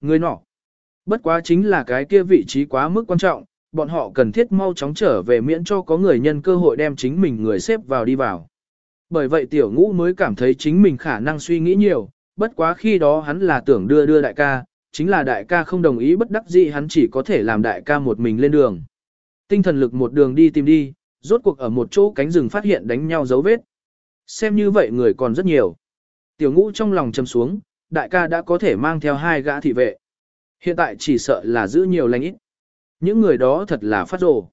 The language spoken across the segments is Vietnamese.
người nọ. Bất quá chính là cái kia vị trí quá mức quan trọng, bọn họ cần thiết mau chóng trở về miễn cho có người nhân cơ hội đem chính mình người xếp vào đi vào. Bởi vậy tiểu ngũ mới cảm thấy chính mình khả năng suy nghĩ nhiều, bất quá khi đó hắn là tưởng đưa đưa đại ca, chính là đại ca không đồng ý bất đắc dĩ hắn chỉ có thể làm đại ca một mình lên đường. Tinh thần lực một đường đi tìm đi, rốt cuộc ở một chỗ cánh rừng phát hiện đánh nhau dấu vết. Xem như vậy người còn rất nhiều. Tiểu ngũ trong lòng châm xuống, đại ca đã có thể mang theo hai gã thị vệ. Hiện tại chỉ sợ là giữ nhiều lành ít. Những người đó thật là phát rồ.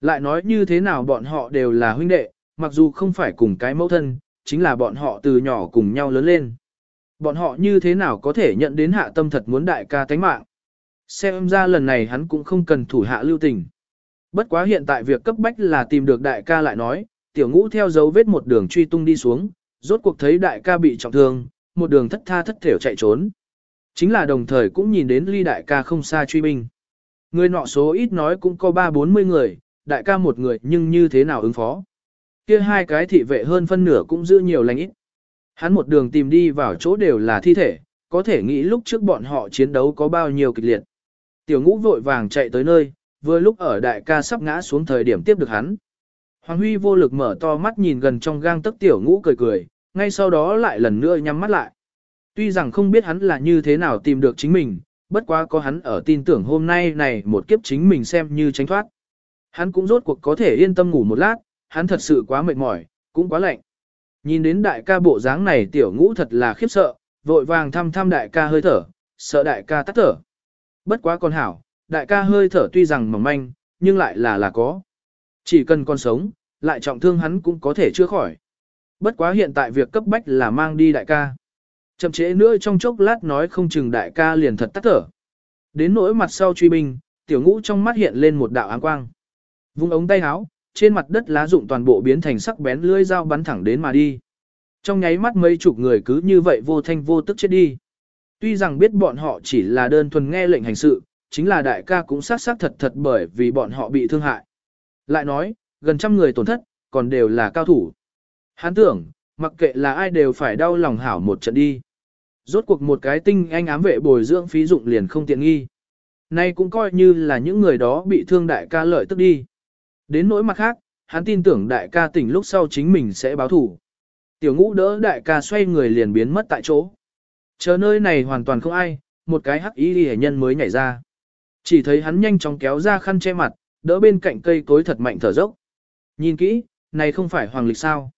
Lại nói như thế nào bọn họ đều là huynh đệ, mặc dù không phải cùng cái mẫu thân, chính là bọn họ từ nhỏ cùng nhau lớn lên. Bọn họ như thế nào có thể nhận đến hạ tâm thật muốn đại ca tánh mạng. Xem ra lần này hắn cũng không cần thủ hạ lưu tình. Bất quá hiện tại việc cấp bách là tìm được đại ca lại nói, tiểu ngũ theo dấu vết một đường truy tung đi xuống, rốt cuộc thấy đại ca bị trọng thương, một đường thất tha thất thểu chạy trốn. Chính là đồng thời cũng nhìn đến ly đại ca không xa truy binh. Người nọ số ít nói cũng có ba bốn mươi người, đại ca một người nhưng như thế nào ứng phó. Kia hai cái thị vệ hơn phân nửa cũng giữ nhiều lành ít. Hắn một đường tìm đi vào chỗ đều là thi thể, có thể nghĩ lúc trước bọn họ chiến đấu có bao nhiêu kịch liệt. Tiểu ngũ vội vàng chạy tới nơi, vừa lúc ở đại ca sắp ngã xuống thời điểm tiếp được hắn. Hoàng Huy vô lực mở to mắt nhìn gần trong gang tấc tiểu ngũ cười cười, ngay sau đó lại lần nữa nhắm mắt lại. Tuy rằng không biết hắn là như thế nào tìm được chính mình, bất quá có hắn ở tin tưởng hôm nay này một kiếp chính mình xem như tránh thoát. Hắn cũng rốt cuộc có thể yên tâm ngủ một lát, hắn thật sự quá mệt mỏi, cũng quá lạnh. Nhìn đến đại ca bộ dáng này tiểu ngũ thật là khiếp sợ, vội vàng thăm thăm đại ca hơi thở, sợ đại ca tắt thở. Bất quá con hảo, đại ca hơi thở tuy rằng mỏng manh, nhưng lại là là có. Chỉ cần con sống, lại trọng thương hắn cũng có thể chữa khỏi. Bất quá hiện tại việc cấp bách là mang đi đại ca. Chậm trễ nữa trong chốc lát nói không chừng đại ca liền thật tắt thở. Đến nỗi mặt sau truy binh, tiểu ngũ trong mắt hiện lên một đạo áng quang. Vung ống tay háo trên mặt đất lá rụng toàn bộ biến thành sắc bén lưỡi dao bắn thẳng đến mà đi. Trong nháy mắt mấy chục người cứ như vậy vô thanh vô tức chết đi. Tuy rằng biết bọn họ chỉ là đơn thuần nghe lệnh hành sự, chính là đại ca cũng sát sát thật thật bởi vì bọn họ bị thương hại. Lại nói, gần trăm người tổn thất, còn đều là cao thủ. Hắn tưởng, mặc kệ là ai đều phải đau lòng hảo một trận đi. Rốt cuộc một cái tinh anh ám vệ bồi dưỡng phí dụng liền không tiện nghi. Nay cũng coi như là những người đó bị thương đại ca lợi tức đi. Đến nỗi mặt khác, hắn tin tưởng đại ca tỉnh lúc sau chính mình sẽ báo thủ. Tiểu ngũ đỡ đại ca xoay người liền biến mất tại chỗ. Chờ nơi này hoàn toàn không ai, một cái hắc ý hệ nhân mới nhảy ra. Chỉ thấy hắn nhanh chóng kéo ra khăn che mặt, đỡ bên cạnh cây cối thật mạnh thở dốc. Nhìn kỹ, này không phải hoàng lịch sao.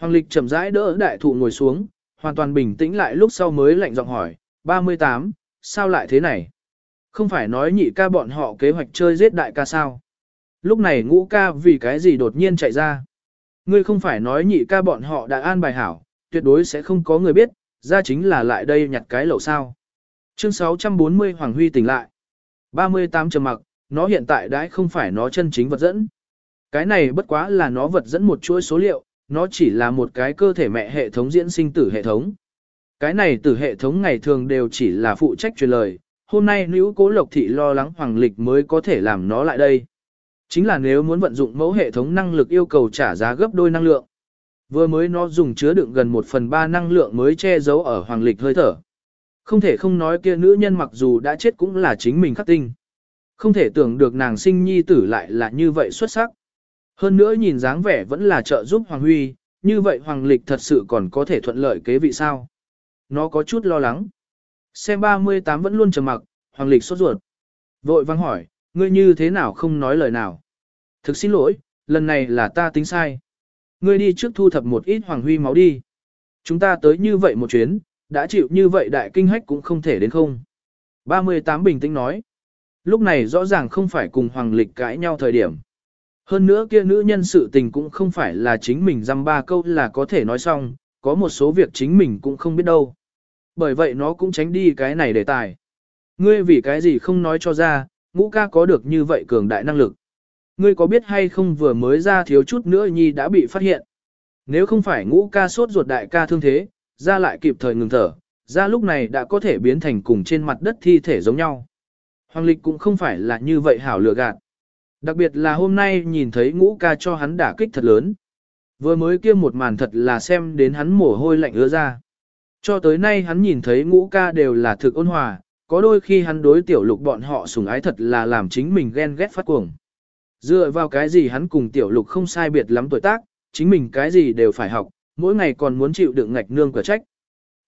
Hoàng lịch chậm rãi đỡ đại thụ ngồi xuống, hoàn toàn bình tĩnh lại lúc sau mới lạnh giọng hỏi, 38, sao lại thế này? Không phải nói nhị ca bọn họ kế hoạch chơi giết đại ca sao? Lúc này ngũ ca vì cái gì đột nhiên chạy ra? Ngươi không phải nói nhị ca bọn họ đã an bài hảo, tuyệt đối sẽ không có người biết, ra chính là lại đây nhặt cái lậu sao. Chương 640 Hoàng Huy tỉnh lại. 38 trầm mặc, nó hiện tại đã không phải nó chân chính vật dẫn. Cái này bất quá là nó vật dẫn một chuỗi số liệu, nó chỉ là một cái cơ thể mẹ hệ thống diễn sinh tử hệ thống. Cái này tử hệ thống ngày thường đều chỉ là phụ trách truyền lời, hôm nay nữ cố lộc thị lo lắng hoàng lịch mới có thể làm nó lại đây. Chính là nếu muốn vận dụng mẫu hệ thống năng lực yêu cầu trả giá gấp đôi năng lượng. Vừa mới nó dùng chứa đựng gần 1 phần 3 năng lượng mới che giấu ở hoàng lịch hơi thở. Không thể không nói kia nữ nhân mặc dù đã chết cũng là chính mình khắc tinh. Không thể tưởng được nàng sinh nhi tử lại là như vậy xuất sắc. Hơn nữa nhìn dáng vẻ vẫn là trợ giúp Hoàng Huy, như vậy Hoàng Lịch thật sự còn có thể thuận lợi kế vị sao. Nó có chút lo lắng. Xem 38 vẫn luôn trầm mặc, Hoàng Lịch sốt ruột. Vội vang hỏi, ngươi như thế nào không nói lời nào. Thực xin lỗi, lần này là ta tính sai. Ngươi đi trước thu thập một ít Hoàng Huy máu đi. Chúng ta tới như vậy một chuyến, đã chịu như vậy đại kinh hách cũng không thể đến không. 38 bình tĩnh nói. Lúc này rõ ràng không phải cùng Hoàng Lịch cãi nhau thời điểm. Hơn nữa kia nữ nhân sự tình cũng không phải là chính mình dăm ba câu là có thể nói xong, có một số việc chính mình cũng không biết đâu. Bởi vậy nó cũng tránh đi cái này đề tài. Ngươi vì cái gì không nói cho ra, ngũ ca có được như vậy cường đại năng lực. Ngươi có biết hay không vừa mới ra thiếu chút nữa nhi đã bị phát hiện. Nếu không phải ngũ ca sốt ruột đại ca thương thế, ra lại kịp thời ngừng thở, ra lúc này đã có thể biến thành cùng trên mặt đất thi thể giống nhau. Hoàng lịch cũng không phải là như vậy hảo lừa gạt. Đặc biệt là hôm nay nhìn thấy ngũ ca cho hắn đả kích thật lớn. Vừa mới kia một màn thật là xem đến hắn mồ hôi lạnh ứa ra. Cho tới nay hắn nhìn thấy ngũ ca đều là thực ôn hòa, có đôi khi hắn đối tiểu lục bọn họ sùng ái thật là làm chính mình ghen ghét phát cuồng. Dựa vào cái gì hắn cùng tiểu lục không sai biệt lắm tuổi tác, chính mình cái gì đều phải học, mỗi ngày còn muốn chịu đựng ngạch nương cửa trách.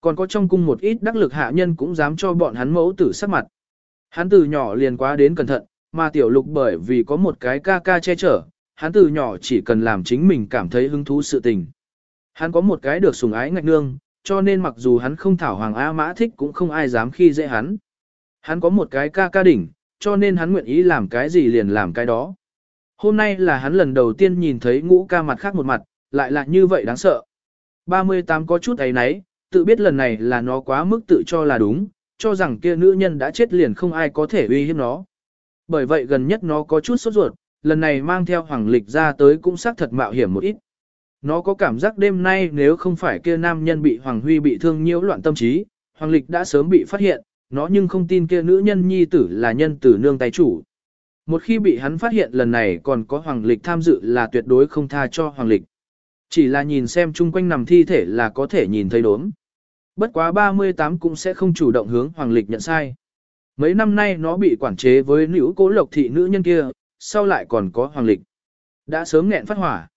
Còn có trong cung một ít đắc lực hạ nhân cũng dám cho bọn hắn mẫu tử sắc mặt. Hắn từ nhỏ liền quá đến cẩn thận, mà tiểu lục bởi vì có một cái ca ca che chở, hắn từ nhỏ chỉ cần làm chính mình cảm thấy hứng thú sự tình. Hắn có một cái được sủng ái ngạch nương, cho nên mặc dù hắn không thảo hoàng A mã thích cũng không ai dám khi dễ hắn. Hắn có một cái ca ca đỉnh, cho nên hắn nguyện ý làm cái gì liền làm cái đó. Hôm nay là hắn lần đầu tiên nhìn thấy ngũ ca mặt khác một mặt, lại là như vậy đáng sợ. 38 có chút ấy nấy, tự biết lần này là nó quá mức tự cho là đúng, cho rằng kia nữ nhân đã chết liền không ai có thể uy hiếp nó. Bởi vậy gần nhất nó có chút sốt ruột, lần này mang theo hoàng lịch ra tới cũng xác thật mạo hiểm một ít. Nó có cảm giác đêm nay nếu không phải kia nam nhân bị Hoàng Huy bị thương nhiễu loạn tâm trí, Hoàng Lịch đã sớm bị phát hiện, nó nhưng không tin kia nữ nhân nhi tử là nhân tử nương tay chủ. Một khi bị hắn phát hiện lần này còn có Hoàng Lịch tham dự là tuyệt đối không tha cho Hoàng Lịch. Chỉ là nhìn xem chung quanh nằm thi thể là có thể nhìn thấy đốm. Bất quá 38 cũng sẽ không chủ động hướng Hoàng Lịch nhận sai. Mấy năm nay nó bị quản chế với nữ cố lộc thị nữ nhân kia, sau lại còn có Hoàng Lịch. Đã sớm nghẹn phát hỏa.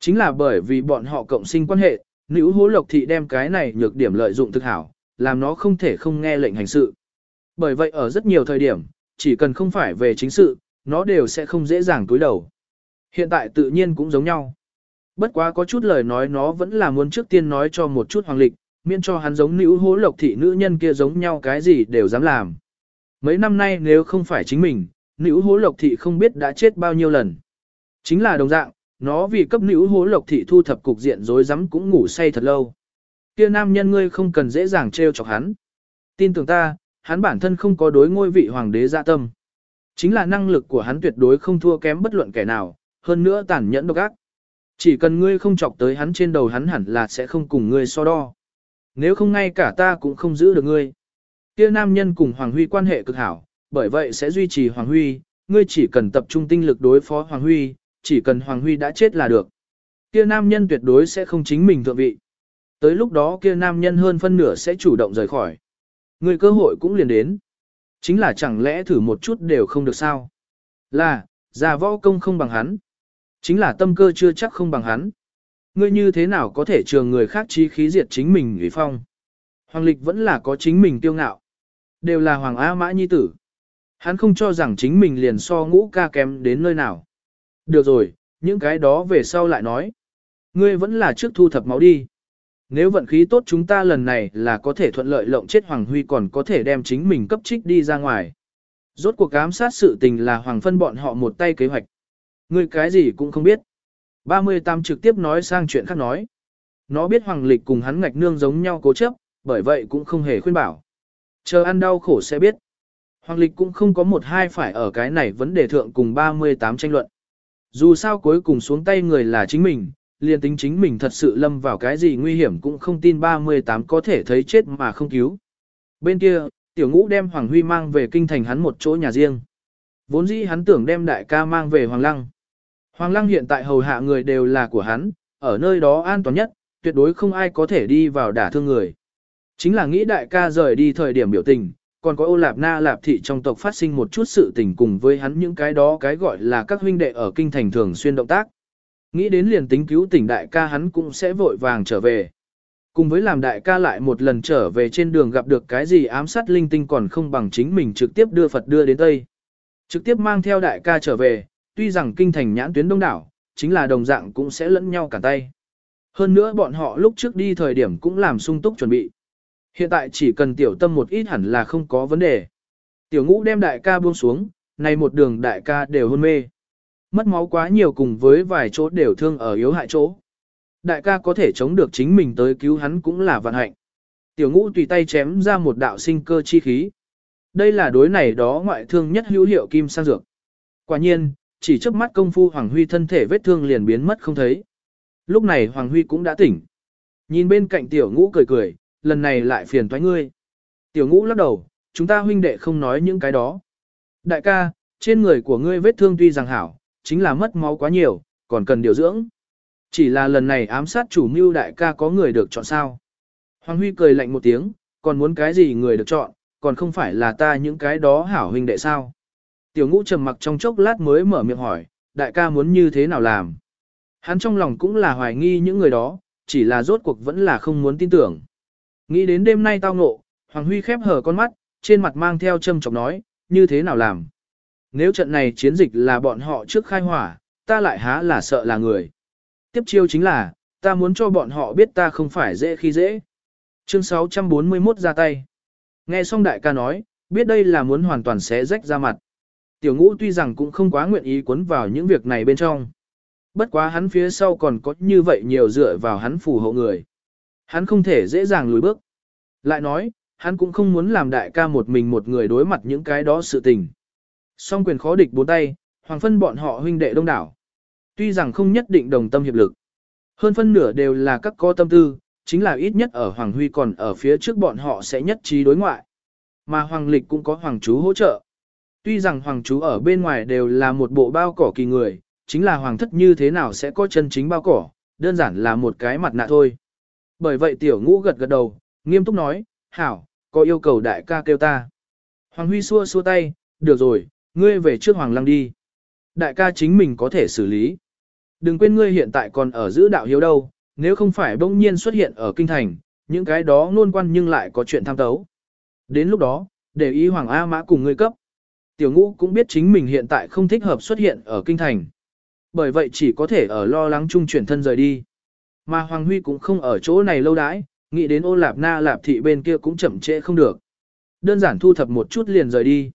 Chính là bởi vì bọn họ cộng sinh quan hệ, nữ hố lộc thị đem cái này nhược điểm lợi dụng thực hảo, làm nó không thể không nghe lệnh hành sự. Bởi vậy ở rất nhiều thời điểm, chỉ cần không phải về chính sự, nó đều sẽ không dễ dàng túi đầu. Hiện tại tự nhiên cũng giống nhau. Bất quá có chút lời nói nó vẫn là muốn trước tiên nói cho một chút hoàng lịch, miễn cho hắn giống nữ hố lộc thị nữ nhân kia giống nhau cái gì đều dám làm. Mấy năm nay nếu không phải chính mình, nữ hố lộc thị không biết đã chết bao nhiêu lần. Chính là đồng dạng, nó vì cấp nữ hố lộc thị thu thập cục diện rối rắm cũng ngủ say thật lâu. Kia nam nhân ngươi không cần dễ dàng trêu chọc hắn. Tin tưởng ta, hắn bản thân không có đối ngôi vị hoàng đế dạ tâm. Chính là năng lực của hắn tuyệt đối không thua kém bất luận kẻ nào, hơn nữa tàn nhẫn độc ác. Chỉ cần ngươi không chọc tới hắn trên đầu hắn hẳn là sẽ không cùng ngươi so đo. Nếu không ngay cả ta cũng không giữ được ngươi. Kia nam nhân cùng Hoàng Huy quan hệ cực hảo, bởi vậy sẽ duy trì Hoàng Huy, ngươi chỉ cần tập trung tinh lực đối phó Hoàng Huy, chỉ cần Hoàng Huy đã chết là được. Kia nam nhân tuyệt đối sẽ không chính mình thượng vị. Tới lúc đó kia nam nhân hơn phân nửa sẽ chủ động rời khỏi. Người cơ hội cũng liền đến. Chính là chẳng lẽ thử một chút đều không được sao? Là, già võ công không bằng hắn. Chính là tâm cơ chưa chắc không bằng hắn. Ngươi như thế nào có thể trường người khác chi khí diệt chính mình ủy phong? Hoàng lịch vẫn là có chính mình tiêu ngạo. Đều là Hoàng A Mã Nhi tử. Hắn không cho rằng chính mình liền so ngũ ca kém đến nơi nào. Được rồi, những cái đó về sau lại nói. Ngươi vẫn là trước thu thập máu đi. Nếu vận khí tốt chúng ta lần này là có thể thuận lợi lộng chết Hoàng Huy còn có thể đem chính mình cấp trích đi ra ngoài. Rốt cuộc ám sát sự tình là Hoàng phân bọn họ một tay kế hoạch. Ngươi cái gì cũng không biết. 38 trực tiếp nói sang chuyện khác nói. Nó biết Hoàng Lịch cùng hắn ngạch nương giống nhau cố chấp, bởi vậy cũng không hề khuyên bảo. Chờ ăn đau khổ sẽ biết. Hoàng Lịch cũng không có một hai phải ở cái này vấn đề thượng cùng 38 tranh luận. Dù sao cuối cùng xuống tay người là chính mình, liền tính chính mình thật sự lâm vào cái gì nguy hiểm cũng không tin 38 có thể thấy chết mà không cứu. Bên kia, tiểu ngũ đem Hoàng Huy mang về kinh thành hắn một chỗ nhà riêng. Vốn dĩ hắn tưởng đem đại ca mang về Hoàng Lăng. Hoàng Lăng hiện tại hầu hạ người đều là của hắn, ở nơi đó an toàn nhất, tuyệt đối không ai có thể đi vào đả thương người. Chính là nghĩ đại ca rời đi thời điểm biểu tình, còn có ô lạp na lạp thị trong tộc phát sinh một chút sự tình cùng với hắn những cái đó cái gọi là các huynh đệ ở kinh thành thường xuyên động tác. Nghĩ đến liền tính cứu tỉnh đại ca hắn cũng sẽ vội vàng trở về. Cùng với làm đại ca lại một lần trở về trên đường gặp được cái gì ám sát linh tinh còn không bằng chính mình trực tiếp đưa Phật đưa đến Tây. Trực tiếp mang theo đại ca trở về, tuy rằng kinh thành nhãn tuyến đông đảo, chính là đồng dạng cũng sẽ lẫn nhau cả tay. Hơn nữa bọn họ lúc trước đi thời điểm cũng làm sung túc chuẩn bị. Hiện tại chỉ cần tiểu tâm một ít hẳn là không có vấn đề. Tiểu ngũ đem đại ca buông xuống, này một đường đại ca đều hôn mê. Mất máu quá nhiều cùng với vài chỗ đều thương ở yếu hại chỗ. Đại ca có thể chống được chính mình tới cứu hắn cũng là vận hạnh. Tiểu ngũ tùy tay chém ra một đạo sinh cơ chi khí. Đây là đối này đó ngoại thương nhất hữu hiệu kim sang dược. Quả nhiên, chỉ trước mắt công phu Hoàng Huy thân thể vết thương liền biến mất không thấy. Lúc này Hoàng Huy cũng đã tỉnh. Nhìn bên cạnh tiểu ngũ cười cười, lần này lại phiền toái ngươi. Tiểu ngũ lắc đầu, chúng ta huynh đệ không nói những cái đó. Đại ca, trên người của ngươi vết thương tuy rằng hảo, chính là mất máu quá nhiều, còn cần điều dưỡng. Chỉ là lần này ám sát chủ mưu đại ca có người được chọn sao. Hoàng Huy cười lạnh một tiếng, còn muốn cái gì người được chọn, còn không phải là ta những cái đó hảo huynh đệ sao. Tiểu ngũ trầm mặc trong chốc lát mới mở miệng hỏi, đại ca muốn như thế nào làm. Hắn trong lòng cũng là hoài nghi những người đó, chỉ là rốt cuộc vẫn là không muốn tin tưởng. Nghĩ đến đêm nay tao ngộ, Hoàng Huy khép hờ con mắt, trên mặt mang theo châm chọc nói, như thế nào làm. Nếu trận này chiến dịch là bọn họ trước khai hỏa, ta lại há là sợ là người. Tiếp chiêu chính là, ta muốn cho bọn họ biết ta không phải dễ khi dễ. Chương 641 ra tay. Nghe xong đại ca nói, biết đây là muốn hoàn toàn xé rách ra mặt. Tiểu ngũ tuy rằng cũng không quá nguyện ý cuốn vào những việc này bên trong. Bất quá hắn phía sau còn có như vậy nhiều dựa vào hắn phù hộ người. Hắn không thể dễ dàng lùi bước. Lại nói, hắn cũng không muốn làm đại ca một mình một người đối mặt những cái đó sự tình. Song quyền khó địch bốn tay, hoàng phân bọn họ huynh đệ đông đảo. Tuy rằng không nhất định đồng tâm hiệp lực. Hơn phân nửa đều là các có tâm tư, chính là ít nhất ở Hoàng Huy còn ở phía trước bọn họ sẽ nhất trí đối ngoại. Mà Hoàng Lịch cũng có Hoàng chú hỗ trợ. Tuy rằng Hoàng chú ở bên ngoài đều là một bộ bao cỏ kỳ người, chính là Hoàng thất như thế nào sẽ có chân chính bao cỏ, đơn giản là một cái mặt nạ thôi. Bởi vậy tiểu ngũ gật gật đầu, nghiêm túc nói, hảo, có yêu cầu đại ca kêu ta. Hoàng Huy xua xua tay, được rồi, ngươi về trước Hoàng Lăng đi. Đại ca chính mình có thể xử lý. Đừng quên ngươi hiện tại còn ở giữ đạo hiếu đâu, nếu không phải bỗng nhiên xuất hiện ở kinh thành, những cái đó nôn quan nhưng lại có chuyện tham tấu. Đến lúc đó, để ý Hoàng A Mã cùng ngươi cấp. Tiểu ngũ cũng biết chính mình hiện tại không thích hợp xuất hiện ở kinh thành. Bởi vậy chỉ có thể ở lo lắng chung chuyển thân rời đi. Mà Hoàng Huy cũng không ở chỗ này lâu đãi, nghĩ đến ô lạp na lạp thị bên kia cũng chậm trễ không được. Đơn giản thu thập một chút liền rời đi.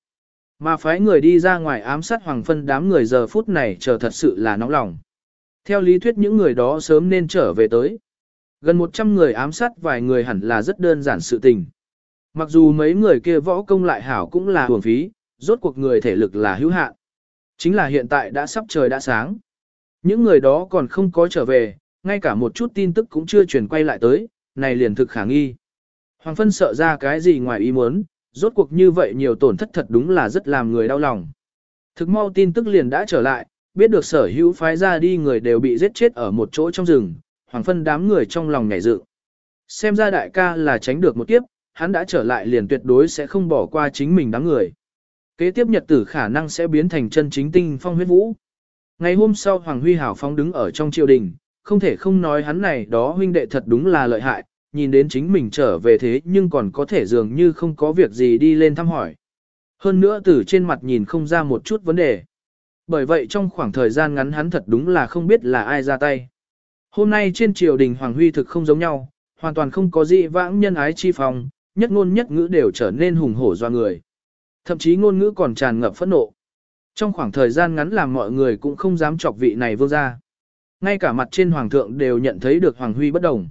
Mà phái người đi ra ngoài ám sát Hoàng Phân đám người giờ phút này chờ thật sự là nóng lòng. Theo lý thuyết những người đó sớm nên trở về tới. Gần 100 người ám sát vài người hẳn là rất đơn giản sự tình. Mặc dù mấy người kia võ công lại hảo cũng là hưởng phí, rốt cuộc người thể lực là hữu hạn. Chính là hiện tại đã sắp trời đã sáng. Những người đó còn không có trở về, ngay cả một chút tin tức cũng chưa truyền quay lại tới, này liền thực khả nghi. Hoàng Phân sợ ra cái gì ngoài ý muốn, rốt cuộc như vậy nhiều tổn thất thật đúng là rất làm người đau lòng. Thực mau tin tức liền đã trở lại, biết được sở hữu phái ra đi người đều bị giết chết ở một chỗ trong rừng, Hoàng Phân đám người trong lòng nhảy dựng, Xem ra đại ca là tránh được một kiếp, hắn đã trở lại liền tuyệt đối sẽ không bỏ qua chính mình đám người. Kế tiếp nhật tử khả năng sẽ biến thành chân chính tinh phong huyết vũ. Ngày hôm sau Hoàng Huy Hảo Phong đứng ở trong triều đình, không thể không nói hắn này đó huynh đệ thật đúng là lợi hại, nhìn đến chính mình trở về thế nhưng còn có thể dường như không có việc gì đi lên thăm hỏi. Hơn nữa từ trên mặt nhìn không ra một chút vấn đề. Bởi vậy trong khoảng thời gian ngắn hắn thật đúng là không biết là ai ra tay. Hôm nay trên triều đình Hoàng Huy thực không giống nhau, hoàn toàn không có gì vãng nhân ái chi phòng, nhất ngôn nhất ngữ đều trở nên hùng hổ do người. Thậm chí ngôn ngữ còn tràn ngập phẫn nộ. Trong khoảng thời gian ngắn làm mọi người cũng không dám chọc vị này vương ra. Ngay cả mặt trên hoàng thượng đều nhận thấy được Hoàng Huy bất đồng.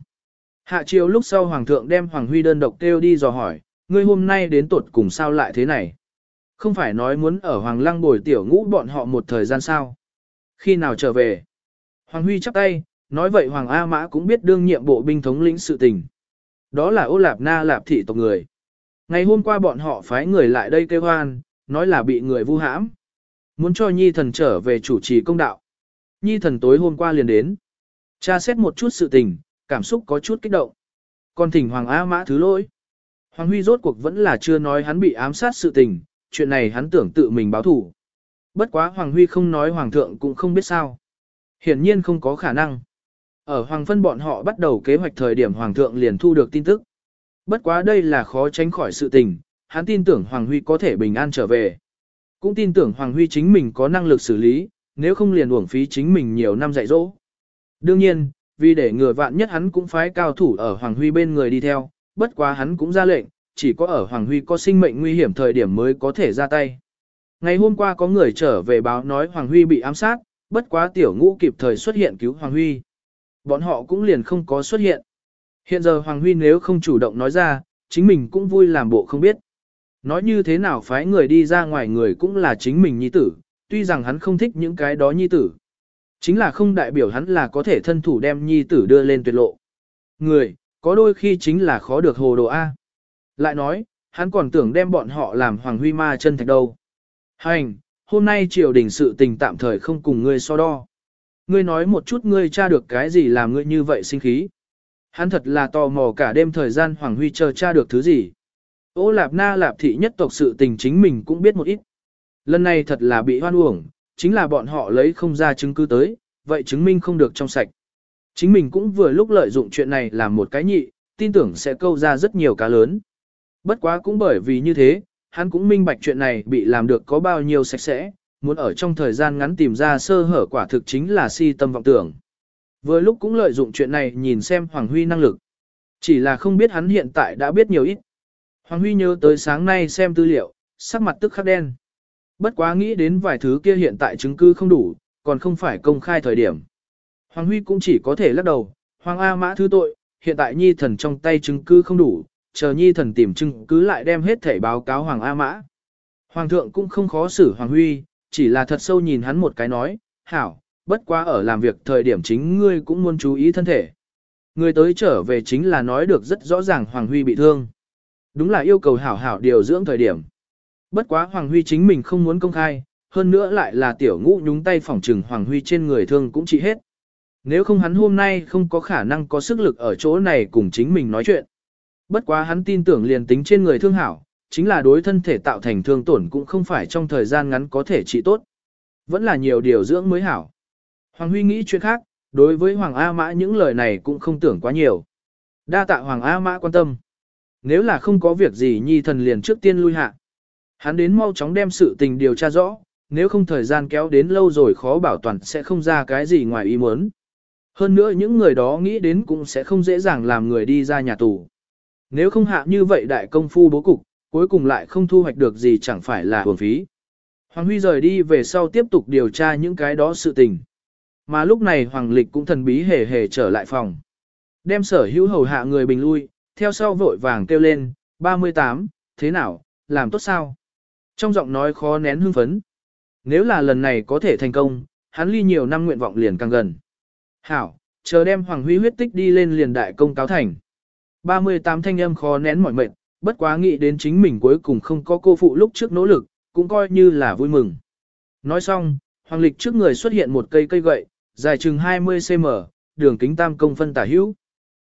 Hạ chiều lúc sau hoàng thượng đem Hoàng Huy đơn độc kêu đi dò hỏi, ngươi hôm nay đến tuột cùng sao lại thế này? Không phải nói muốn ở Hoàng Lăng bồi tiểu ngũ bọn họ một thời gian sao? Khi nào trở về? Hoàng Huy chắp tay, nói vậy Hoàng A Mã cũng biết đương nhiệm bộ binh thống lĩnh sự tình. Đó là ô lạp na lạp thị tộc người. Ngày hôm qua bọn họ phái người lại đây kêu hoan, nói là bị người vu hãm. Muốn cho nhi thần trở về chủ trì công đạo. Nhi thần tối hôm qua liền đến. Cha xét một chút sự tình, cảm xúc có chút kích động. Còn thỉnh Hoàng A Mã thứ lỗi. Hoàng Huy rốt cuộc vẫn là chưa nói hắn bị ám sát sự tình, chuyện này hắn tưởng tự mình báo thủ. Bất quá Hoàng Huy không nói Hoàng thượng cũng không biết sao. Hiển nhiên không có khả năng. Ở Hoàng phân bọn họ bắt đầu kế hoạch thời điểm Hoàng thượng liền thu được tin tức. Bất quá đây là khó tránh khỏi sự tình, hắn tin tưởng Hoàng Huy có thể bình an trở về. Cũng tin tưởng Hoàng Huy chính mình có năng lực xử lý, nếu không liền uổng phí chính mình nhiều năm dạy dỗ. Đương nhiên, vì để ngừa vạn nhất hắn cũng phái cao thủ ở Hoàng Huy bên người đi theo, bất quá hắn cũng ra lệnh, chỉ có ở Hoàng Huy có sinh mệnh nguy hiểm thời điểm mới có thể ra tay. Ngày hôm qua có người trở về báo nói Hoàng Huy bị ám sát, bất quá tiểu ngũ kịp thời xuất hiện cứu Hoàng Huy. Bọn họ cũng liền không có xuất hiện. Hiện giờ Hoàng Huy nếu không chủ động nói ra, chính mình cũng vui làm bộ không biết. Nói như thế nào phái người đi ra ngoài người cũng là chính mình nhi tử, tuy rằng hắn không thích những cái đó nhi tử. Chính là không đại biểu hắn là có thể thân thủ đem nhi tử đưa lên tuyệt lộ. Người, có đôi khi chính là khó được hồ đồ A. Lại nói, hắn còn tưởng đem bọn họ làm hoàng huy ma chân thạch đâu. Hành, hôm nay triều đình sự tình tạm thời không cùng ngươi so đo. Ngươi nói một chút ngươi tra được cái gì làm ngươi như vậy sinh khí. Hắn thật là tò mò cả đêm thời gian Hoàng Huy chờ tra được thứ gì. Ô Lạp Na Lạp thị nhất tộc sự tình chính mình cũng biết một ít. Lần này thật là bị hoan uổng, chính là bọn họ lấy không ra chứng cứ tới, vậy chứng minh không được trong sạch. Chính mình cũng vừa lúc lợi dụng chuyện này làm một cái nhị, tin tưởng sẽ câu ra rất nhiều cá lớn. Bất quá cũng bởi vì như thế, hắn cũng minh bạch chuyện này bị làm được có bao nhiêu sạch sẽ, muốn ở trong thời gian ngắn tìm ra sơ hở quả thực chính là si tâm vọng tưởng. Vừa lúc cũng lợi dụng chuyện này nhìn xem Hoàng Huy năng lực. Chỉ là không biết hắn hiện tại đã biết nhiều ít. Hoàng Huy nhớ tới sáng nay xem tư liệu, sắc mặt tức khắc đen. Bất quá nghĩ đến vài thứ kia hiện tại chứng cứ không đủ, còn không phải công khai thời điểm. Hoàng Huy cũng chỉ có thể lắc đầu, Hoàng A mã thứ tội, hiện tại nhi thần trong tay chứng cứ không đủ, chờ nhi thần tìm chứng cứ lại đem hết thể báo cáo Hoàng A mã. Hoàng thượng cũng không khó xử Hoàng Huy, chỉ là thật sâu nhìn hắn một cái nói, hảo, bất quá ở làm việc thời điểm chính ngươi cũng muốn chú ý thân thể. Người tới trở về chính là nói được rất rõ ràng Hoàng Huy bị thương. Đúng là yêu cầu hảo hảo điều dưỡng thời điểm. Bất quá Hoàng Huy chính mình không muốn công khai, hơn nữa lại là tiểu ngũ nhúng tay phỏng trừng Hoàng Huy trên người thương cũng trị hết. Nếu không hắn hôm nay không có khả năng có sức lực ở chỗ này cùng chính mình nói chuyện. Bất quá hắn tin tưởng liền tính trên người thương hảo, chính là đối thân thể tạo thành thương tổn cũng không phải trong thời gian ngắn có thể trị tốt. Vẫn là nhiều điều dưỡng mới hảo. Hoàng Huy nghĩ chuyện khác, đối với Hoàng A Mã những lời này cũng không tưởng quá nhiều. Đa tạ Hoàng A Mã quan tâm. Nếu là không có việc gì nhi thần liền trước tiên lui hạ. Hắn đến mau chóng đem sự tình điều tra rõ, nếu không thời gian kéo đến lâu rồi khó bảo toàn sẽ không ra cái gì ngoài ý muốn. Hơn nữa những người đó nghĩ đến cũng sẽ không dễ dàng làm người đi ra nhà tù. Nếu không hạ như vậy đại công phu bố cục, cuối cùng lại không thu hoạch được gì chẳng phải là hưởng phí. Hoàng Huy rời đi về sau tiếp tục điều tra những cái đó sự tình. Mà lúc này Hoàng Lịch cũng thần bí hề hề trở lại phòng. Đem sở hữu hầu hạ người bình lui, theo sau vội vàng kêu lên, 38, thế nào, làm tốt sao? Trong giọng nói khó nén hưng phấn. Nếu là lần này có thể thành công, hắn ly nhiều năm nguyện vọng liền càng gần. Hảo, chờ đem Hoàng Huy huyết tích đi lên liền đại công cáo thành. 38 thanh âm khó nén mỏi mệt, bất quá nghĩ đến chính mình cuối cùng không có cô phụ lúc trước nỗ lực, cũng coi như là vui mừng. Nói xong, Hoàng Lịch trước người xuất hiện một cây cây gậy, dài chừng 20cm, đường kính tam công phân tả hữu.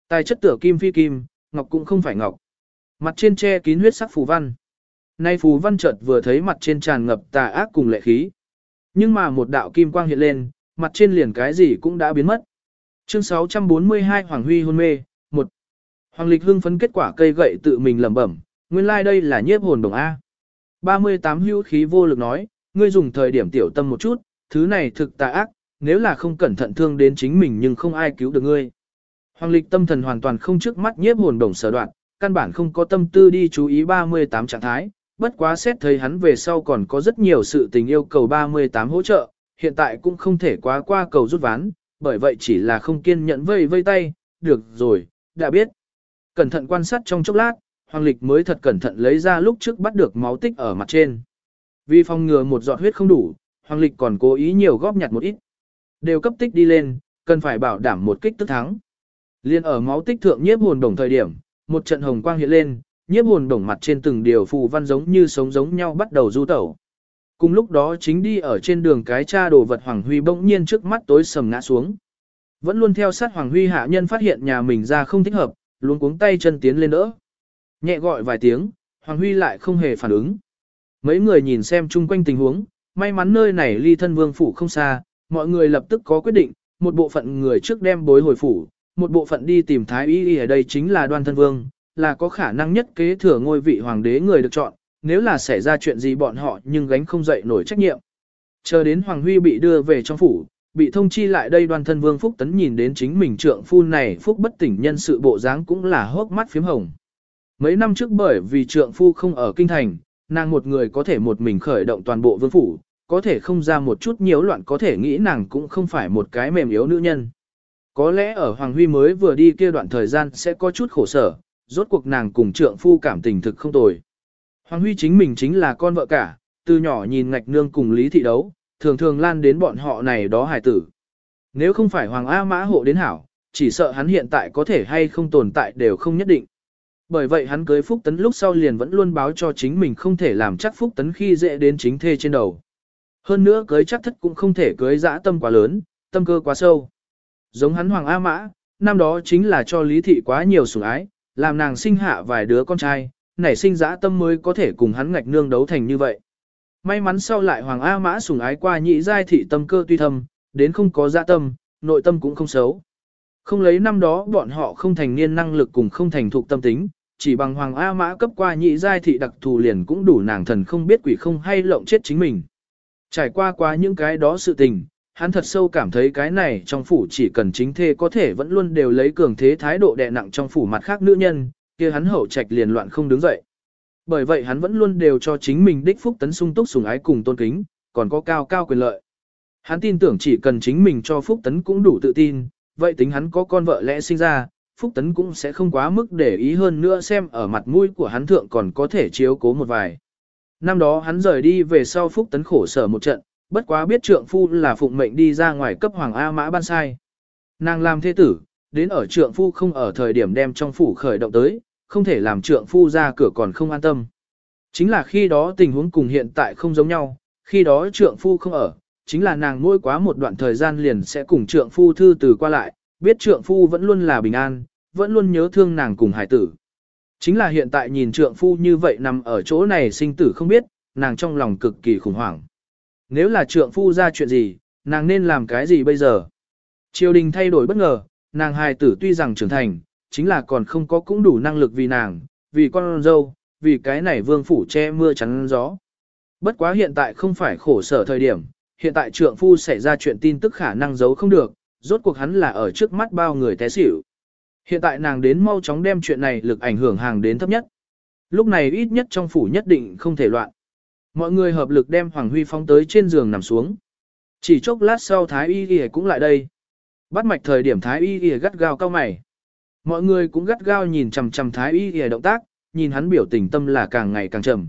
Tài chất tựa kim phi kim, ngọc cũng không phải ngọc. Mặt trên che kín huyết sắc phù văn. Nay phù văn chợt vừa thấy mặt trên tràn ngập tà ác cùng lệ khí. Nhưng mà một đạo kim quang hiện lên, mặt trên liền cái gì cũng đã biến mất. Chương 642 Hoàng Huy hôn mê, 1. Hoàng Lịch hưng phấn kết quả cây gậy tự mình lẩm bẩm, nguyên lai like đây là nhiếp hồn đồng A. 38 hữu khí vô lực nói, ngươi dùng thời điểm tiểu tâm một chút, thứ này thực tà ác, nếu là không cẩn thận thương đến chính mình nhưng không ai cứu được ngươi. Hoàng lịch tâm thần hoàn toàn không trước mắt nhiếp hồn đồng sở đoạn, căn bản không có tâm tư đi chú ý 38 trạng thái, bất quá xét thấy hắn về sau còn có rất nhiều sự tình yêu cầu 38 hỗ trợ, hiện tại cũng không thể quá qua cầu rút ván, bởi vậy chỉ là không kiên nhẫn vây vây tay, được rồi, đã biết. Cẩn thận quan sát trong chốc lát, Hoàng Lịch mới thật cẩn thận lấy ra lúc trước bắt được máu tích ở mặt trên. Vì phòng ngừa một giọt huyết không đủ, Hoàng Lịch còn cố ý nhiều góp nhặt một ít. Đều cấp tích đi lên, cần phải bảo đảm một kích tức thắng. Liên ở máu tích thượng nhiếp hồn đồng thời điểm, một trận hồng quang hiện lên, nhiếp hồn đồng mặt trên từng điều phù văn giống như sống giống nhau bắt đầu du tẩu. Cùng lúc đó chính đi ở trên đường cái cha đồ vật Hoàng Huy bỗng nhiên trước mắt tối sầm ngã xuống. Vẫn luôn theo sát Hoàng Huy hạ nhân phát hiện nhà mình ra không thích hợp, luôn cuống tay chân tiến lên đỡ. Nhẹ gọi vài tiếng, Hoàng Huy lại không hề phản ứng. Mấy người nhìn xem chung quanh tình huống, may mắn nơi này ly thân vương phủ không xa, mọi người lập tức có quyết định, một bộ phận người trước đem bối hồi phủ, một bộ phận đi tìm thái y ở đây chính là đoan thân vương, là có khả năng nhất kế thừa ngôi vị hoàng đế người được chọn, nếu là xảy ra chuyện gì bọn họ nhưng gánh không dậy nổi trách nhiệm. Chờ đến Hoàng Huy bị đưa về trong phủ, bị thông chi lại đây đoàn thân vương Phúc Tấn nhìn đến chính mình trượng phu này Phúc bất tỉnh nhân sự bộ dáng cũng là hốc mắt phím hồng. Mấy năm trước bởi vì trượng phu không ở kinh thành, nàng một người có thể một mình khởi động toàn bộ vương phủ, có thể không ra một chút nhiễu loạn có thể nghĩ nàng cũng không phải một cái mềm yếu nữ nhân. Có lẽ ở Hoàng Huy mới vừa đi kia đoạn thời gian sẽ có chút khổ sở, rốt cuộc nàng cùng trượng phu cảm tình thực không tồi. Hoàng Huy chính mình chính là con vợ cả, từ nhỏ nhìn ngạch nương cùng Lý Thị đấu, thường thường lan đến bọn họ này đó hài tử. Nếu không phải Hoàng A Mã hộ đến hảo, chỉ sợ hắn hiện tại có thể hay không tồn tại đều không nhất định. Bởi vậy hắn cưới Phúc Tấn lúc sau liền vẫn luôn báo cho chính mình không thể làm chắc Phúc Tấn khi dễ đến chính thê trên đầu. Hơn nữa cưới chắc thất cũng không thể cưới dã tâm quá lớn, tâm cơ quá sâu. Giống hắn Hoàng A Mã, năm đó chính là cho Lý Thị quá nhiều sủng ái, làm nàng sinh hạ vài đứa con trai, nảy sinh dã tâm mới có thể cùng hắn ngạch nương đấu thành như vậy. May mắn sau lại Hoàng A Mã sủng ái qua nhị giai thị tâm cơ tuy thâm, đến không có dã tâm, nội tâm cũng không xấu. Không lấy năm đó bọn họ không thành niên năng lực cùng không thành thục tâm tính, chỉ bằng Hoàng A Mã cấp qua nhị giai thị đặc thù liền cũng đủ nàng thần không biết quỷ không hay lộng chết chính mình. Trải qua qua những cái đó sự tình, hắn thật sâu cảm thấy cái này trong phủ chỉ cần chính thê có thể vẫn luôn đều lấy cường thế thái độ đè nặng trong phủ mặt khác nữ nhân, kia hắn hậu trạch liền loạn không đứng dậy. Bởi vậy hắn vẫn luôn đều cho chính mình đích phúc tấn sung túc sủng ái cùng tôn kính, còn có cao cao quyền lợi. Hắn tin tưởng chỉ cần chính mình cho phúc tấn cũng đủ tự tin, vậy tính hắn có con vợ lẽ sinh ra, phúc tấn cũng sẽ không quá mức để ý hơn nữa xem ở mặt mũi của hắn thượng còn có thể chiếu cố một vài. Năm đó hắn rời đi về sau phúc tấn khổ sở một trận, bất quá biết trượng phu là phụng mệnh đi ra ngoài cấp hoàng A mã ban sai. Nàng làm thế tử, đến ở trượng phu không ở thời điểm đem trong phủ khởi động tới, không thể làm trượng phu ra cửa còn không an tâm. Chính là khi đó tình huống cùng hiện tại không giống nhau, khi đó trượng phu không ở, chính là nàng nuôi quá một đoạn thời gian liền sẽ cùng trượng phu thư từ qua lại, biết trượng phu vẫn luôn là bình an, vẫn luôn nhớ thương nàng cùng hải tử. Chính là hiện tại nhìn trượng phu như vậy nằm ở chỗ này sinh tử không biết, nàng trong lòng cực kỳ khủng hoảng. Nếu là trượng phu ra chuyện gì, nàng nên làm cái gì bây giờ? Triều đình thay đổi bất ngờ, nàng hài tử tuy rằng trưởng thành, chính là còn không có cũng đủ năng lực vì nàng, vì con dâu, vì cái này vương phủ che mưa chắn gió. Bất quá hiện tại không phải khổ sở thời điểm, hiện tại trượng phu xảy ra chuyện tin tức khả năng giấu không được, rốt cuộc hắn là ở trước mắt bao người té xỉu. Hiện tại nàng đến mau chóng đem chuyện này lực ảnh hưởng hàng đến thấp nhất. Lúc này ít nhất trong phủ nhất định không thể loạn. Mọi người hợp lực đem Hoàng Huy phóng tới trên giường nằm xuống. Chỉ chốc lát sau Thái Y Y cũng lại đây. Bắt mạch thời điểm Thái Y Y gắt gao cao mày. Mọi người cũng gắt gao nhìn chằm chằm Thái Y Y động tác, nhìn hắn biểu tình tâm là càng ngày càng trầm.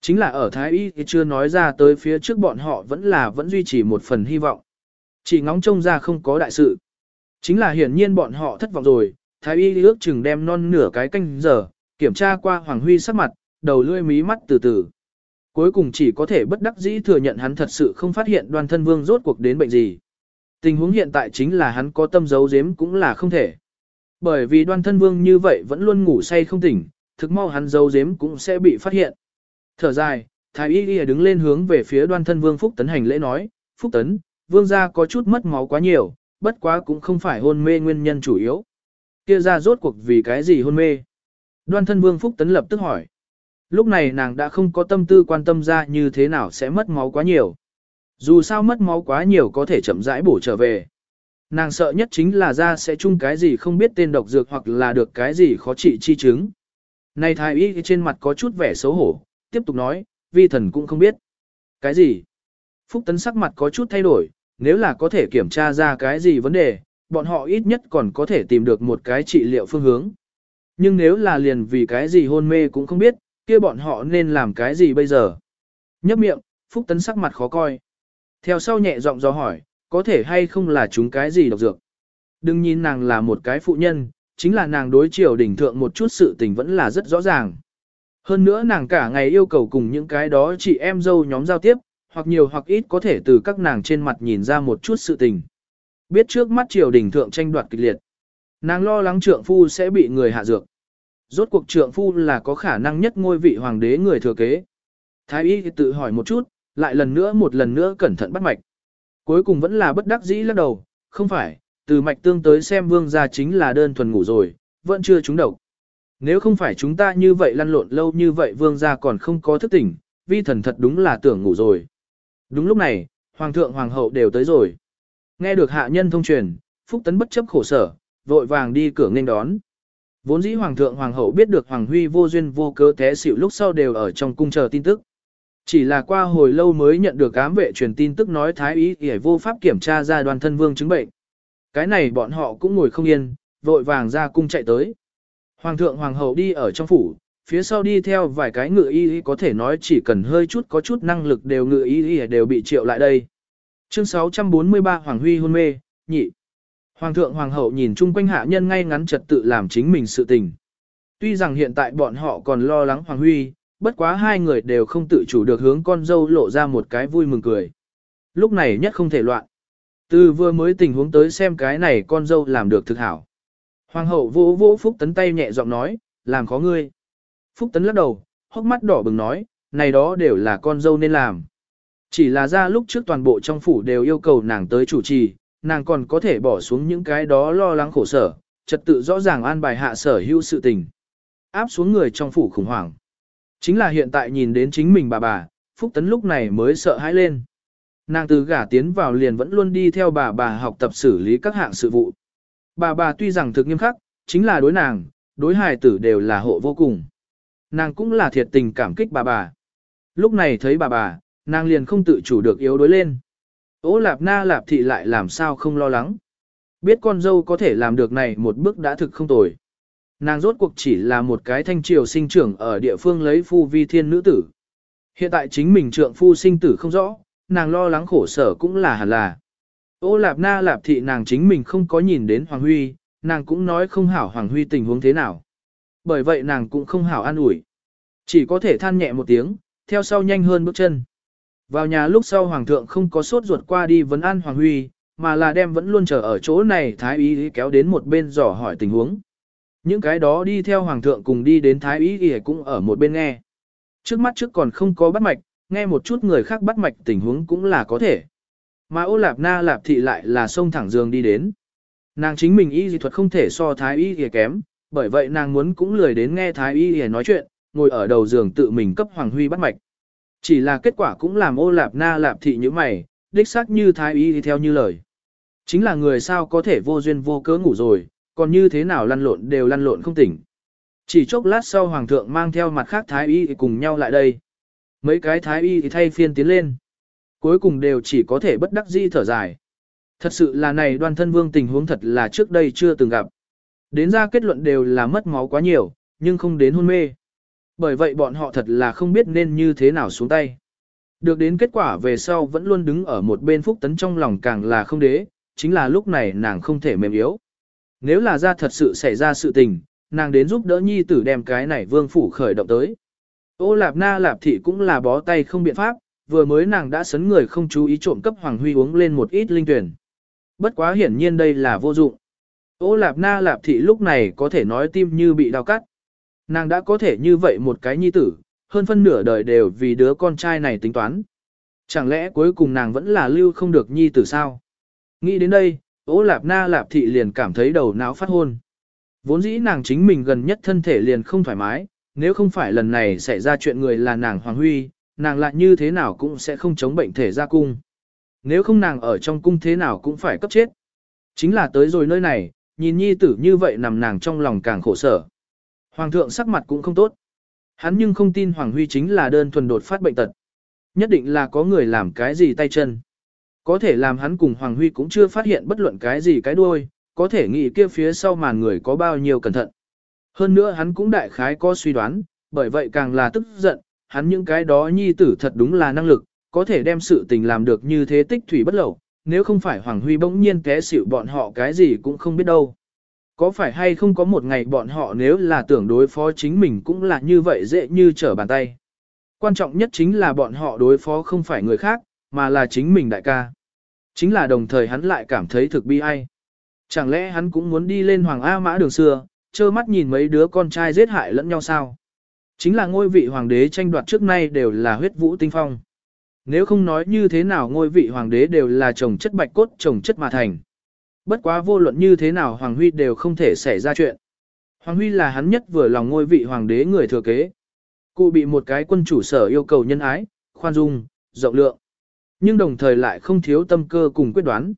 Chính là ở Thái Y Y chưa nói ra tới phía trước bọn họ vẫn là vẫn duy trì một phần hy vọng. Chỉ ngóng trông ra không có đại sự. Chính là hiển nhiên bọn họ thất vọng rồi, Thái Y ước chừng đem non nửa cái canh giờ, kiểm tra qua Hoàng Huy sắc mặt, đầu lưỡi mí mắt từ từ. Cuối cùng chỉ có thể bất đắc dĩ thừa nhận hắn thật sự không phát hiện đoan thân vương rốt cuộc đến bệnh gì. Tình huống hiện tại chính là hắn có tâm giấu giếm cũng là không thể. Bởi vì đoan thân vương như vậy vẫn luôn ngủ say không tỉnh, thực mau hắn giấu giếm cũng sẽ bị phát hiện. Thở dài, thái y ghi đứng lên hướng về phía đoan thân vương Phúc Tấn hành lễ nói, Phúc Tấn, vương gia có chút mất máu quá nhiều, bất quá cũng không phải hôn mê nguyên nhân chủ yếu. Kia ra rốt cuộc vì cái gì hôn mê? Đoan thân vương Phúc Tấn lập tức hỏi. Lúc này nàng đã không có tâm tư quan tâm ra như thế nào sẽ mất máu quá nhiều. Dù sao mất máu quá nhiều có thể chậm rãi bổ trở về. Nàng sợ nhất chính là ra sẽ chung cái gì không biết tên độc dược hoặc là được cái gì khó trị chi chứng. Này thái y trên mặt có chút vẻ xấu hổ, tiếp tục nói, vi thần cũng không biết. Cái gì? Phúc tấn sắc mặt có chút thay đổi, nếu là có thể kiểm tra ra cái gì vấn đề, bọn họ ít nhất còn có thể tìm được một cái trị liệu phương hướng. Nhưng nếu là liền vì cái gì hôn mê cũng không biết, kia bọn họ nên làm cái gì bây giờ? Nhấp miệng, Phúc Tấn sắc mặt khó coi. Theo sau nhẹ giọng do hỏi, có thể hay không là chúng cái gì độc dược? Đừng nhìn nàng là một cái phụ nhân, chính là nàng đối chiều đỉnh thượng một chút sự tình vẫn là rất rõ ràng. Hơn nữa nàng cả ngày yêu cầu cùng những cái đó chị em dâu nhóm giao tiếp, hoặc nhiều hoặc ít có thể từ các nàng trên mặt nhìn ra một chút sự tình. Biết trước mắt triều đình thượng tranh đoạt kịch liệt. Nàng lo lắng trượng phu sẽ bị người hạ dược. Rốt cuộc trượng phu là có khả năng nhất ngôi vị hoàng đế người thừa kế. Thái y tự hỏi một chút, lại lần nữa một lần nữa cẩn thận bắt mạch. Cuối cùng vẫn là bất đắc dĩ lắc đầu, không phải, từ mạch tương tới xem vương gia chính là đơn thuần ngủ rồi, vẫn chưa trúng độc. Nếu không phải chúng ta như vậy lăn lộn lâu như vậy vương gia còn không có thức tỉnh, vi thần thật đúng là tưởng ngủ rồi. Đúng lúc này, hoàng thượng hoàng hậu đều tới rồi. Nghe được hạ nhân thông truyền, Phúc Tấn bất chấp khổ sở, vội vàng đi cửa nghênh đón. Vốn dĩ hoàng thượng hoàng hậu biết được hoàng huy vô duyên vô cớ té xỉu lúc sau đều ở trong cung chờ tin tức. Chỉ là qua hồi lâu mới nhận được ám vệ truyền tin tức nói thái ý để vô pháp kiểm tra ra đoàn thân vương chứng bệnh. Cái này bọn họ cũng ngồi không yên, vội vàng ra cung chạy tới. Hoàng thượng hoàng hậu đi ở trong phủ, phía sau đi theo vài cái ngựa y có thể nói chỉ cần hơi chút có chút năng lực đều ngựa y đều bị triệu lại đây. Chương 643 Hoàng Huy hôn mê, nhị. Hoàng thượng hoàng hậu nhìn chung quanh hạ nhân ngay ngắn trật tự làm chính mình sự tình. Tuy rằng hiện tại bọn họ còn lo lắng Hoàng Huy, bất quá hai người đều không tự chủ được hướng con dâu lộ ra một cái vui mừng cười. Lúc này nhất không thể loạn. Từ vừa mới tình huống tới xem cái này con dâu làm được thực hảo. Hoàng hậu vỗ vỗ phúc tấn tay nhẹ giọng nói, làm khó ngươi. Phúc Tấn lắc đầu, hốc mắt đỏ bừng nói, này đó đều là con dâu nên làm. Chỉ là ra lúc trước toàn bộ trong phủ đều yêu cầu nàng tới chủ trì, nàng còn có thể bỏ xuống những cái đó lo lắng khổ sở, trật tự rõ ràng an bài hạ sở hữu sự tình. Áp xuống người trong phủ khủng hoảng. Chính là hiện tại nhìn đến chính mình bà bà, Phúc Tấn lúc này mới sợ hãi lên. Nàng từ gả tiến vào liền vẫn luôn đi theo bà bà học tập xử lý các hạng sự vụ. Bà bà tuy rằng thực nghiêm khắc, chính là đối nàng, đối hài tử đều là hộ vô cùng. Nàng cũng là thiệt tình cảm kích bà bà. Lúc này thấy bà bà, nàng liền không tự chủ được yếu đối lên. Ô lạp na lạp thị lại làm sao không lo lắng. Biết con dâu có thể làm được này một bước đã thực không tồi. Nàng rốt cuộc chỉ là một cái thanh triều sinh trưởng ở địa phương lấy phu vi thiên nữ tử. Hiện tại chính mình trượng phu sinh tử không rõ, nàng lo lắng khổ sở cũng là hẳn là. Ô lạp na lạp thị nàng chính mình không có nhìn đến Hoàng Huy, nàng cũng nói không hảo Hoàng Huy tình huống thế nào. Bởi vậy nàng cũng không hảo an ủi. Chỉ có thể than nhẹ một tiếng, theo sau nhanh hơn bước chân. Vào nhà lúc sau Hoàng thượng không có sốt ruột qua đi vấn an Hoàng Huy, mà là đem vẫn luôn chờ ở chỗ này Thái Y kéo đến một bên dò hỏi tình huống. Những cái đó đi theo Hoàng thượng cùng đi đến Thái Y cũng ở một bên nghe. Trước mắt trước còn không có bắt mạch, nghe một chút người khác bắt mạch tình huống cũng là có thể. Mà ô lạp na lạp thị lại là sông thẳng giường đi đến. Nàng chính mình y dị thuật không thể so thái y y kém, bởi vậy nàng muốn cũng lười đến nghe thái y y nói chuyện, ngồi ở đầu giường tự mình cấp Hoàng Huy bắt mạch. Chỉ là kết quả cũng làm ô lạp na lạp thị như mày, đích xác như thái y đi theo như lời. Chính là người sao có thể vô duyên vô cớ ngủ rồi, còn như thế nào lăn lộn đều lăn lộn không tỉnh. Chỉ chốc lát sau hoàng thượng mang theo mặt khác thái y cùng nhau lại đây. Mấy cái thái y thì thay phiên tiến lên. Cuối cùng đều chỉ có thể bất đắc dĩ thở dài. Thật sự là này đoan thân vương tình huống thật là trước đây chưa từng gặp. Đến ra kết luận đều là mất máu quá nhiều, nhưng không đến hôn mê. Bởi vậy bọn họ thật là không biết nên như thế nào xuống tay. Được đến kết quả về sau vẫn luôn đứng ở một bên phúc tấn trong lòng càng là không đế, chính là lúc này nàng không thể mềm yếu. Nếu là ra thật sự xảy ra sự tình, nàng đến giúp đỡ nhi tử đem cái này vương phủ khởi động tới. Ô lạp na lạp thị cũng là bó tay không biện pháp, vừa mới nàng đã sấn người không chú ý trộm cấp Hoàng Huy uống lên một ít linh tuyển. Bất quá hiển nhiên đây là vô dụng. Ô lạp na lạp thị lúc này có thể nói tim như bị đau cắt. Nàng đã có thể như vậy một cái nhi tử, hơn phân nửa đời đều vì đứa con trai này tính toán. Chẳng lẽ cuối cùng nàng vẫn là lưu không được nhi tử sao? Nghĩ đến đây, ố lạp na lạp thị liền cảm thấy đầu não phát hôn. Vốn dĩ nàng chính mình gần nhất thân thể liền không thoải mái, nếu không phải lần này xảy ra chuyện người là nàng Hoàng Huy, nàng lại như thế nào cũng sẽ không chống bệnh thể ra cung. Nếu không nàng ở trong cung thế nào cũng phải cấp chết. Chính là tới rồi nơi này, nhìn nhi tử như vậy nằm nàng trong lòng càng khổ sở. Hoàng thượng sắc mặt cũng không tốt. Hắn nhưng không tin Hoàng Huy chính là đơn thuần đột phát bệnh tật. Nhất định là có người làm cái gì tay chân. Có thể làm hắn cùng Hoàng Huy cũng chưa phát hiện bất luận cái gì cái đuôi, có thể nghĩ kia phía sau màn người có bao nhiêu cẩn thận. Hơn nữa hắn cũng đại khái có suy đoán, bởi vậy càng là tức giận, hắn những cái đó nhi tử thật đúng là năng lực, có thể đem sự tình làm được như thế tích thủy bất lậu, nếu không phải Hoàng Huy bỗng nhiên té xỉu bọn họ cái gì cũng không biết đâu. Có phải hay không có một ngày bọn họ nếu là tưởng đối phó chính mình cũng là như vậy dễ như trở bàn tay. Quan trọng nhất chính là bọn họ đối phó không phải người khác, mà là chính mình đại ca. Chính là đồng thời hắn lại cảm thấy thực bi ai. Chẳng lẽ hắn cũng muốn đi lên Hoàng A Mã đường xưa, trơ mắt nhìn mấy đứa con trai giết hại lẫn nhau sao? Chính là ngôi vị hoàng đế tranh đoạt trước nay đều là huyết vũ tinh phong. Nếu không nói như thế nào ngôi vị hoàng đế đều là chồng chất bạch cốt chồng chất mà thành. Bất quá vô luận như thế nào Hoàng Huy đều không thể xảy ra chuyện. Hoàng Huy là hắn nhất vừa lòng ngôi vị hoàng đế người thừa kế. Cụ bị một cái quân chủ sở yêu cầu nhân ái, khoan dung, rộng lượng. Nhưng đồng thời lại không thiếu tâm cơ cùng quyết đoán.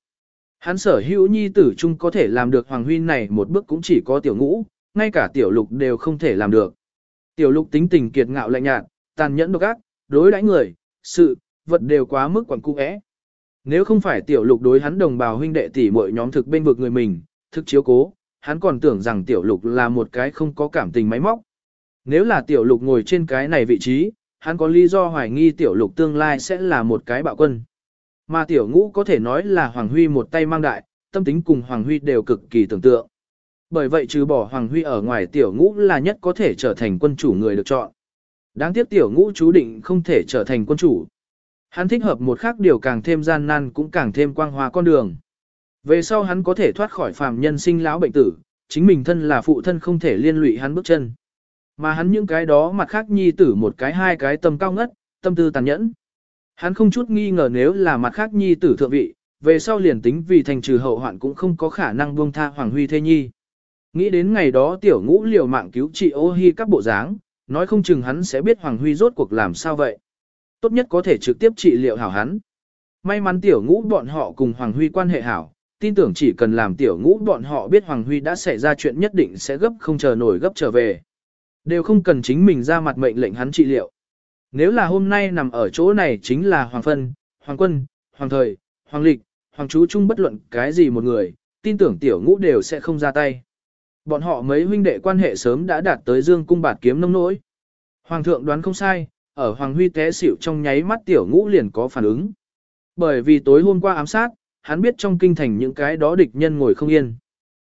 Hắn sở hữu nhi tử chung có thể làm được Hoàng Huy này một bước cũng chỉ có tiểu ngũ, ngay cả tiểu lục đều không thể làm được. Tiểu lục tính tình kiệt ngạo lạnh nhạt, tàn nhẫn độc ác, đối đãi người, sự, vật đều quá mức quẩn cung ẽ. Nếu không phải tiểu lục đối hắn đồng bào huynh đệ tỷ muội nhóm thực bên vực người mình, thực chiếu cố, hắn còn tưởng rằng tiểu lục là một cái không có cảm tình máy móc. Nếu là tiểu lục ngồi trên cái này vị trí, hắn có lý do hoài nghi tiểu lục tương lai sẽ là một cái bạo quân. Mà tiểu ngũ có thể nói là Hoàng Huy một tay mang đại, tâm tính cùng Hoàng Huy đều cực kỳ tưởng tượng. Bởi vậy trừ bỏ Hoàng Huy ở ngoài tiểu ngũ là nhất có thể trở thành quân chủ người được chọn. Đáng tiếc tiểu ngũ chú định không thể trở thành quân chủ. Hắn thích hợp một khác điều càng thêm gian nan cũng càng thêm quang hoa con đường. Về sau hắn có thể thoát khỏi phàm nhân sinh lão bệnh tử, chính mình thân là phụ thân không thể liên lụy hắn bước chân. Mà hắn những cái đó mặt khác nhi tử một cái hai cái tâm cao ngất, tâm tư tàn nhẫn. Hắn không chút nghi ngờ nếu là mặt khác nhi tử thượng vị, về sau liền tính vì thành trừ hậu hoạn cũng không có khả năng buông tha Hoàng Huy Thê Nhi. Nghĩ đến ngày đó tiểu ngũ liều mạng cứu trị ô hi các bộ dáng, nói không chừng hắn sẽ biết Hoàng Huy rốt cuộc làm sao vậy. Tốt nhất có thể trực tiếp trị liệu hảo hắn. May mắn tiểu ngũ bọn họ cùng Hoàng Huy quan hệ hảo, tin tưởng chỉ cần làm tiểu ngũ bọn họ biết Hoàng Huy đã xảy ra chuyện nhất định sẽ gấp không chờ nổi gấp trở về. Đều không cần chính mình ra mặt mệnh lệnh hắn trị liệu. Nếu là hôm nay nằm ở chỗ này chính là Hoàng Phân, Hoàng Quân, Hoàng Thời, Hoàng Lịch, Hoàng Chú Trung bất luận cái gì một người, tin tưởng tiểu ngũ đều sẽ không ra tay. Bọn họ mấy huynh đệ quan hệ sớm đã đạt tới dương cung bạt kiếm nông nỗi. Hoàng thượng đoán không sai, ở Hoàng Huy té xỉu trong nháy mắt tiểu ngũ liền có phản ứng. Bởi vì tối hôm qua ám sát, hắn biết trong kinh thành những cái đó địch nhân ngồi không yên.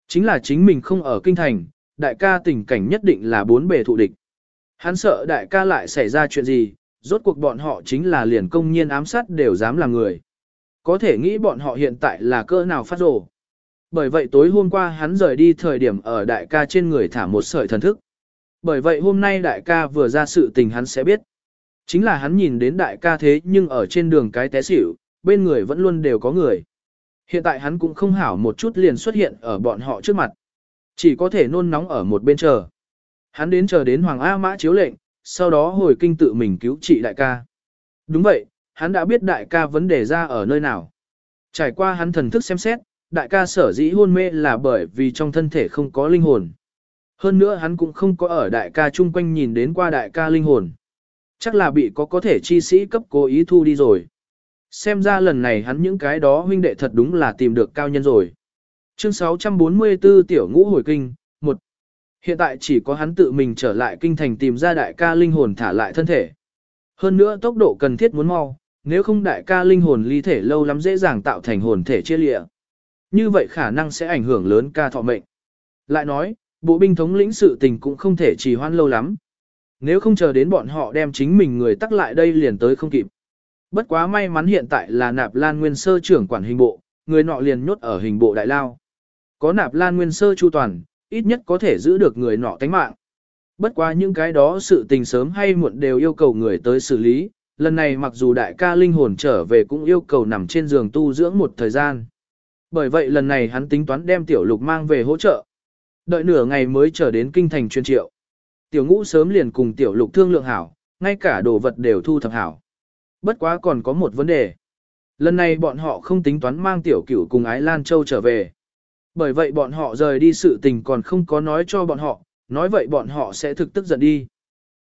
Chính là chính mình không ở kinh thành, đại ca tình cảnh nhất định là bốn bề thụ địch. Hắn sợ đại ca lại xảy ra chuyện gì, rốt cuộc bọn họ chính là liền công nhiên ám sát đều dám làm người. Có thể nghĩ bọn họ hiện tại là cơ nào phát rồ. Bởi vậy tối hôm qua hắn rời đi thời điểm ở đại ca trên người thả một sợi thần thức. Bởi vậy hôm nay đại ca vừa ra sự tình hắn sẽ biết. Chính là hắn nhìn đến đại ca thế nhưng ở trên đường cái té xỉu, bên người vẫn luôn đều có người. Hiện tại hắn cũng không hảo một chút liền xuất hiện ở bọn họ trước mặt. Chỉ có thể nôn nóng ở một bên chờ. Hắn đến chờ đến Hoàng A Mã chiếu lệnh, sau đó hồi kinh tự mình cứu trị đại ca. Đúng vậy, hắn đã biết đại ca vấn đề ra ở nơi nào. Trải qua hắn thần thức xem xét, đại ca sở dĩ hôn mê là bởi vì trong thân thể không có linh hồn. Hơn nữa hắn cũng không có ở đại ca chung quanh nhìn đến qua đại ca linh hồn. Chắc là bị có có thể chi sĩ cấp cố ý thu đi rồi. Xem ra lần này hắn những cái đó huynh đệ thật đúng là tìm được cao nhân rồi. Chương 644 Tiểu Ngũ Hồi Kinh, 1. Hiện tại chỉ có hắn tự mình trở lại kinh thành tìm ra đại ca linh hồn thả lại thân thể. Hơn nữa tốc độ cần thiết muốn mau, nếu không đại ca linh hồn ly thể lâu lắm dễ dàng tạo thành hồn thể chia lịa. Như vậy khả năng sẽ ảnh hưởng lớn ca thọ mệnh. Lại nói, bộ binh thống lĩnh sự tình cũng không thể trì hoãn lâu lắm. Nếu không chờ đến bọn họ đem chính mình người tắc lại đây liền tới không kịp. Bất quá may mắn hiện tại là nạp lan nguyên sơ trưởng quản hình bộ, người nọ liền nhốt ở hình bộ đại lao. Có nạp lan nguyên sơ chu toàn, ít nhất có thể giữ được người nọ tánh mạng. Bất quá những cái đó sự tình sớm hay muộn đều yêu cầu người tới xử lý, lần này mặc dù đại ca linh hồn trở về cũng yêu cầu nằm trên giường tu dưỡng một thời gian. Bởi vậy lần này hắn tính toán đem tiểu lục mang về hỗ trợ. Đợi nửa ngày mới trở đến kinh thành chuyên triệu. Tiểu ngũ sớm liền cùng tiểu lục thương lượng hảo, ngay cả đồ vật đều thu thập hảo. Bất quá còn có một vấn đề. Lần này bọn họ không tính toán mang tiểu cửu cùng Ái Lan Châu trở về. Bởi vậy bọn họ rời đi sự tình còn không có nói cho bọn họ, nói vậy bọn họ sẽ thực tức giận đi.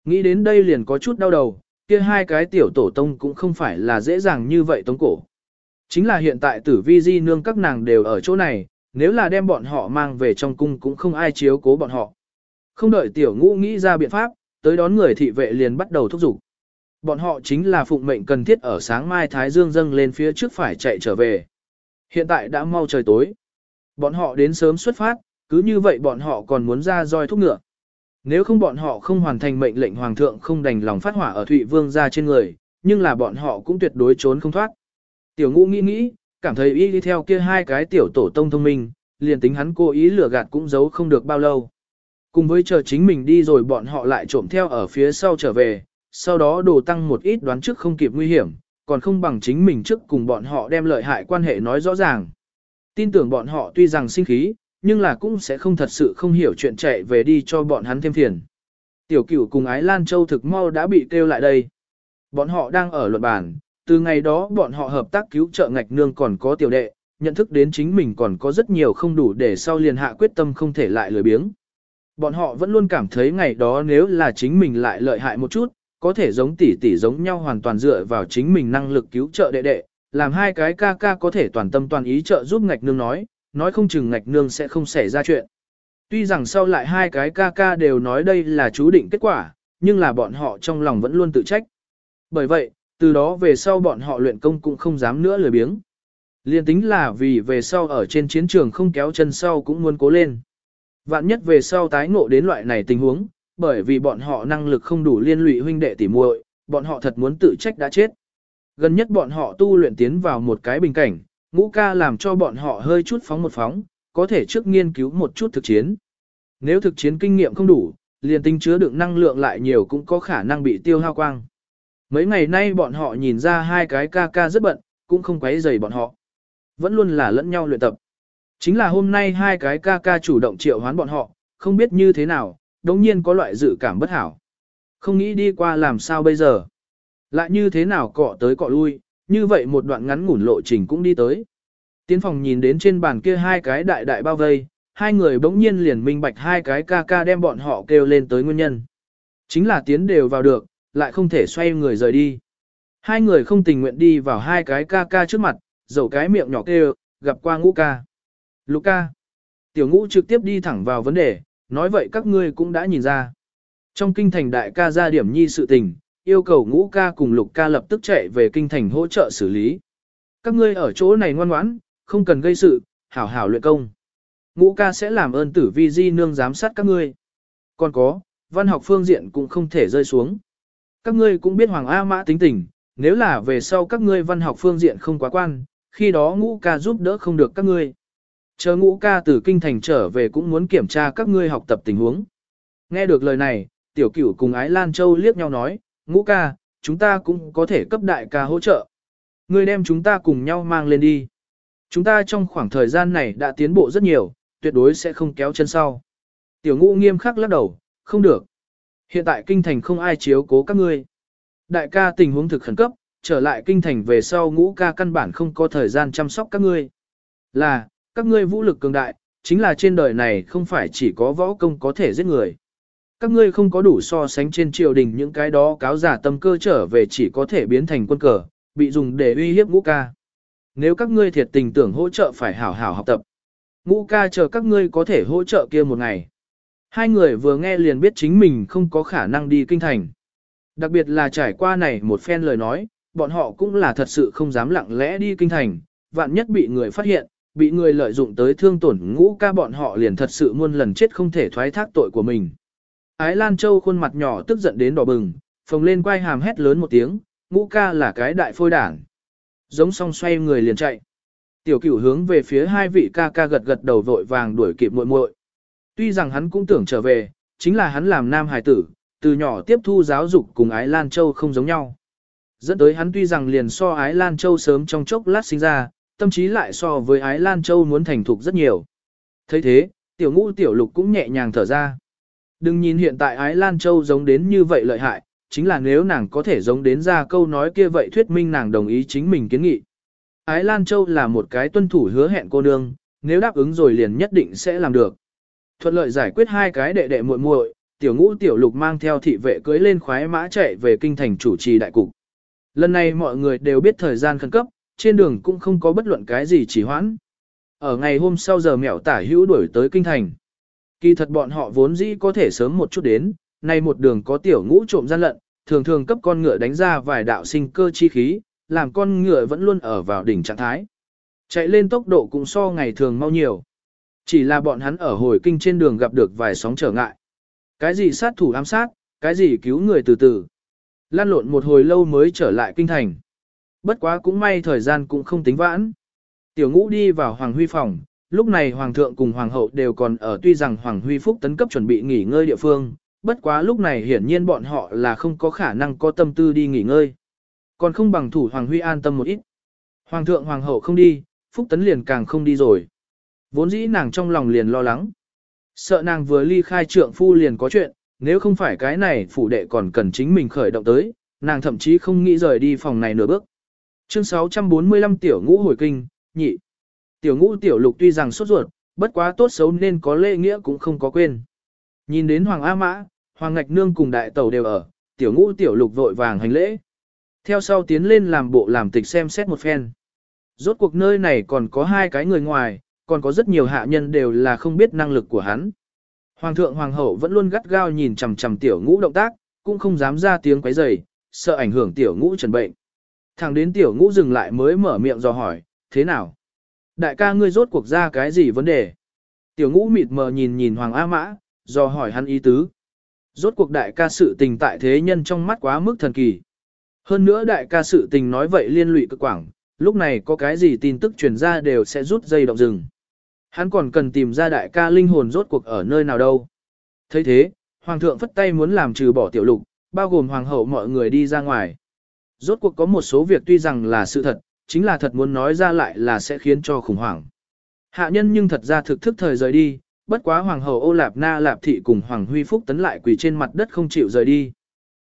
Nghĩ đến đây liền có chút đau đầu, kia hai cái tiểu tổ tông cũng không phải là dễ dàng như vậy tống cổ. Chính là hiện tại tử vi di nương các nàng đều ở chỗ này, nếu là đem bọn họ mang về trong cung cũng không ai chiếu cố bọn họ. Không đợi tiểu ngũ nghĩ ra biện pháp, tới đón người thị vệ liền bắt đầu thúc giục. Bọn họ chính là phụng mệnh cần thiết ở sáng mai Thái Dương dâng lên phía trước phải chạy trở về. Hiện tại đã mau trời tối. Bọn họ đến sớm xuất phát, cứ như vậy bọn họ còn muốn ra roi thúc ngựa. Nếu không bọn họ không hoàn thành mệnh lệnh hoàng thượng không đành lòng phát hỏa ở Thụy Vương ra trên người, nhưng là bọn họ cũng tuyệt đối trốn không thoát. Tiểu ngũ nghĩ nghĩ, cảm thấy y đi theo kia hai cái tiểu tổ tông thông minh, liền tính hắn cố ý lừa gạt cũng giấu không được bao lâu. Cùng với chờ chính mình đi rồi bọn họ lại trộm theo ở phía sau trở về, sau đó đồ tăng một ít đoán trước không kịp nguy hiểm, còn không bằng chính mình trước cùng bọn họ đem lợi hại quan hệ nói rõ ràng. Tin tưởng bọn họ tuy rằng sinh khí, nhưng là cũng sẽ không thật sự không hiểu chuyện chạy về đi cho bọn hắn thêm phiền. Tiểu cửu cùng ái Lan Châu thực mau đã bị kêu lại đây. Bọn họ đang ở luận bàn, từ ngày đó bọn họ hợp tác cứu trợ ngạch nương còn có tiểu đệ, nhận thức đến chính mình còn có rất nhiều không đủ để sau liền hạ quyết tâm không thể lại lười biếng. Bọn họ vẫn luôn cảm thấy ngày đó nếu là chính mình lại lợi hại một chút, có thể giống tỷ tỷ giống nhau hoàn toàn dựa vào chính mình năng lực cứu trợ đệ đệ, làm hai cái ca ca có thể toàn tâm toàn ý trợ giúp ngạch nương nói, nói không chừng ngạch nương sẽ không xảy ra chuyện. Tuy rằng sau lại hai cái ca ca đều nói đây là chú định kết quả, nhưng là bọn họ trong lòng vẫn luôn tự trách. Bởi vậy, từ đó về sau bọn họ luyện công cũng không dám nữa lười biếng. Liên tính là vì về sau ở trên chiến trường không kéo chân sau cũng muốn cố lên. Vạn nhất về sau tái ngộ đến loại này tình huống, bởi vì bọn họ năng lực không đủ liên lụy huynh đệ tỉ muội, bọn họ thật muốn tự trách đã chết. Gần nhất bọn họ tu luyện tiến vào một cái bình cảnh, ngũ ca làm cho bọn họ hơi chút phóng một phóng, có thể trước nghiên cứu một chút thực chiến. Nếu thực chiến kinh nghiệm không đủ, liền tinh chứa đựng năng lượng lại nhiều cũng có khả năng bị tiêu hao quang. Mấy ngày nay bọn họ nhìn ra hai cái ca ca rất bận, cũng không quấy rầy bọn họ. Vẫn luôn là lẫn nhau luyện tập. Chính là hôm nay hai cái ca ca chủ động triệu hoán bọn họ, không biết như thế nào, đồng nhiên có loại dự cảm bất hảo. Không nghĩ đi qua làm sao bây giờ. Lại như thế nào cọ tới cọ lui, như vậy một đoạn ngắn ngủn lộ trình cũng đi tới. Tiến phòng nhìn đến trên bàn kia hai cái đại đại bao vây, hai người bỗng nhiên liền minh bạch hai cái ca ca đem bọn họ kêu lên tới nguyên nhân. Chính là tiến đều vào được, lại không thể xoay người rời đi. Hai người không tình nguyện đi vào hai cái ca ca trước mặt, dầu cái miệng nhỏ kêu, gặp qua ngũ ca. Lục ca. Tiểu ngũ trực tiếp đi thẳng vào vấn đề, nói vậy các ngươi cũng đã nhìn ra. Trong kinh thành đại ca ra điểm nhi sự tình, yêu cầu ngũ ca cùng lục ca lập tức chạy về kinh thành hỗ trợ xử lý. Các ngươi ở chỗ này ngoan ngoãn, không cần gây sự, hảo hảo luyện công. Ngũ ca sẽ làm ơn tử vi di nương giám sát các ngươi. Còn có, văn học phương diện cũng không thể rơi xuống. Các ngươi cũng biết Hoàng A Mã tính tình, nếu là về sau các ngươi văn học phương diện không quá quan, khi đó ngũ ca giúp đỡ không được các ngươi. Chờ ngũ ca từ kinh thành trở về cũng muốn kiểm tra các ngươi học tập tình huống. Nghe được lời này, tiểu cửu cùng ái Lan Châu liếc nhau nói, ngũ ca, chúng ta cũng có thể cấp đại ca hỗ trợ. Ngươi đem chúng ta cùng nhau mang lên đi. Chúng ta trong khoảng thời gian này đã tiến bộ rất nhiều, tuyệt đối sẽ không kéo chân sau. Tiểu ngũ nghiêm khắc lắc đầu, không được. Hiện tại kinh thành không ai chiếu cố các ngươi. Đại ca tình huống thực khẩn cấp, trở lại kinh thành về sau ngũ ca căn bản không có thời gian chăm sóc các ngươi. Là, các ngươi vũ lực cường đại, chính là trên đời này không phải chỉ có võ công có thể giết người. Các ngươi không có đủ so sánh trên triều đình những cái đó cáo giả tâm cơ trở về chỉ có thể biến thành quân cờ, bị dùng để uy hiếp ngũ ca. Nếu các ngươi thiệt tình tưởng hỗ trợ phải hảo hảo học tập. Ngũ ca chờ các ngươi có thể hỗ trợ kia một ngày. Hai người vừa nghe liền biết chính mình không có khả năng đi kinh thành. Đặc biệt là trải qua này một phen lời nói, bọn họ cũng là thật sự không dám lặng lẽ đi kinh thành, vạn nhất bị người phát hiện, bị người lợi dụng tới thương tổn ngũ ca bọn họ liền thật sự muôn lần chết không thể thoái thác tội của mình. Ái Lan Châu khuôn mặt nhỏ tức giận đến đỏ bừng, phồng lên quay hàm hét lớn một tiếng, ngũ ca là cái đại phôi đảng. Giống song xoay người liền chạy. Tiểu cửu hướng về phía hai vị ca ca gật gật đầu vội vàng đuổi kịp muội muội. Tuy rằng hắn cũng tưởng trở về, chính là hắn làm nam hài tử, từ nhỏ tiếp thu giáo dục cùng Ái Lan Châu không giống nhau. Dẫn tới hắn tuy rằng liền so Ái Lan Châu sớm trong chốc lát sinh ra, tâm trí lại so với Ái Lan Châu muốn thành thục rất nhiều. thấy thế, tiểu ngũ tiểu lục cũng nhẹ nhàng thở ra. Đừng nhìn hiện tại Ái Lan Châu giống đến như vậy lợi hại, chính là nếu nàng có thể giống đến ra câu nói kia vậy thuyết minh nàng đồng ý chính mình kiến nghị. Ái Lan Châu là một cái tuân thủ hứa hẹn cô nương, nếu đáp ứng rồi liền nhất định sẽ làm được. Thuận lợi giải quyết hai cái đệ đệ muội muội, tiểu ngũ tiểu lục mang theo thị vệ cưới lên khoái mã chạy về kinh thành chủ trì đại cục. Lần này mọi người đều biết thời gian khẩn cấp, trên đường cũng không có bất luận cái gì chỉ hoãn. Ở ngày hôm sau giờ mẹo tả hữu đuổi tới kinh thành. Kỳ thật bọn họ vốn dĩ có thể sớm một chút đến, nay một đường có tiểu ngũ trộm gian lận, thường thường cấp con ngựa đánh ra vài đạo sinh cơ chi khí, làm con ngựa vẫn luôn ở vào đỉnh trạng thái. Chạy lên tốc độ cũng so ngày thường mau nhiều. Chỉ là bọn hắn ở hồi kinh trên đường gặp được vài sóng trở ngại. Cái gì sát thủ ám sát, cái gì cứu người từ từ. Lan lộn một hồi lâu mới trở lại kinh thành. Bất quá cũng may thời gian cũng không tính vãn. Tiểu ngũ đi vào Hoàng Huy phòng, lúc này Hoàng thượng cùng Hoàng hậu đều còn ở tuy rằng Hoàng Huy Phúc tấn cấp chuẩn bị nghỉ ngơi địa phương, bất quá lúc này hiển nhiên bọn họ là không có khả năng có tâm tư đi nghỉ ngơi. Còn không bằng thủ Hoàng Huy an tâm một ít. Hoàng thượng Hoàng hậu không đi, Phúc tấn liền càng không đi rồi. Vốn dĩ nàng trong lòng liền lo lắng. Sợ nàng vừa ly khai trượng phu liền có chuyện, nếu không phải cái này phủ đệ còn cần chính mình khởi động tới, nàng thậm chí không nghĩ rời đi phòng này nửa bước. Chương 645 tiểu ngũ hồi kinh, nhị. Tiểu ngũ tiểu lục tuy rằng sốt ruột, bất quá tốt xấu nên có lễ nghĩa cũng không có quên. Nhìn đến Hoàng A Mã, Hoàng Ngạch Nương cùng đại tàu đều ở, tiểu ngũ tiểu lục vội vàng hành lễ. Theo sau tiến lên làm bộ làm tịch xem xét một phen. Rốt cuộc nơi này còn có hai cái người ngoài, còn có rất nhiều hạ nhân đều là không biết năng lực của hắn. Hoàng thượng hoàng hậu vẫn luôn gắt gao nhìn chằm chằm tiểu ngũ động tác, cũng không dám ra tiếng quấy rầy, sợ ảnh hưởng tiểu ngũ trần bệnh. Thằng đến tiểu ngũ dừng lại mới mở miệng dò hỏi, thế nào? Đại ca ngươi rốt cuộc ra cái gì vấn đề? Tiểu ngũ mịt mờ nhìn nhìn Hoàng A Mã, dò hỏi hắn ý tứ. Rốt cuộc đại ca sự tình tại thế nhân trong mắt quá mức thần kỳ. Hơn nữa đại ca sự tình nói vậy liên lụy cực quảng, lúc này có cái gì tin tức truyền ra đều sẽ rút dây động rừng. Hắn còn cần tìm ra đại ca linh hồn rốt cuộc ở nơi nào đâu. thấy thế, Hoàng thượng phất tay muốn làm trừ bỏ tiểu lục, bao gồm hoàng hậu mọi người đi ra ngoài. Rốt cuộc có một số việc tuy rằng là sự thật, chính là thật muốn nói ra lại là sẽ khiến cho khủng hoảng. Hạ nhân nhưng thật ra thực thức thời rời đi, bất quá hoàng hậu ô lạp na lạp thị cùng hoàng huy phúc tấn lại quỳ trên mặt đất không chịu rời đi.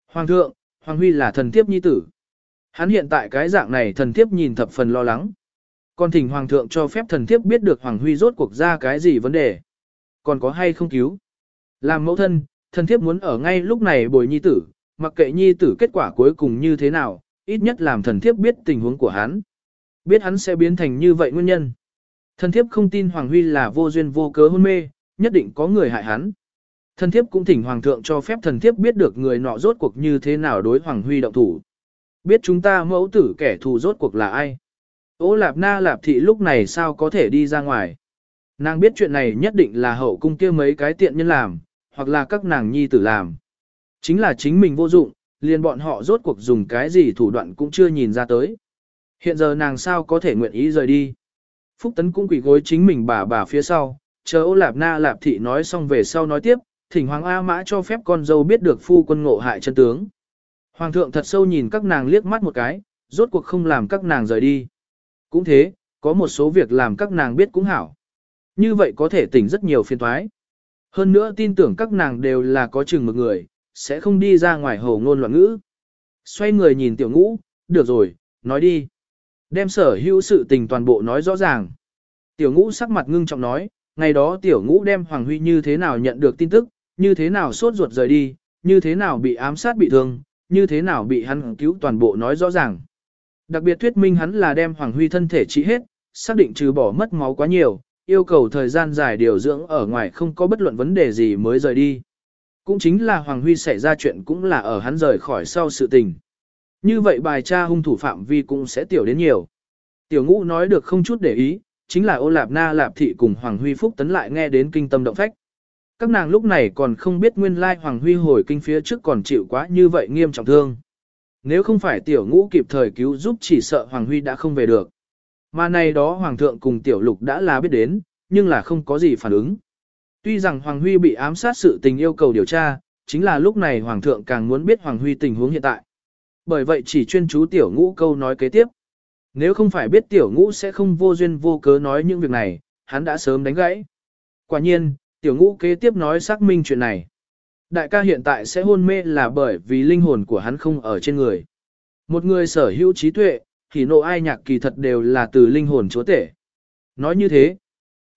Hoàng thượng, hoàng huy là thần thiếp nhi tử. Hắn hiện tại cái dạng này thần thiếp nhìn thập phần lo lắng. Còn thỉnh hoàng thượng cho phép thần thiếp biết được hoàng huy rốt cuộc ra cái gì vấn đề. Còn có hay không cứu. Làm mẫu thân, thần thiếp muốn ở ngay lúc này bồi nhi tử, mặc kệ nhi tử kết quả cuối cùng như thế nào, ít nhất làm thần thiếp biết tình huống của hắn. Biết hắn sẽ biến thành như vậy nguyên nhân. Thần thiếp không tin Hoàng Huy là vô duyên vô cớ hôn mê, nhất định có người hại hắn. Thần thiếp cũng thỉnh Hoàng thượng cho phép thần thiếp biết được người nọ rốt cuộc như thế nào đối Hoàng Huy động thủ. Biết chúng ta mẫu tử kẻ thù rốt cuộc là ai. Ô Lạp Na Lạp Thị lúc này sao có thể đi ra ngoài. Nàng biết chuyện này nhất định là hậu cung kia mấy cái tiện nhân làm, hoặc là các nàng nhi tử làm. Chính là chính mình vô dụng, liền bọn họ rốt cuộc dùng cái gì thủ đoạn cũng chưa nhìn ra tới. Hiện giờ nàng sao có thể nguyện ý rời đi. Phúc Tấn cũng quỷ gối chính mình bà bà phía sau, chờ ô lạp na lạp thị nói xong về sau nói tiếp, thỉnh Hoàng A Mã cho phép con dâu biết được phu quân ngộ hại chân tướng. Hoàng thượng thật sâu nhìn các nàng liếc mắt một cái, rốt cuộc không làm các nàng rời đi. Cũng thế, có một số việc làm các nàng biết cũng hảo. Như vậy có thể tỉnh rất nhiều phiền thoái. Hơn nữa tin tưởng các nàng đều là có chừng một người, sẽ không đi ra ngoài hồ ngôn loạn ngữ. Xoay người nhìn tiểu ngũ, được rồi, nói đi. Đem sở hữu sự tình toàn bộ nói rõ ràng. Tiểu ngũ sắc mặt ngưng trọng nói, ngày đó tiểu ngũ đem Hoàng Huy như thế nào nhận được tin tức, như thế nào sốt ruột rời đi, như thế nào bị ám sát bị thương, như thế nào bị hắn cứu toàn bộ nói rõ ràng. Đặc biệt thuyết minh hắn là đem Hoàng Huy thân thể trị hết, xác định trừ bỏ mất máu quá nhiều, yêu cầu thời gian dài điều dưỡng ở ngoài không có bất luận vấn đề gì mới rời đi. Cũng chính là Hoàng Huy xảy ra chuyện cũng là ở hắn rời khỏi sau sự tình. Như vậy bài tra hung thủ phạm vi cũng sẽ tiểu đến nhiều. Tiểu ngũ nói được không chút để ý, chính là ô lạp na lạp thị cùng Hoàng Huy Phúc tấn lại nghe đến kinh tâm động phách. Các nàng lúc này còn không biết nguyên lai Hoàng Huy hồi kinh phía trước còn chịu quá như vậy nghiêm trọng thương. Nếu không phải tiểu ngũ kịp thời cứu giúp chỉ sợ Hoàng Huy đã không về được. Mà này đó Hoàng thượng cùng tiểu lục đã là biết đến, nhưng là không có gì phản ứng. Tuy rằng Hoàng Huy bị ám sát sự tình yêu cầu điều tra, chính là lúc này Hoàng thượng càng muốn biết Hoàng Huy tình huống hiện tại. Bởi vậy chỉ chuyên chú tiểu ngũ câu nói kế tiếp. Nếu không phải biết tiểu ngũ sẽ không vô duyên vô cớ nói những việc này, hắn đã sớm đánh gãy. Quả nhiên, tiểu ngũ kế tiếp nói xác minh chuyện này. Đại ca hiện tại sẽ hôn mê là bởi vì linh hồn của hắn không ở trên người. Một người sở hữu trí tuệ, thì nộ ai nhạc kỳ thật đều là từ linh hồn chúa tể. Nói như thế,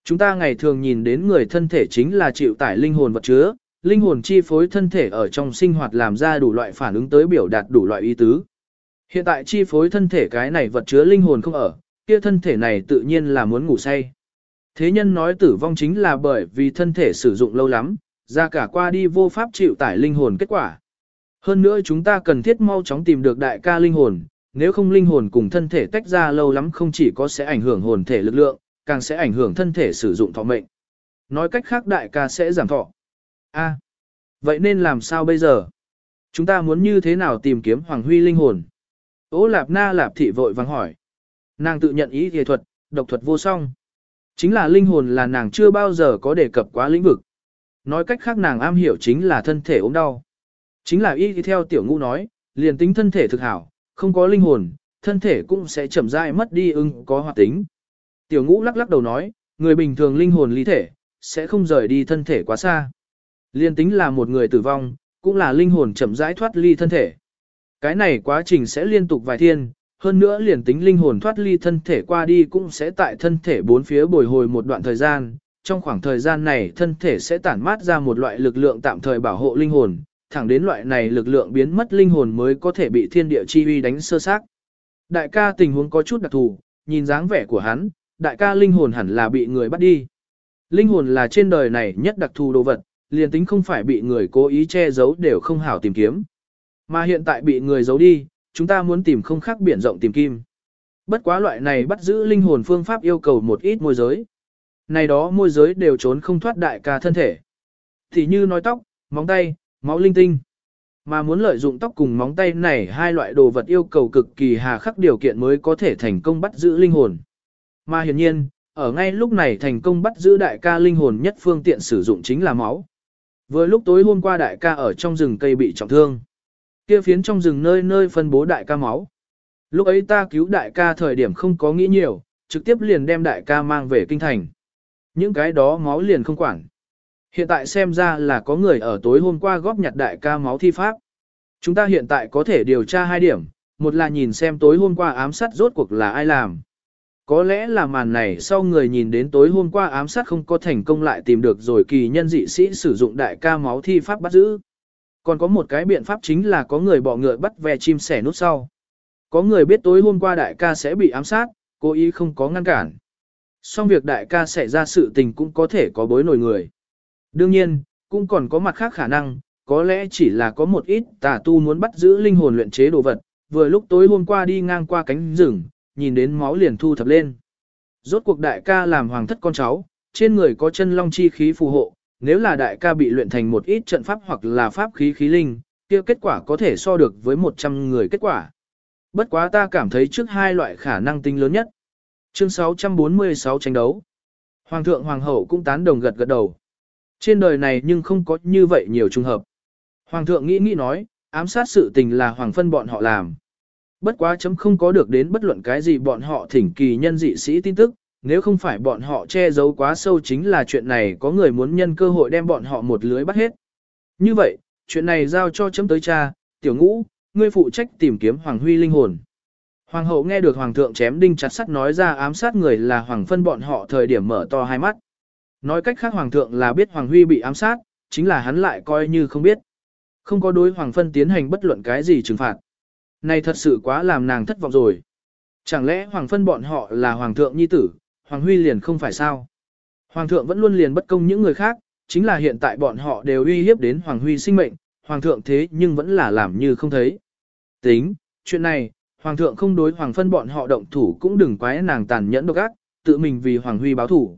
chúng ta ngày thường nhìn đến người thân thể chính là chịu tải linh hồn vật chứa, linh hồn chi phối thân thể ở trong sinh hoạt làm ra đủ loại phản ứng tới biểu đạt đủ loại ý tứ. Hiện tại chi phối thân thể cái này vật chứa linh hồn không ở, kia thân thể này tự nhiên là muốn ngủ say. Thế nhân nói tử vong chính là bởi vì thân thể sử dụng lâu lắm, ra cả qua đi vô pháp chịu tải linh hồn kết quả. Hơn nữa chúng ta cần thiết mau chóng tìm được đại ca linh hồn, nếu không linh hồn cùng thân thể tách ra lâu lắm không chỉ có sẽ ảnh hưởng hồn thể lực lượng, càng sẽ ảnh hưởng thân thể sử dụng thọ mệnh. Nói cách khác đại ca sẽ giảm thọ. A, vậy nên làm sao bây giờ? Chúng ta muốn như thế nào tìm kiếm Hoàng Huy linh hồn? Ô Lạp Na Lạp Thị vội vàng hỏi. Nàng tự nhận ý y thuật, độc thuật vô song. Chính là linh hồn là nàng chưa bao giờ có đề cập quá lĩnh vực. Nói cách khác nàng am hiểu chính là thân thể ốm đau. Chính là y theo tiểu ngũ nói, liền tính thân thể thực hảo, không có linh hồn, thân thể cũng sẽ chậm rãi mất đi ưng có hoạt tính. Tiểu ngũ lắc lắc đầu nói, người bình thường linh hồn ly thể, sẽ không rời đi thân thể quá xa. Liên tính là một người tử vong, cũng là linh hồn chậm rãi thoát ly thân thể. Cái này quá trình sẽ liên tục vài thiên, hơn nữa liền tính linh hồn thoát ly thân thể qua đi cũng sẽ tại thân thể bốn phía bồi hồi một đoạn thời gian. Trong khoảng thời gian này thân thể sẽ tản mát ra một loại lực lượng tạm thời bảo hộ linh hồn, thẳng đến loại này lực lượng biến mất linh hồn mới có thể bị thiên địa chi uy đánh sơ xác. Đại ca tình huống có chút đặc thù, nhìn dáng vẻ của hắn, đại ca linh hồn hẳn là bị người bắt đi. Linh hồn là trên đời này nhất đặc thù đồ vật, liền tính không phải bị người cố ý che giấu đều không hảo tìm kiếm. Mà hiện tại bị người giấu đi, chúng ta muốn tìm không khác biển rộng tìm kim. Bất quá loại này bắt giữ linh hồn phương pháp yêu cầu một ít môi giới. Này đó môi giới đều trốn không thoát đại ca thân thể. Thì như nói tóc, móng tay, máu linh tinh. Mà muốn lợi dụng tóc cùng móng tay này hai loại đồ vật yêu cầu cực kỳ hà khắc điều kiện mới có thể thành công bắt giữ linh hồn. Mà hiển nhiên, ở ngay lúc này thành công bắt giữ đại ca linh hồn nhất phương tiện sử dụng chính là máu. Vừa lúc tối hôm qua đại ca ở trong rừng cây bị trọng thương. Kia phiến trong rừng nơi nơi phân bố đại ca máu. Lúc ấy ta cứu đại ca thời điểm không có nghĩ nhiều, trực tiếp liền đem đại ca mang về kinh thành. Những cái đó máu liền không quản. Hiện tại xem ra là có người ở tối hôm qua góp nhặt đại ca máu thi pháp. Chúng ta hiện tại có thể điều tra hai điểm, một là nhìn xem tối hôm qua ám sát rốt cuộc là ai làm. Có lẽ là màn này sau người nhìn đến tối hôm qua ám sát không có thành công lại tìm được rồi kỳ nhân dị sĩ sử dụng đại ca máu thi pháp bắt giữ. Còn có một cái biện pháp chính là có người bỏ ngựa bắt ve chim sẻ nút sau. Có người biết tối hôm qua đại ca sẽ bị ám sát, cố ý không có ngăn cản. Song việc đại ca xảy ra sự tình cũng có thể có bối nổi người. Đương nhiên, cũng còn có mặt khác khả năng, có lẽ chỉ là có một ít tà tu muốn bắt giữ linh hồn luyện chế đồ vật, vừa lúc tối hôm qua đi ngang qua cánh rừng, nhìn đến máu liền thu thập lên. Rốt cuộc đại ca làm hoàng thất con cháu, trên người có chân long chi khí phù hộ, nếu là đại ca bị luyện thành một ít trận pháp hoặc là pháp khí khí linh, kia kết quả có thể so được với 100 người kết quả. Bất quá ta cảm thấy trước hai loại khả năng tính lớn nhất. Chương 646 tranh đấu. Hoàng thượng hoàng hậu cũng tán đồng gật gật đầu. Trên đời này nhưng không có như vậy nhiều trùng hợp. Hoàng thượng nghĩ nghĩ nói, ám sát sự tình là hoàng phân bọn họ làm. Bất quá chấm không có được đến bất luận cái gì bọn họ thỉnh kỳ nhân dị sĩ tin tức, nếu không phải bọn họ che giấu quá sâu chính là chuyện này có người muốn nhân cơ hội đem bọn họ một lưới bắt hết. Như vậy, chuyện này giao cho chấm tới cha, tiểu ngũ, ngươi phụ trách tìm kiếm Hoàng Huy linh hồn. Hoàng hậu nghe được Hoàng thượng chém đinh chặt sắt nói ra ám sát người là Hoàng phân bọn họ thời điểm mở to hai mắt. Nói cách khác Hoàng thượng là biết Hoàng Huy bị ám sát, chính là hắn lại coi như không biết. Không có đối Hoàng phân tiến hành bất luận cái gì trừng phạt. Này thật sự quá làm nàng thất vọng rồi. Chẳng lẽ Hoàng phân bọn họ là Hoàng thượng nhi tử, Hoàng Huy liền không phải sao? Hoàng thượng vẫn luôn liền bất công những người khác, chính là hiện tại bọn họ đều uy hiếp đến Hoàng Huy sinh mệnh, Hoàng thượng thế nhưng vẫn là làm như không thấy. Tính, chuyện này, Hoàng thượng không đối Hoàng phân bọn họ động thủ cũng đừng quái nàng tàn nhẫn độc ác, tự mình vì Hoàng Huy báo thủ.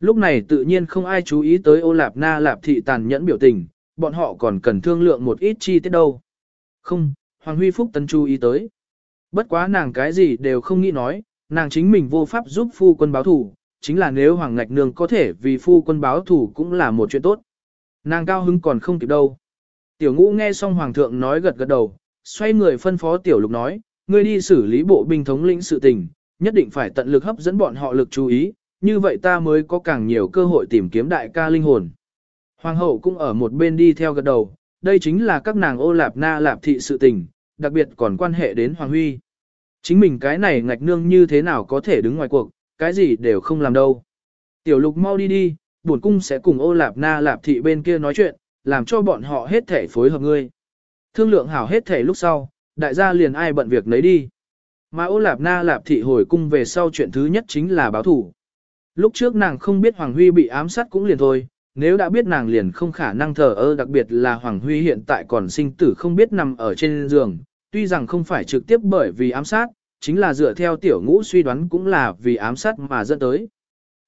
Lúc này tự nhiên không ai chú ý tới ô lạp na lạp thị tàn nhẫn biểu tình, bọn họ còn cần thương lượng một ít chi tiết đâu. Không, Hoàng Huy Phúc tân chú ý tới. Bất quá nàng cái gì đều không nghĩ nói, nàng chính mình vô pháp giúp phu quân báo thủ, chính là nếu Hoàng Ngạch Nương có thể vì phu quân báo thủ cũng là một chuyện tốt. Nàng cao hứng còn không kịp đâu. Tiểu ngũ nghe xong Hoàng thượng nói gật gật đầu, xoay người phân phó Tiểu lục nói, ngươi đi xử lý bộ binh thống lĩnh sự tình, nhất định phải tận lực hấp dẫn bọn họ lực chú ý, như vậy ta mới có càng nhiều cơ hội tìm kiếm đại ca linh hồn. Hoàng hậu cũng ở một bên đi theo gật đầu, đây chính là các nàng ô lạp na lạp thị sự tình, đặc biệt còn quan hệ đến Hoàng Huy. Chính mình cái này ngạch nương như thế nào có thể đứng ngoài cuộc, cái gì đều không làm đâu. Tiểu lục mau đi đi, bổn cung sẽ cùng ô lạp na lạp thị bên kia nói chuyện, làm cho bọn họ hết thể phối hợp ngươi. Thương lượng hảo hết thể lúc sau, đại gia liền ai bận việc nấy đi. Mà ô lạp na lạp thị hồi cung về sau chuyện thứ nhất chính là báo thủ. Lúc trước nàng không biết Hoàng Huy bị ám sát cũng liền thôi, nếu đã biết nàng liền không khả năng thờ ơ đặc biệt là Hoàng Huy hiện tại còn sinh tử không biết nằm ở trên giường, tuy rằng không phải trực tiếp bởi vì ám sát, chính là dựa theo tiểu ngũ suy đoán cũng là vì ám sát mà dẫn tới.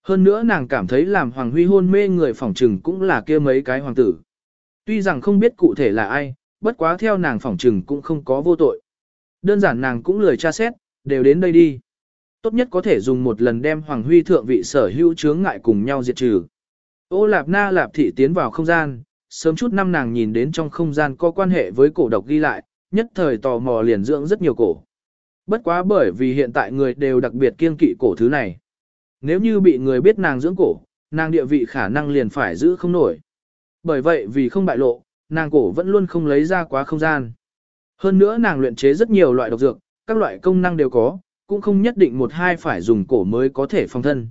Hơn nữa nàng cảm thấy làm Hoàng Huy hôn mê người phỏng trừng cũng là kia mấy cái hoàng tử. Tuy rằng không biết cụ thể là ai, bất quá theo nàng phỏng trừng cũng không có vô tội. Đơn giản nàng cũng lười tra xét, đều đến đây đi. Tốt nhất có thể dùng một lần đem Hoàng Huy thượng vị sở hữu chướng ngại cùng nhau diệt trừ. Ô Lạp Na Lạp Thị tiến vào không gian, sớm chút năm nàng nhìn đến trong không gian có quan hệ với cổ độc ghi lại, nhất thời tò mò liền dưỡng rất nhiều cổ. Bất quá bởi vì hiện tại người đều đặc biệt kiên kỵ cổ thứ này. Nếu như bị người biết nàng dưỡng cổ, nàng địa vị khả năng liền phải giữ không nổi. Bởi vậy vì không bại lộ, nàng cổ vẫn luôn không lấy ra quá không gian. Hơn nữa nàng luyện chế rất nhiều loại độc dược, các loại công năng đều có, cũng không nhất định một hai phải dùng cổ mới có thể phòng thân.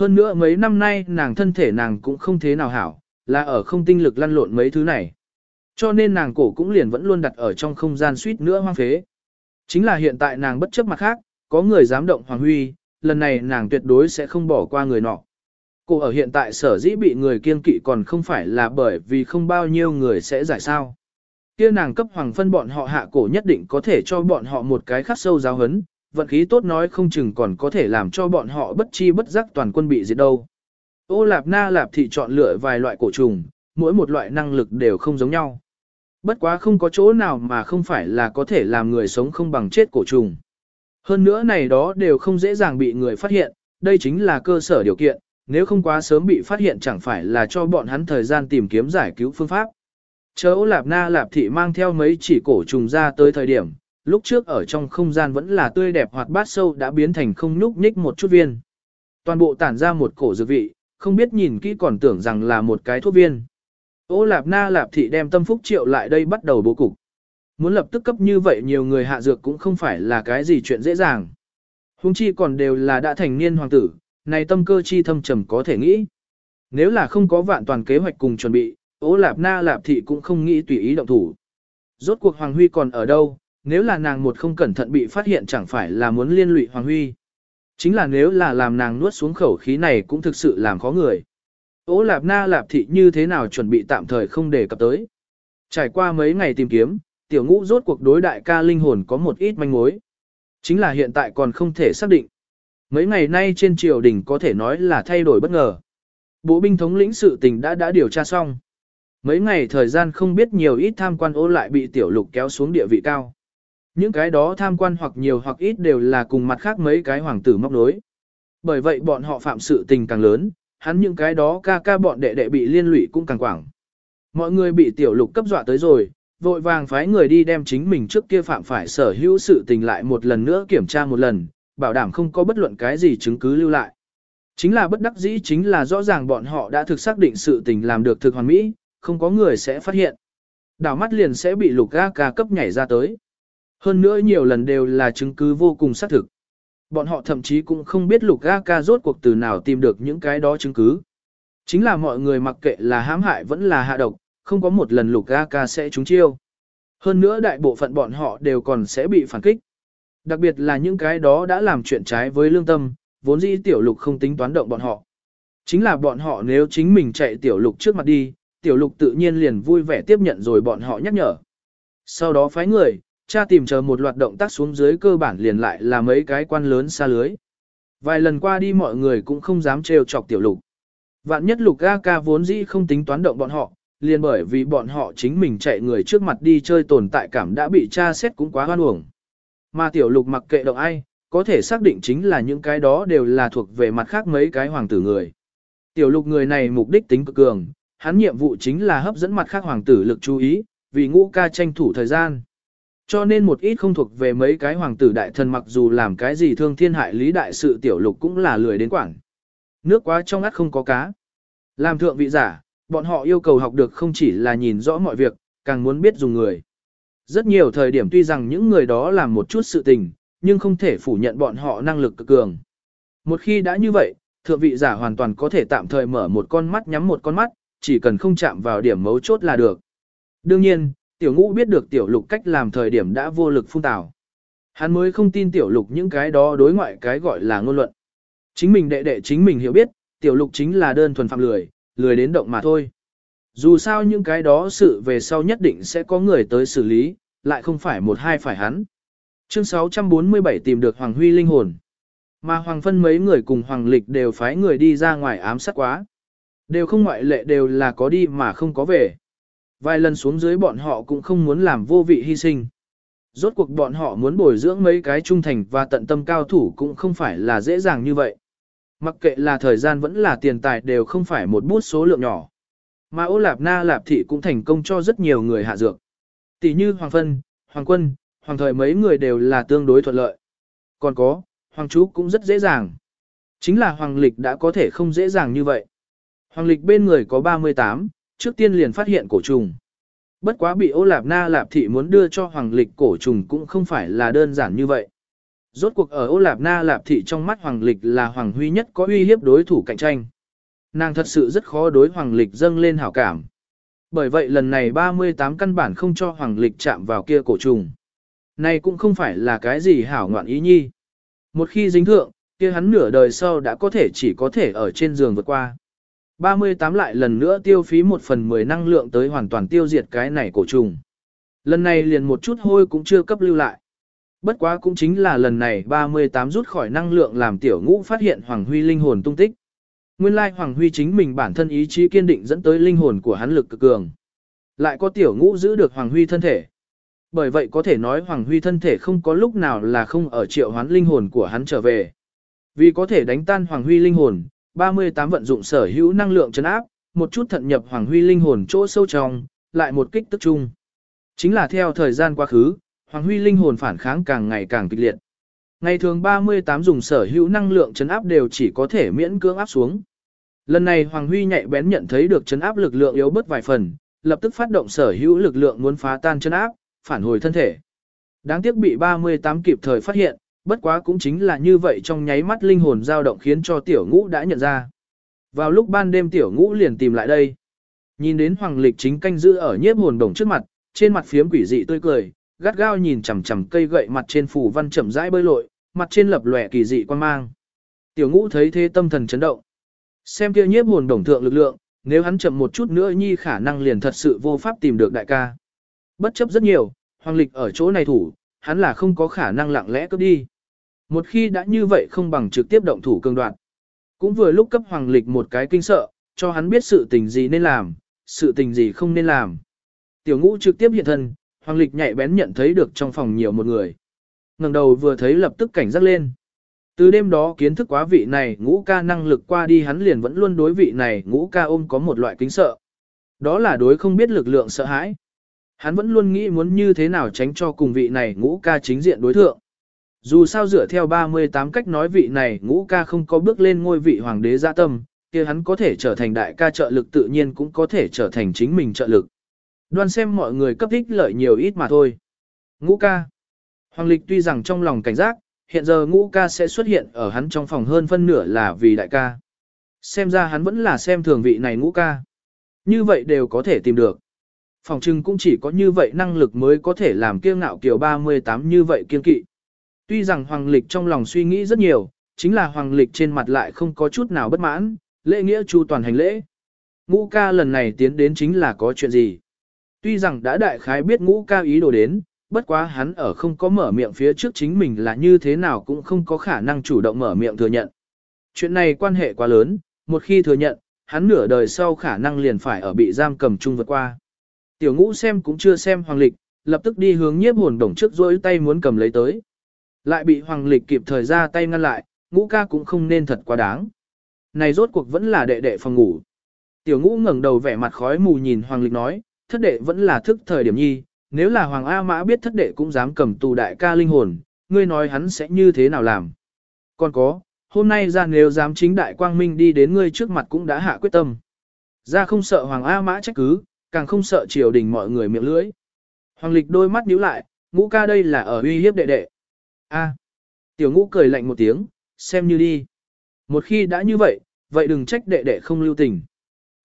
Hơn nữa mấy năm nay nàng thân thể nàng cũng không thế nào hảo, là ở không tinh lực lăn lộn mấy thứ này. Cho nên nàng cổ cũng liền vẫn luôn đặt ở trong không gian suýt nữa hoang phế. Chính là hiện tại nàng bất chấp mặt khác, có người dám động Hoàng Huy, lần này nàng tuyệt đối sẽ không bỏ qua người nọ. Cô ở hiện tại sở dĩ bị người kiên kỵ còn không phải là bởi vì không bao nhiêu người sẽ giải sao. Kia nàng cấp hoàng phân bọn họ hạ cổ nhất định có thể cho bọn họ một cái khắc sâu giáo hấn, vận khí tốt nói không chừng còn có thể làm cho bọn họ bất chi bất giác toàn quân bị diệt đâu. Ô Lạp Na Lạp Thị chọn lựa vài loại cổ trùng, mỗi một loại năng lực đều không giống nhau. Bất quá không có chỗ nào mà không phải là có thể làm người sống không bằng chết cổ trùng. Hơn nữa này đó đều không dễ dàng bị người phát hiện, đây chính là cơ sở điều kiện, nếu không quá sớm bị phát hiện chẳng phải là cho bọn hắn thời gian tìm kiếm giải cứu phương pháp. Chớ Ô Lạp Na Lạp Thị mang theo mấy chỉ cổ trùng ra tới thời điểm, lúc trước ở trong không gian vẫn là tươi đẹp hoạt bát sâu đã biến thành không nhúc nhích một chút viên. Toàn bộ tản ra một cổ dược vị, không biết nhìn kỹ còn tưởng rằng là một cái thuốc viên. Ô Lạp Na Lạp Thị đem tâm phúc triệu lại đây bắt đầu bố cục. Muốn lập tức cấp như vậy nhiều người hạ dược cũng không phải là cái gì chuyện dễ dàng. Hùng chi còn đều là đã thành niên hoàng tử, này tâm cơ chi thâm trầm có thể nghĩ. Nếu là không có vạn toàn kế hoạch cùng chuẩn bị, Ô lạp na lạp thị cũng không nghĩ tùy ý động thủ. Rốt cuộc Hoàng Huy còn ở đâu, nếu là nàng một không cẩn thận bị phát hiện chẳng phải là muốn liên lụy Hoàng Huy. Chính là nếu là làm nàng nuốt xuống khẩu khí này cũng thực sự làm khó người. Ố lạp na lạp thị như thế nào chuẩn bị tạm thời không để cập tới. Trải qua mấy ngày tìm kiếm, tiểu ngũ rốt cuộc đối đại ca linh hồn có một ít manh mối. Chính là hiện tại còn không thể xác định. Mấy ngày nay trên triều đình có thể nói là thay đổi bất ngờ. Bộ binh thống lĩnh sự tình đã đã điều tra xong. Mấy ngày thời gian không biết nhiều ít tham quan ô lại bị tiểu lục kéo xuống địa vị cao. Những cái đó tham quan hoặc nhiều hoặc ít đều là cùng mặt khác mấy cái hoàng tử móc nối. Bởi vậy bọn họ phạm sự tình càng lớn, hắn những cái đó ca ca bọn đệ đệ bị liên lụy cũng càng quảng. Mọi người bị tiểu lục cấp dọa tới rồi, vội vàng phái người đi đem chính mình trước kia phạm phải sở hữu sự tình lại một lần nữa kiểm tra một lần, bảo đảm không có bất luận cái gì chứng cứ lưu lại. Chính là bất đắc dĩ chính là rõ ràng bọn họ đã thực xác định sự tình làm được thực hoàn mỹ, không có người sẽ phát hiện. Đảo mắt liền sẽ bị lục ca ca cấp nhảy ra tới. Hơn nữa nhiều lần đều là chứng cứ vô cùng xác thực. Bọn họ thậm chí cũng không biết lục ga ca rốt cuộc từ nào tìm được những cái đó chứng cứ. Chính là mọi người mặc kệ là hãm hại vẫn là hạ độc, không có một lần lục ga ca sẽ trúng chiêu. Hơn nữa đại bộ phận bọn họ đều còn sẽ bị phản kích. Đặc biệt là những cái đó đã làm chuyện trái với lương tâm, vốn dĩ tiểu lục không tính toán động bọn họ. Chính là bọn họ nếu chính mình chạy tiểu lục trước mặt đi, tiểu lục tự nhiên liền vui vẻ tiếp nhận rồi bọn họ nhắc nhở. Sau đó phái người, cha tìm chờ một loạt động tác xuống dưới cơ bản liền lại là mấy cái quan lớn xa lưới. Vài lần qua đi mọi người cũng không dám trêu chọc tiểu lục. Vạn nhất lục A ca vốn dĩ không tính toán động bọn họ, liền bởi vì bọn họ chính mình chạy người trước mặt đi chơi tồn tại cảm đã bị cha xét cũng quá hoan uổng. Mà tiểu lục mặc kệ động ai, có thể xác định chính là những cái đó đều là thuộc về mặt khác mấy cái hoàng tử người. Tiểu lục người này mục đích tính cực cường, hắn nhiệm vụ chính là hấp dẫn mặt khác hoàng tử lực chú ý, vì ngũ ca tranh thủ thời gian. Cho nên một ít không thuộc về mấy cái hoàng tử đại thần mặc dù làm cái gì thương thiên hại lý đại sự tiểu lục cũng là lười đến quảng. Nước quá trong ngắt không có cá. Làm thượng vị giả, bọn họ yêu cầu học được không chỉ là nhìn rõ mọi việc, càng muốn biết dùng người. Rất nhiều thời điểm tuy rằng những người đó làm một chút sự tình, nhưng không thể phủ nhận bọn họ năng lực cực cường. Một khi đã như vậy, thượng vị giả hoàn toàn có thể tạm thời mở một con mắt nhắm một con mắt, chỉ cần không chạm vào điểm mấu chốt là được. Đương nhiên, tiểu ngũ biết được tiểu lục cách làm thời điểm đã vô lực phun tào. Hắn mới không tin tiểu lục những cái đó đối ngoại cái gọi là ngôn luận. Chính mình đệ đệ chính mình hiểu biết, tiểu lục chính là đơn thuần phạm lười, lười đến động mà thôi. Dù sao những cái đó sự về sau nhất định sẽ có người tới xử lý, lại không phải một hai phải hắn. Chương 647 tìm được Hoàng Huy linh hồn. Mà Hoàng Phân mấy người cùng Hoàng Lịch đều phái người đi ra ngoài ám sát quá. Đều không ngoại lệ đều là có đi mà không có về. Vài lần xuống dưới bọn họ cũng không muốn làm vô vị hy sinh. Rốt cuộc bọn họ muốn bồi dưỡng mấy cái trung thành và tận tâm cao thủ cũng không phải là dễ dàng như vậy. Mặc kệ là thời gian vẫn là tiền tài đều không phải một bút số lượng nhỏ. Mà ô lạp na lạp thị cũng thành công cho rất nhiều người hạ dược. Tỷ như Hoàng Phân, Hoàng Quân, Hoàng Thời mấy người đều là tương đối thuận lợi. Còn có, Hoàng Chú cũng rất dễ dàng. Chính là Hoàng Lịch đã có thể không dễ dàng như vậy. Hoàng Lịch bên người có 38, trước tiên liền phát hiện cổ trùng. Bất quá bị ô lạp na lạp thị muốn đưa cho Hoàng Lịch cổ trùng cũng không phải là đơn giản như vậy. Rốt cuộc ở ô lạp na lạp thị trong mắt Hoàng Lịch là Hoàng Huy nhất có uy hiếp đối thủ cạnh tranh. Nàng thật sự rất khó đối Hoàng Lịch dâng lên hảo cảm. Bởi vậy lần này 38 căn bản không cho Hoàng Lịch chạm vào kia cổ trùng. Này cũng không phải là cái gì hảo ngoạn ý nhi. Một khi dính thượng, kia hắn nửa đời sau đã có thể chỉ có thể ở trên giường vượt qua. 38 lại lần nữa tiêu phí một phần 10 năng lượng tới hoàn toàn tiêu diệt cái này cổ trùng. Lần này liền một chút hôi cũng chưa cấp lưu lại. Bất quá cũng chính là lần này 38 rút khỏi năng lượng làm tiểu ngũ phát hiện Hoàng Huy linh hồn tung tích. Nguyên lai Hoàng Huy chính mình bản thân ý chí kiên định dẫn tới linh hồn của hắn lực cực cường. Lại có tiểu ngũ giữ được Hoàng Huy thân thể. Bởi vậy có thể nói Hoàng Huy thân thể không có lúc nào là không ở triệu hoán linh hồn của hắn trở về. Vì có thể đánh tan Hoàng Huy linh hồn, 38 vận dụng sở hữu năng lượng chấn áp, một chút thận nhập Hoàng Huy linh hồn chỗ sâu trong, lại một kích tức chung. Chính là theo thời gian quá khứ, Hoàng Huy linh hồn phản kháng càng ngày càng kịch liệt. Ngày thường 38 dùng sở hữu năng lượng chấn áp đều chỉ có thể miễn cưỡng áp xuống. Lần này Hoàng Huy nhạy bén nhận thấy được chấn áp lực lượng yếu bớt vài phần, lập tức phát động sở hữu lực lượng muốn phá tan chấn áp, phản hồi thân thể. Đáng tiếc bị 38 kịp thời phát hiện, bất quá cũng chính là như vậy trong nháy mắt linh hồn dao động khiến cho tiểu ngũ đã nhận ra. Vào lúc ban đêm tiểu ngũ liền tìm lại đây. Nhìn đến hoàng lịch chính canh giữ ở nhiếp hồn đồng trước mặt, trên mặt phiếm quỷ dị tươi cười, gắt gao nhìn chằm chằm cây gậy mặt trên phủ văn chậm rãi bơi lội, mặt trên lập lòe kỳ dị quan mang. Tiểu ngũ thấy thế tâm thần chấn động. Xem kia nhiếp hồn đồng thượng lực lượng, nếu hắn chậm một chút nữa nhi khả năng liền thật sự vô pháp tìm được đại ca. Bất chấp rất nhiều, hoàng lịch ở chỗ này thủ, hắn là không có khả năng lặng lẽ cướp đi. Một khi đã như vậy không bằng trực tiếp động thủ cường đoạn. Cũng vừa lúc cấp hoàng lịch một cái kinh sợ, cho hắn biết sự tình gì nên làm, sự tình gì không nên làm. Tiểu ngũ trực tiếp hiện thân, hoàng lịch nhạy bén nhận thấy được trong phòng nhiều một người. ngẩng đầu vừa thấy lập tức cảnh giác lên. Từ đêm đó kiến thức quá vị này ngũ ca năng lực qua đi hắn liền vẫn luôn đối vị này ngũ ca ôm có một loại kính sợ. Đó là đối không biết lực lượng sợ hãi. Hắn vẫn luôn nghĩ muốn như thế nào tránh cho cùng vị này ngũ ca chính diện đối thượng. Dù sao dựa theo 38 cách nói vị này ngũ ca không có bước lên ngôi vị hoàng đế gia tâm, kia hắn có thể trở thành đại ca trợ lực tự nhiên cũng có thể trở thành chính mình trợ lực. Đoan xem mọi người cấp ích lợi nhiều ít mà thôi. Ngũ ca. Hoàng lịch tuy rằng trong lòng cảnh giác, hiện giờ ngũ ca sẽ xuất hiện ở hắn trong phòng hơn phân nửa là vì đại ca. Xem ra hắn vẫn là xem thường vị này ngũ ca. Như vậy đều có thể tìm được. Phòng trưng cũng chỉ có như vậy năng lực mới có thể làm kiêu ngạo kiểu 38 như vậy kiên kỵ. Tuy rằng Hoàng Lịch trong lòng suy nghĩ rất nhiều, chính là Hoàng Lịch trên mặt lại không có chút nào bất mãn, lễ nghĩa chu toàn hành lễ. Ngũ ca lần này tiến đến chính là có chuyện gì. Tuy rằng đã đại khái biết ngũ ca ý đồ đến, bất quá hắn ở không có mở miệng phía trước chính mình là như thế nào cũng không có khả năng chủ động mở miệng thừa nhận. Chuyện này quan hệ quá lớn, một khi thừa nhận, hắn nửa đời sau khả năng liền phải ở bị giam cầm chung vượt qua. Tiểu ngũ xem cũng chưa xem hoàng lịch, lập tức đi hướng nhiếp hồn đồng trước rỗi tay muốn cầm lấy tới. Lại bị hoàng lịch kịp thời ra tay ngăn lại, ngũ ca cũng không nên thật quá đáng. Này rốt cuộc vẫn là đệ đệ phòng ngủ. Tiểu ngũ ngẩng đầu vẻ mặt khói mù nhìn hoàng lịch nói, thất đệ vẫn là thức thời điểm nhi, nếu là hoàng A mã biết thất đệ cũng dám cầm tù đại ca linh hồn, ngươi nói hắn sẽ như thế nào làm. Còn có, hôm nay ra nếu dám chính đại quang minh đi đến ngươi trước mặt cũng đã hạ quyết tâm. Ra không sợ hoàng A mã trách cứ, càng không sợ triều đình mọi người miệng lưỡi. Hoàng lịch đôi mắt nhíu lại, ngũ ca đây là ở uy hiếp đệ đệ. A. Tiểu ngũ cười lạnh một tiếng, xem như đi. Một khi đã như vậy, vậy đừng trách đệ đệ không lưu tình.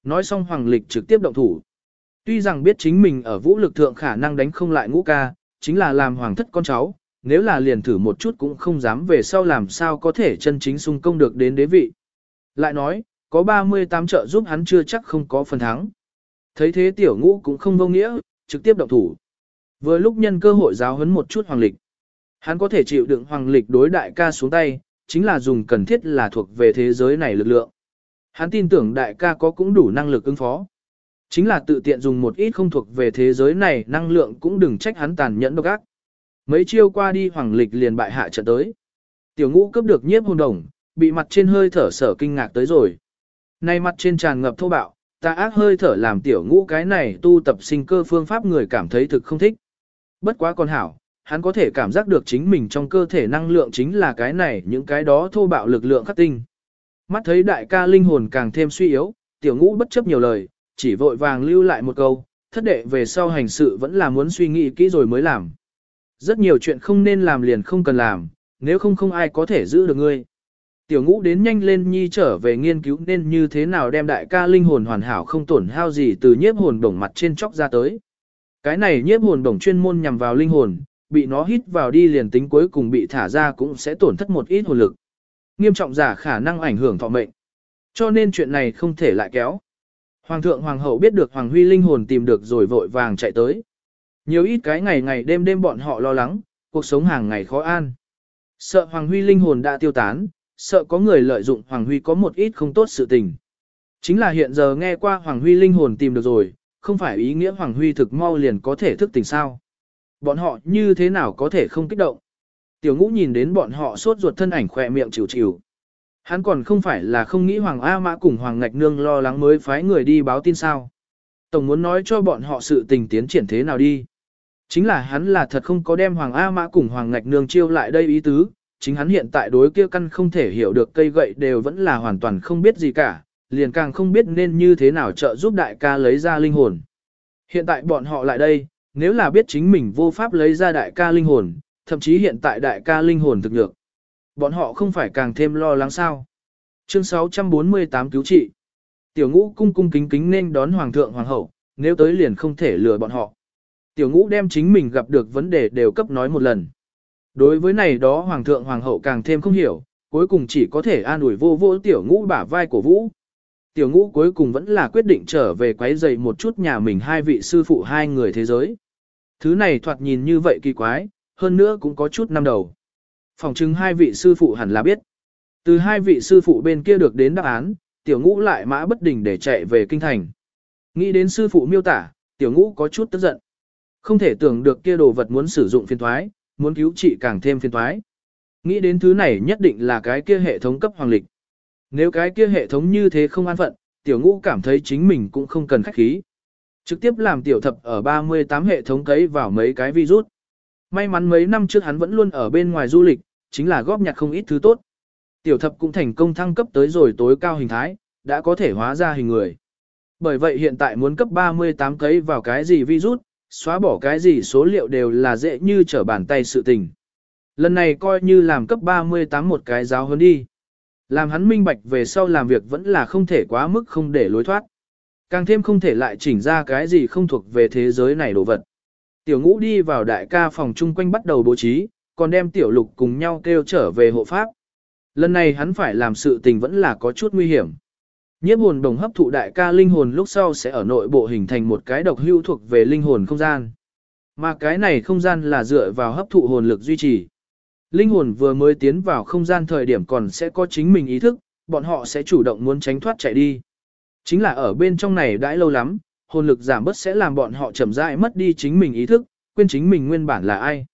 Nói xong hoàng lịch trực tiếp động thủ. Tuy rằng biết chính mình ở vũ lực thượng khả năng đánh không lại ngũ ca, chính là làm hoàng thất con cháu, nếu là liền thử một chút cũng không dám về sau làm sao có thể chân chính xung công được đến đế vị. Lại nói, có 38 trợ giúp hắn chưa chắc không có phần thắng. Thấy thế tiểu ngũ cũng không vô nghĩa, trực tiếp động thủ. Vừa lúc nhân cơ hội giáo huấn một chút hoàng lịch. Hắn có thể chịu đựng hoàng lịch đối đại ca xuống tay, chính là dùng cần thiết là thuộc về thế giới này lực lượng. Hắn tin tưởng đại ca có cũng đủ năng lực ứng phó. Chính là tự tiện dùng một ít không thuộc về thế giới này năng lượng cũng đừng trách hắn tàn nhẫn độc ác. Mấy chiêu qua đi hoàng lịch liền bại hạ trận tới. Tiểu ngũ cấp được nhiếp hồn đồng, bị mặt trên hơi thở sở kinh ngạc tới rồi. Nay mặt trên tràn ngập thô bạo, ta ác hơi thở làm tiểu ngũ cái này tu tập sinh cơ phương pháp người cảm thấy thực không thích. Bất quá con hảo, hắn có thể cảm giác được chính mình trong cơ thể năng lượng chính là cái này những cái đó thô bạo lực lượng khắc tinh. Mắt thấy đại ca linh hồn càng thêm suy yếu, tiểu ngũ bất chấp nhiều lời, chỉ vội vàng lưu lại một câu, thất đệ về sau hành sự vẫn là muốn suy nghĩ kỹ rồi mới làm. Rất nhiều chuyện không nên làm liền không cần làm, nếu không không ai có thể giữ được ngươi. Tiểu ngũ đến nhanh lên nhi trở về nghiên cứu nên như thế nào đem đại ca linh hồn hoàn hảo không tổn hao gì từ nhiếp hồn đồng mặt trên chóc ra tới. Cái này nhiếp hồn đồng chuyên môn nhằm vào linh hồn, bị nó hít vào đi liền tính cuối cùng bị thả ra cũng sẽ tổn thất một ít hồn lực. Nghiêm trọng giả khả năng ảnh hưởng thọ mệnh. Cho nên chuyện này không thể lại kéo. Hoàng thượng hoàng hậu biết được Hoàng Huy linh hồn tìm được rồi vội vàng chạy tới. Nhiều ít cái ngày ngày đêm đêm bọn họ lo lắng, cuộc sống hàng ngày khó an. Sợ Hoàng Huy linh hồn đã tiêu tán, sợ có người lợi dụng Hoàng Huy có một ít không tốt sự tình. Chính là hiện giờ nghe qua Hoàng Huy linh hồn tìm được rồi, không phải ý nghĩa Hoàng Huy thực mau liền có thể thức tỉnh sao. Bọn họ như thế nào có thể không kích động. Tiểu ngũ nhìn đến bọn họ sốt ruột thân ảnh khỏe miệng chịu chịu. Hắn còn không phải là không nghĩ Hoàng A Mã cùng Hoàng Ngạch Nương lo lắng mới phái người đi báo tin sao. Tổng muốn nói cho bọn họ sự tình tiến triển thế nào đi. Chính là hắn là thật không có đem Hoàng A Mã cùng Hoàng Ngạch Nương chiêu lại đây ý tứ, chính hắn hiện tại đối kia căn không thể hiểu được cây gậy đều vẫn là hoàn toàn không biết gì cả, liền càng không biết nên như thế nào trợ giúp đại ca lấy ra linh hồn. Hiện tại bọn họ lại đây, nếu là biết chính mình vô pháp lấy ra đại ca linh hồn, thậm chí hiện tại đại ca linh hồn thực nhược. Bọn họ không phải càng thêm lo lắng sao. Chương 648 cứu trị. Tiểu ngũ cung cung kính kính nên đón hoàng thượng hoàng hậu, nếu tới liền không thể lừa bọn họ. Tiểu ngũ đem chính mình gặp được vấn đề đều cấp nói một lần. Đối với này đó hoàng thượng hoàng hậu càng thêm không hiểu, cuối cùng chỉ có thể an ủi vô vô tiểu ngũ bả vai của vũ. Tiểu ngũ cuối cùng vẫn là quyết định trở về quấy dậy một chút nhà mình hai vị sư phụ hai người thế giới. Thứ này thoạt nhìn như vậy kỳ quái, hơn nữa cũng có chút năm đầu. Phòng chứng hai vị sư phụ hẳn là biết. Từ hai vị sư phụ bên kia được đến đáp án, tiểu ngũ lại mã bất đình để chạy về kinh thành. Nghĩ đến sư phụ miêu tả, tiểu ngũ có chút tức giận. Không thể tưởng được kia đồ vật muốn sử dụng phiên thoái, muốn cứu trị càng thêm phiên thoái. Nghĩ đến thứ này nhất định là cái kia hệ thống cấp hoàng lịch. Nếu cái kia hệ thống như thế không an phận, tiểu ngũ cảm thấy chính mình cũng không cần khách khí. Trực tiếp làm tiểu thập ở 38 hệ thống cấy vào mấy cái virus. May mắn mấy năm trước hắn vẫn luôn ở bên ngoài du lịch, chính là góp nhặt không ít thứ tốt. Tiểu thập cũng thành công thăng cấp tới rồi tối cao hình thái, đã có thể hóa ra hình người. Bởi vậy hiện tại muốn cấp 38 cấy vào cái gì virus, xóa bỏ cái gì số liệu đều là dễ như trở bàn tay sự tình. Lần này coi như làm cấp 38 một cái giáo hơn đi. Làm hắn minh bạch về sau làm việc vẫn là không thể quá mức không để lối thoát. Càng thêm không thể lại chỉnh ra cái gì không thuộc về thế giới này đồ vật. Tiểu ngũ đi vào đại ca phòng chung quanh bắt đầu bố trí, còn đem tiểu lục cùng nhau kêu trở về hộ pháp. Lần này hắn phải làm sự tình vẫn là có chút nguy hiểm. Nhiếp hồn đồng hấp thụ đại ca linh hồn lúc sau sẽ ở nội bộ hình thành một cái độc hưu thuộc về linh hồn không gian. Mà cái này không gian là dựa vào hấp thụ hồn lực duy trì. Linh hồn vừa mới tiến vào không gian thời điểm còn sẽ có chính mình ý thức, bọn họ sẽ chủ động muốn tránh thoát chạy đi. Chính là ở bên trong này đãi lâu lắm, hồn lực giảm bớt sẽ làm bọn họ chậm rãi mất đi chính mình ý thức, quên chính mình nguyên bản là ai.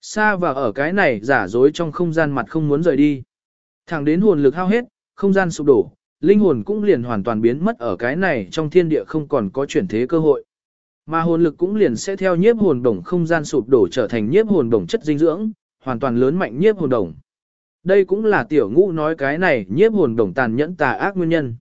Xa và ở cái này giả dối trong không gian mặt không muốn rời đi. Thẳng đến hồn lực hao hết, không gian sụp đổ, linh hồn cũng liền hoàn toàn biến mất ở cái này trong thiên địa không còn có chuyển thế cơ hội. Mà hồn lực cũng liền sẽ theo nhiếp hồn đồng không gian sụp đổ trở thành nhiếp hồn đồng chất dinh dưỡng, hoàn toàn lớn mạnh nhiếp hồn đồng. Đây cũng là tiểu ngũ nói cái này nhiếp hồn đồng tàn nhẫn tà ác nguyên nhân.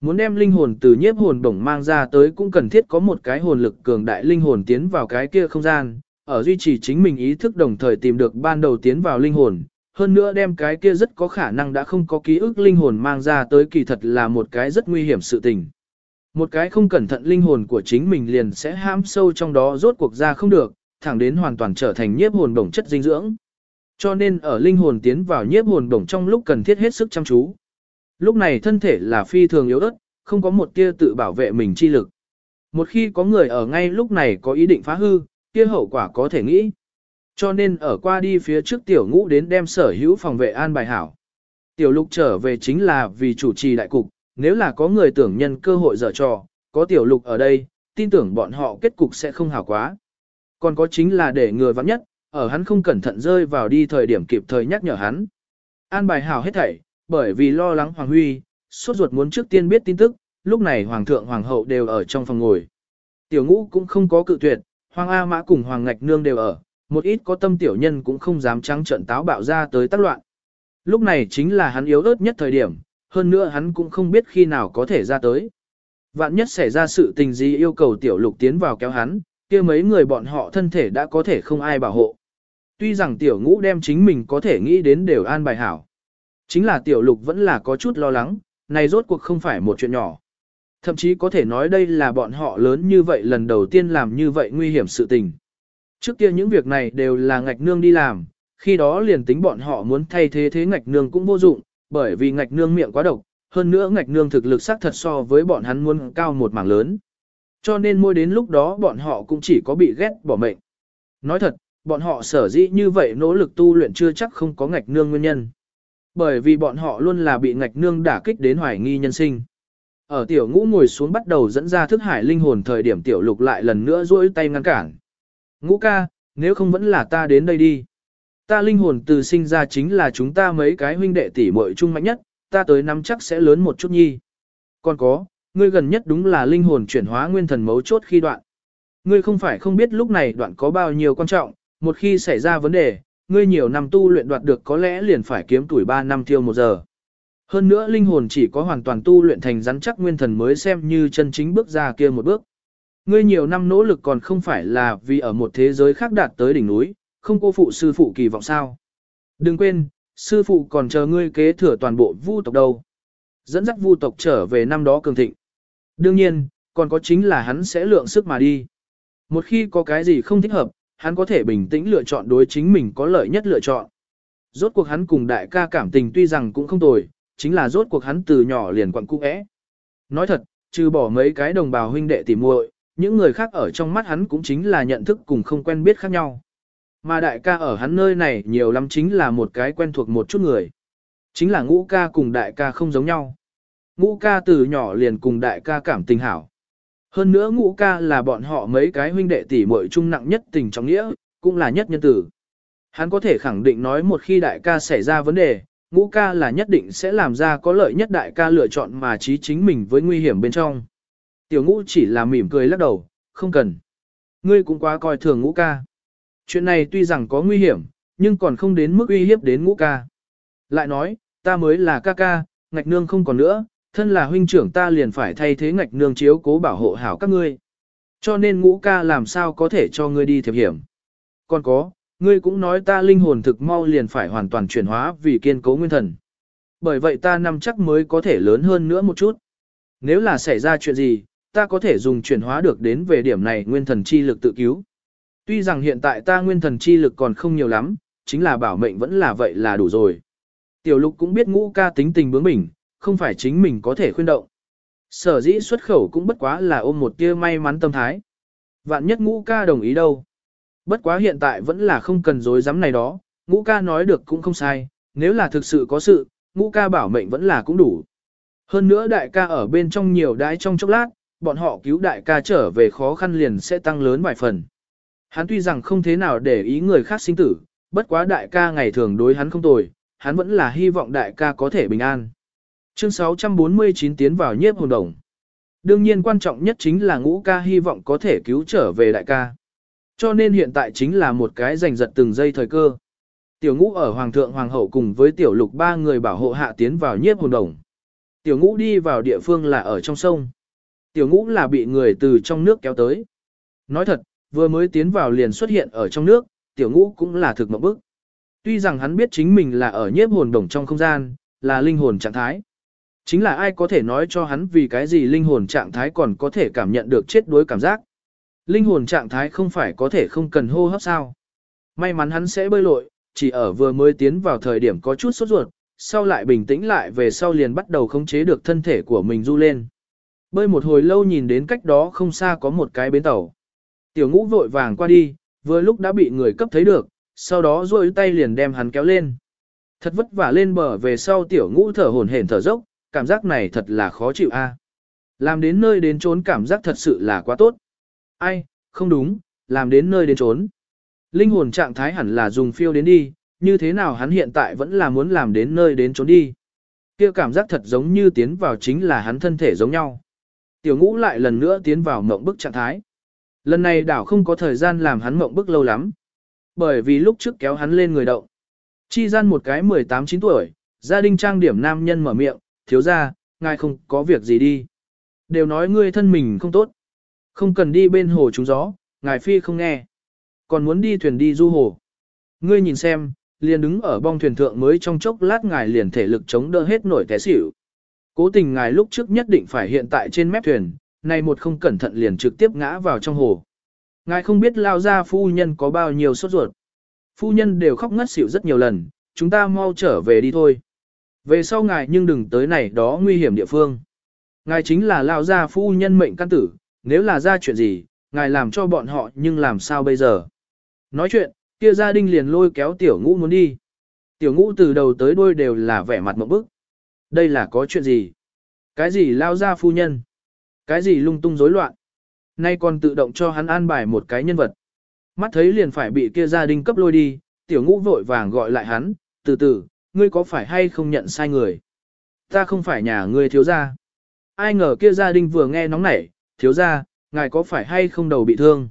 Muốn đem linh hồn từ nhiếp hồn đồng mang ra tới cũng cần thiết có một cái hồn lực cường đại linh hồn tiến vào cái kia không gian, ở duy trì chính mình ý thức đồng thời tìm được ban đầu tiến vào linh hồn, hơn nữa đem cái kia rất có khả năng đã không có ký ức linh hồn mang ra tới kỳ thật là một cái rất nguy hiểm sự tình. Một cái không cẩn thận linh hồn của chính mình liền sẽ hãm sâu trong đó rốt cuộc ra không được, thẳng đến hoàn toàn trở thành nhiếp hồn đồng chất dinh dưỡng. Cho nên ở linh hồn tiến vào nhiếp hồn đồng trong lúc cần thiết hết sức chăm chú. Lúc này thân thể là phi thường yếu ớt, không có một tia tự bảo vệ mình chi lực. Một khi có người ở ngay lúc này có ý định phá hư, kia hậu quả có thể nghĩ. Cho nên ở qua đi phía trước tiểu ngũ đến đem sở hữu phòng vệ an bài hảo. Tiểu lục trở về chính là vì chủ trì đại cục, nếu là có người tưởng nhân cơ hội dở trò, có tiểu lục ở đây, tin tưởng bọn họ kết cục sẽ không hảo quá. Còn có chính là để người vắng nhất, ở hắn không cẩn thận rơi vào đi thời điểm kịp thời nhắc nhở hắn. An bài hảo hết thảy, bởi vì lo lắng Hoàng Huy, suốt ruột muốn trước tiên biết tin tức, lúc này Hoàng thượng Hoàng hậu đều ở trong phòng ngồi. Tiểu ngũ cũng không có cự tuyệt, Hoàng A Mã cùng Hoàng Ngạch Nương đều ở, một ít có tâm tiểu nhân cũng không dám trắng trận táo bạo ra tới tác loạn. Lúc này chính là hắn yếu ớt nhất thời điểm, hơn nữa hắn cũng không biết khi nào có thể ra tới. Vạn nhất xảy ra sự tình gì yêu cầu tiểu lục tiến vào kéo hắn, kia mấy người bọn họ thân thể đã có thể không ai bảo hộ. Tuy rằng tiểu ngũ đem chính mình có thể nghĩ đến đều an bài hảo. Chính là tiểu lục vẫn là có chút lo lắng, này rốt cuộc không phải một chuyện nhỏ. Thậm chí có thể nói đây là bọn họ lớn như vậy lần đầu tiên làm như vậy nguy hiểm sự tình. Trước kia những việc này đều là ngạch nương đi làm, khi đó liền tính bọn họ muốn thay thế thế ngạch nương cũng vô dụng, bởi vì ngạch nương miệng quá độc, hơn nữa ngạch nương thực lực xác thật so với bọn hắn muốn cao một mảng lớn. Cho nên môi đến lúc đó bọn họ cũng chỉ có bị ghét bỏ mệnh. Nói thật, bọn họ sở dĩ như vậy nỗ lực tu luyện chưa chắc không có ngạch nương nguyên nhân. Bởi vì bọn họ luôn là bị ngạch nương đả kích đến hoài nghi nhân sinh. Ở tiểu ngũ ngồi xuống bắt đầu dẫn ra thức hải linh hồn thời điểm tiểu lục lại lần nữa duỗi tay ngăn cản. Ngũ ca, nếu không vẫn là ta đến đây đi. Ta linh hồn từ sinh ra chính là chúng ta mấy cái huynh đệ tỷ muội chung mạnh nhất, ta tới năm chắc sẽ lớn một chút nhi. Còn có, ngươi gần nhất đúng là linh hồn chuyển hóa nguyên thần mấu chốt khi đoạn. Ngươi không phải không biết lúc này đoạn có bao nhiêu quan trọng, một khi xảy ra vấn đề, ngươi nhiều năm tu luyện đoạt được có lẽ liền phải kiếm tuổi 3 năm tiêu một giờ. Hơn nữa linh hồn chỉ có hoàn toàn tu luyện thành rắn chắc nguyên thần mới xem như chân chính bước ra kia một bước. Ngươi nhiều năm nỗ lực còn không phải là vì ở một thế giới khác đạt tới đỉnh núi, không cô phụ sư phụ kỳ vọng sao. Đừng quên, sư phụ còn chờ ngươi kế thừa toàn bộ vu tộc đâu. Dẫn dắt vu tộc trở về năm đó cường thịnh. Đương nhiên, còn có chính là hắn sẽ lượng sức mà đi. Một khi có cái gì không thích hợp, hắn có thể bình tĩnh lựa chọn đối chính mình có lợi nhất lựa chọn. Rốt cuộc hắn cùng đại ca cảm tình tuy rằng cũng không tồi, chính là rốt cuộc hắn từ nhỏ liền quặng cung ẽ. Nói thật, trừ bỏ mấy cái đồng bào huynh đệ tỉ muội, những người khác ở trong mắt hắn cũng chính là nhận thức cùng không quen biết khác nhau. Mà đại ca ở hắn nơi này nhiều lắm chính là một cái quen thuộc một chút người. Chính là ngũ ca cùng đại ca không giống nhau. Ngũ ca từ nhỏ liền cùng đại ca cảm tình hảo. Hơn nữa ngũ ca là bọn họ mấy cái huynh đệ tỷ muội chung nặng nhất tình trọng nghĩa, cũng là nhất nhân tử. Hắn có thể khẳng định nói một khi đại ca xảy ra vấn đề, ngũ ca là nhất định sẽ làm ra có lợi nhất đại ca lựa chọn mà trí chính mình với nguy hiểm bên trong. Tiểu ngũ chỉ là mỉm cười lắc đầu, không cần. Ngươi cũng quá coi thường ngũ ca. Chuyện này tuy rằng có nguy hiểm, nhưng còn không đến mức uy hiếp đến ngũ ca. Lại nói, ta mới là ca ca, ngạch nương không còn nữa, thân là huynh trưởng ta liền phải thay thế ngạch nương chiếu cố bảo hộ hảo các ngươi. Cho nên ngũ ca làm sao có thể cho ngươi đi thiệp hiểm. Còn có, ngươi cũng nói ta linh hồn thực mau liền phải hoàn toàn chuyển hóa vì kiên cố nguyên thần. Bởi vậy ta nằm chắc mới có thể lớn hơn nữa một chút. Nếu là xảy ra chuyện gì, ta có thể dùng chuyển hóa được đến về điểm này nguyên thần chi lực tự cứu. Tuy rằng hiện tại ta nguyên thần chi lực còn không nhiều lắm, chính là bảo mệnh vẫn là vậy là đủ rồi. Tiểu lục cũng biết ngũ ca tính tình bướng bỉnh, không phải chính mình có thể khuyên động. Sở dĩ xuất khẩu cũng bất quá là ôm một tia may mắn tâm thái. Vạn nhất ngũ ca đồng ý đâu. Bất quá hiện tại vẫn là không cần dối dám này đó, ngũ ca nói được cũng không sai, nếu là thực sự có sự, ngũ ca bảo mệnh vẫn là cũng đủ. Hơn nữa đại ca ở bên trong nhiều đái trong chốc lát, bọn họ cứu đại ca trở về khó khăn liền sẽ tăng lớn vài phần. Hắn tuy rằng không thế nào để ý người khác sinh tử, bất quá đại ca ngày thường đối hắn không tồi, hắn vẫn là hy vọng đại ca có thể bình an. Chương 649 tiến vào nhiếp hồn đồng. Đương nhiên quan trọng nhất chính là ngũ ca hy vọng có thể cứu trở về đại ca. Cho nên hiện tại chính là một cái giành giật từng giây thời cơ. Tiểu ngũ ở Hoàng thượng Hoàng hậu cùng với tiểu lục ba người bảo hộ hạ tiến vào nhiếp hồn đồng. Tiểu ngũ đi vào địa phương là ở trong sông. Tiểu ngũ là bị người từ trong nước kéo tới. Nói thật, vừa mới tiến vào liền xuất hiện ở trong nước, tiểu ngũ cũng là thực mộng bức. Tuy rằng hắn biết chính mình là ở nhiếp hồn đồng trong không gian, là linh hồn trạng thái. Chính là ai có thể nói cho hắn vì cái gì linh hồn trạng thái còn có thể cảm nhận được chết đuối cảm giác. Linh hồn trạng thái không phải có thể không cần hô hấp sao. May mắn hắn sẽ bơi lội, chỉ ở vừa mới tiến vào thời điểm có chút sốt ruột, sau lại bình tĩnh lại về sau liền bắt đầu khống chế được thân thể của mình du lên. Bơi một hồi lâu nhìn đến cách đó không xa có một cái bến tàu. Tiểu ngũ vội vàng qua đi, vừa lúc đã bị người cấp thấy được, sau đó rôi tay liền đem hắn kéo lên. Thật vất vả lên bờ về sau tiểu ngũ thở hổn hển thở dốc, cảm giác này thật là khó chịu a. Làm đến nơi đến trốn cảm giác thật sự là quá tốt. Ai, không đúng, làm đến nơi đến trốn. Linh hồn trạng thái hẳn là dùng phiêu đến đi, như thế nào hắn hiện tại vẫn là muốn làm đến nơi đến trốn đi. kia cảm giác thật giống như tiến vào chính là hắn thân thể giống nhau. Tiểu ngũ lại lần nữa tiến vào mộng bức trạng thái. Lần này đảo không có thời gian làm hắn mộng bức lâu lắm. Bởi vì lúc trước kéo hắn lên người động. Chi gian một cái 18-9 tuổi, gia đình trang điểm nam nhân mở miệng, thiếu ra, ngài không có việc gì đi. Đều nói ngươi thân mình không tốt. Không cần đi bên hồ trúng gió, ngài phi không nghe. Còn muốn đi thuyền đi du hồ. Ngươi nhìn xem, liền đứng ở bong thuyền thượng mới trong chốc lát ngài liền thể lực chống đỡ hết nổi té xỉu. Cố tình ngài lúc trước nhất định phải hiện tại trên mép thuyền, nay một không cẩn thận liền trực tiếp ngã vào trong hồ. Ngài không biết lao ra phu nhân có bao nhiêu sốt ruột. Phu nhân đều khóc ngất xỉu rất nhiều lần, chúng ta mau trở về đi thôi. Về sau ngài nhưng đừng tới này đó nguy hiểm địa phương. Ngài chính là lao gia phu nhân mệnh căn tử, nếu là ra chuyện gì, ngài làm cho bọn họ nhưng làm sao bây giờ. Nói chuyện, kia gia đình liền lôi kéo tiểu ngũ muốn đi. Tiểu ngũ từ đầu tới đuôi đều là vẻ mặt một bức. Đây là có chuyện gì? Cái gì lao gia phu nhân? Cái gì lung tung rối loạn? Nay còn tự động cho hắn an bài một cái nhân vật. Mắt thấy liền phải bị kia gia đình cấp lôi đi, tiểu ngũ vội vàng gọi lại hắn, từ từ, ngươi có phải hay không nhận sai người? ta không phải nhà ngươi thiếu gia. Ai ngờ kia gia đình vừa nghe nóng nảy, thiếu gia, ngài có phải hay không đầu bị thương?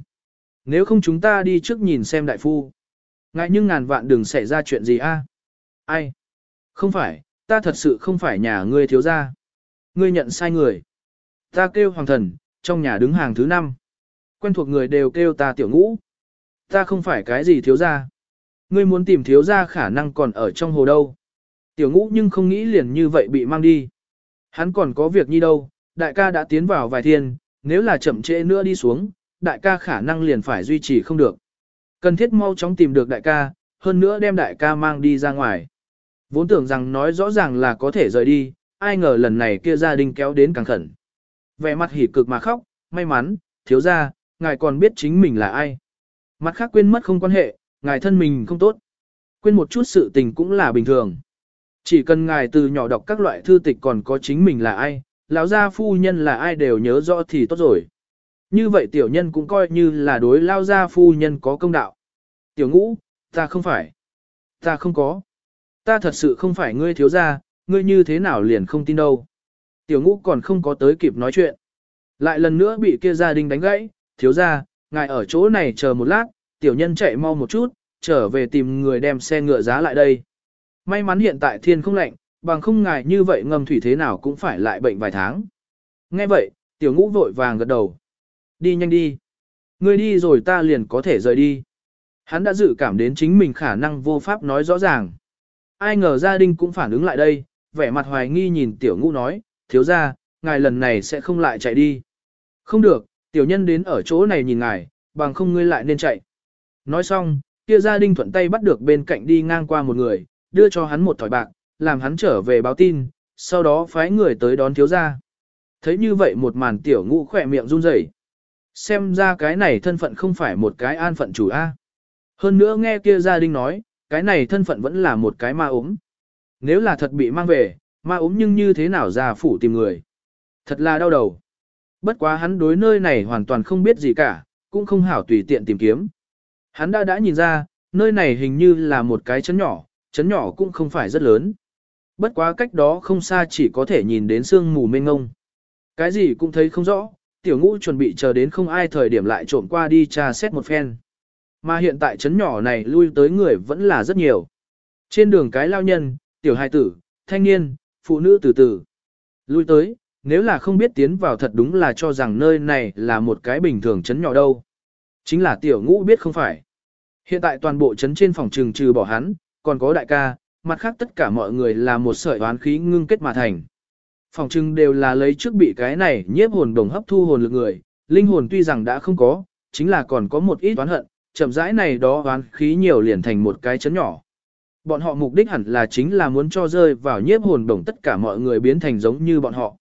Nếu không chúng ta đi trước nhìn xem đại phu. Ngài nhưng ngàn vạn đừng xảy ra chuyện gì a. Ai? Không phải, ta thật sự không phải nhà ngươi thiếu gia. Ngươi nhận sai người. Ta kêu hoàng thần, trong nhà đứng hàng thứ năm. Quen thuộc người đều kêu ta tiểu ngũ. Ta không phải cái gì thiếu gia. Ngươi muốn tìm thiếu gia khả năng còn ở trong hồ đâu. Tiểu ngũ nhưng không nghĩ liền như vậy bị mang đi. Hắn còn có việc như đâu, đại ca đã tiến vào vài thiên, nếu là chậm trễ nữa đi xuống, đại ca khả năng liền phải duy trì không được. Cần thiết mau chóng tìm được đại ca, hơn nữa đem đại ca mang đi ra ngoài. Vốn tưởng rằng nói rõ ràng là có thể rời đi, ai ngờ lần này kia gia đình kéo đến càng khẩn. Vẻ mặt hỉ cực mà khóc, may mắn, thiếu ra, ngài còn biết chính mình là ai. Mặt khác quên mất không quan hệ, ngài thân mình không tốt. Quên một chút sự tình cũng là bình thường. Chỉ cần ngài từ nhỏ đọc các loại thư tịch còn có chính mình là ai, lão gia phu nhân là ai đều nhớ rõ thì tốt rồi. Như vậy tiểu nhân cũng coi như là đối lao gia phu nhân có công đạo. Tiểu ngũ, ta không phải. Ta không có. Ta thật sự không phải ngươi thiếu gia, ngươi như thế nào liền không tin đâu. Tiểu ngũ còn không có tới kịp nói chuyện. Lại lần nữa bị kia gia đình đánh gãy, thiếu gia, ngài ở chỗ này chờ một lát, tiểu nhân chạy mau một chút, trở về tìm người đem xe ngựa giá lại đây. May mắn hiện tại thiên không lạnh, bằng không ngài như vậy ngâm thủy thế nào cũng phải lại bệnh vài tháng. Nghe vậy, tiểu ngũ vội vàng gật đầu. Đi nhanh đi. Ngươi đi rồi ta liền có thể rời đi. Hắn đã dự cảm đến chính mình khả năng vô pháp nói rõ ràng. Ai ngờ gia đình cũng phản ứng lại đây, vẻ mặt hoài nghi nhìn tiểu ngũ nói, thiếu ra, ngài lần này sẽ không lại chạy đi. Không được, tiểu nhân đến ở chỗ này nhìn ngài, bằng không ngươi lại nên chạy. Nói xong, kia gia đình thuận tay bắt được bên cạnh đi ngang qua một người, đưa cho hắn một thỏi bạc, làm hắn trở về báo tin, sau đó phái người tới đón thiếu gia. Thấy như vậy một màn tiểu ngũ khỏe miệng run rẩy. Xem ra cái này thân phận không phải một cái an phận chủ A. Hơn nữa nghe kia gia đình nói, cái này thân phận vẫn là một cái ma ốm. Nếu là thật bị mang về, ma ốm nhưng như thế nào ra phủ tìm người. Thật là đau đầu. Bất quá hắn đối nơi này hoàn toàn không biết gì cả, cũng không hảo tùy tiện tìm kiếm. Hắn đã đã nhìn ra, nơi này hình như là một cái chấn nhỏ, chấn nhỏ cũng không phải rất lớn. Bất quá cách đó không xa chỉ có thể nhìn đến sương mù mênh ngông. Cái gì cũng thấy không rõ, tiểu ngũ chuẩn bị chờ đến không ai thời điểm lại trộm qua đi tra xét một phen. Mà hiện tại chấn nhỏ này lui tới người vẫn là rất nhiều. Trên đường cái lao nhân, tiểu hài tử, thanh niên, phụ nữ từ từ. Lui tới, nếu là không biết tiến vào thật đúng là cho rằng nơi này là một cái bình thường chấn nhỏ đâu. Chính là tiểu ngũ biết không phải. Hiện tại toàn bộ chấn trên phòng trừng trừ bỏ hắn, còn có đại ca, mặt khác tất cả mọi người là một sợi oán khí ngưng kết mà thành. Phòng trừng đều là lấy trước bị cái này nhiếp hồn đồng hấp thu hồn lực người, linh hồn tuy rằng đã không có, chính là còn có một ít oán hận, chậm rãi này đó oán khí nhiều liền thành một cái chấn nhỏ. Bọn họ mục đích hẳn là chính là muốn cho rơi vào nhiếp hồn đồng tất cả mọi người biến thành giống như bọn họ.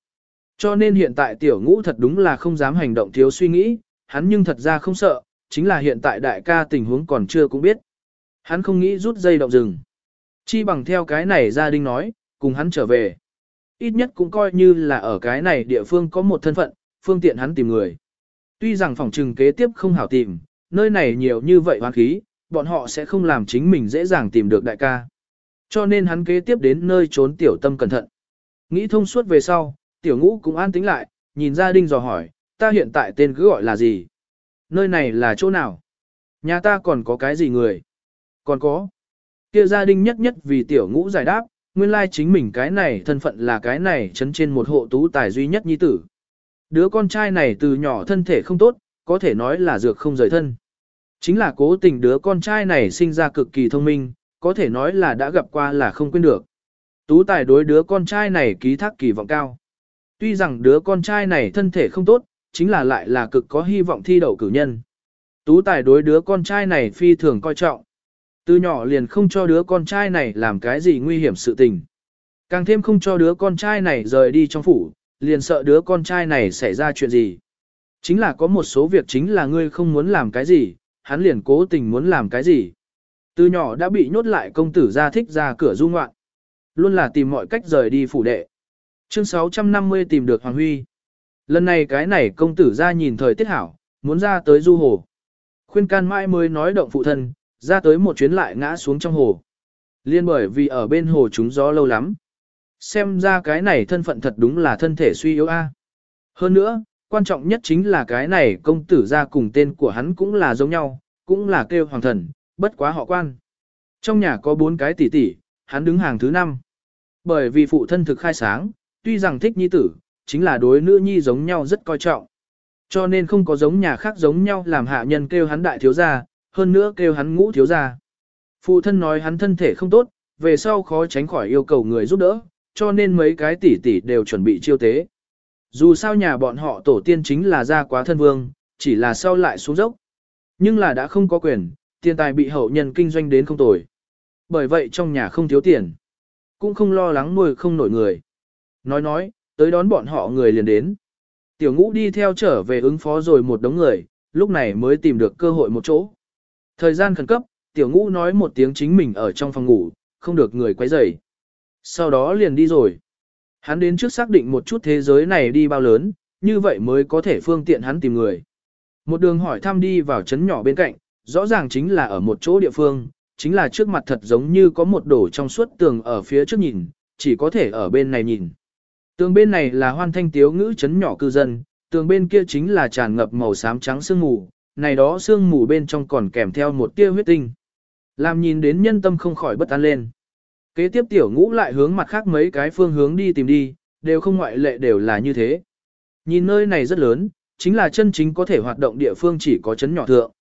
Cho nên hiện tại tiểu ngũ thật đúng là không dám hành động thiếu suy nghĩ, hắn nhưng thật ra không sợ, chính là hiện tại đại ca tình huống còn chưa cũng biết. Hắn không nghĩ rút dây động rừng. Chi bằng theo cái này gia đình nói, cùng hắn trở về. Ít nhất cũng coi như là ở cái này địa phương có một thân phận, phương tiện hắn tìm người. Tuy rằng phòng trừng kế tiếp không hảo tìm, nơi này nhiều như vậy hoang khí, bọn họ sẽ không làm chính mình dễ dàng tìm được đại ca. Cho nên hắn kế tiếp đến nơi trốn tiểu tâm cẩn thận. Nghĩ thông suốt về sau, tiểu ngũ cũng an tính lại, nhìn gia đình dò hỏi, ta hiện tại tên cứ gọi là gì? Nơi này là chỗ nào? Nhà ta còn có cái gì người? Còn có. Kia gia đình nhất nhất vì tiểu ngũ giải đáp, nguyên lai chính mình cái này thân phận là cái này chấn trên một hộ tú tài duy nhất nhi tử. Đứa con trai này từ nhỏ thân thể không tốt, có thể nói là dược không rời thân. Chính là cố tình đứa con trai này sinh ra cực kỳ thông minh, có thể nói là đã gặp qua là không quên được. Tú tài đối đứa con trai này ký thác kỳ vọng cao. Tuy rằng đứa con trai này thân thể không tốt, chính là lại là cực có hy vọng thi đậu cử nhân. Tú tài đối đứa con trai này phi thường coi trọng. Từ nhỏ liền không cho đứa con trai này làm cái gì nguy hiểm sự tình. Càng thêm không cho đứa con trai này rời đi trong phủ, liền sợ đứa con trai này xảy ra chuyện gì. Chính là có một số việc chính là ngươi không muốn làm cái gì, hắn liền cố tình muốn làm cái gì. Từ nhỏ đã bị nhốt lại công tử ra thích ra cửa du ngoạn. Luôn là tìm mọi cách rời đi phủ đệ. Chương 650 tìm được Hoàng Huy. Lần này cái này công tử ra nhìn thời tiết hảo, muốn ra tới du hồ. Khuyên can mãi mới nói động phụ thân, ra tới một chuyến lại ngã xuống trong hồ. Liên bởi vì ở bên hồ chúng gió lâu lắm. Xem ra cái này thân phận thật đúng là thân thể suy yếu a. Hơn nữa, quan trọng nhất chính là cái này công tử ra cùng tên của hắn cũng là giống nhau, cũng là kêu hoàng thần, bất quá họ quan. Trong nhà có bốn cái tỷ tỷ, hắn đứng hàng thứ năm. Bởi vì phụ thân thực khai sáng, tuy rằng thích nhi tử, chính là đối nữ nhi giống nhau rất coi trọng. Cho nên không có giống nhà khác giống nhau làm hạ nhân kêu hắn đại thiếu gia, hơn nữa kêu hắn ngũ thiếu gia. Phụ thân nói hắn thân thể không tốt, về sau khó tránh khỏi yêu cầu người giúp đỡ, cho nên mấy cái tỷ tỷ đều chuẩn bị chiêu tế. Dù sao nhà bọn họ tổ tiên chính là gia quá thân vương, chỉ là sau lại xuống dốc. Nhưng là đã không có quyền, tiền tài bị hậu nhân kinh doanh đến không tồi. Bởi vậy trong nhà không thiếu tiền, cũng không lo lắng nuôi không nổi người. Nói nói, tới đón bọn họ người liền đến. Tiểu ngũ đi theo trở về ứng phó rồi một đống người, lúc này mới tìm được cơ hội một chỗ. Thời gian khẩn cấp, tiểu ngũ nói một tiếng chính mình ở trong phòng ngủ, không được người quấy rầy. Sau đó liền đi rồi. Hắn đến trước xác định một chút thế giới này đi bao lớn, như vậy mới có thể phương tiện hắn tìm người. Một đường hỏi thăm đi vào trấn nhỏ bên cạnh, rõ ràng chính là ở một chỗ địa phương, chính là trước mặt thật giống như có một đổ trong suốt tường ở phía trước nhìn, chỉ có thể ở bên này nhìn. Tường bên này là hoan thanh tiếu ngữ trấn nhỏ cư dân, tường bên kia chính là tràn ngập màu xám trắng sương mù, này đó sương mù bên trong còn kèm theo một tia huyết tinh. Làm nhìn đến nhân tâm không khỏi bất an lên. Kế tiếp tiểu ngũ lại hướng mặt khác mấy cái phương hướng đi tìm đi, đều không ngoại lệ đều là như thế. Nhìn nơi này rất lớn, chính là chân chính có thể hoạt động địa phương chỉ có chấn nhỏ thượng.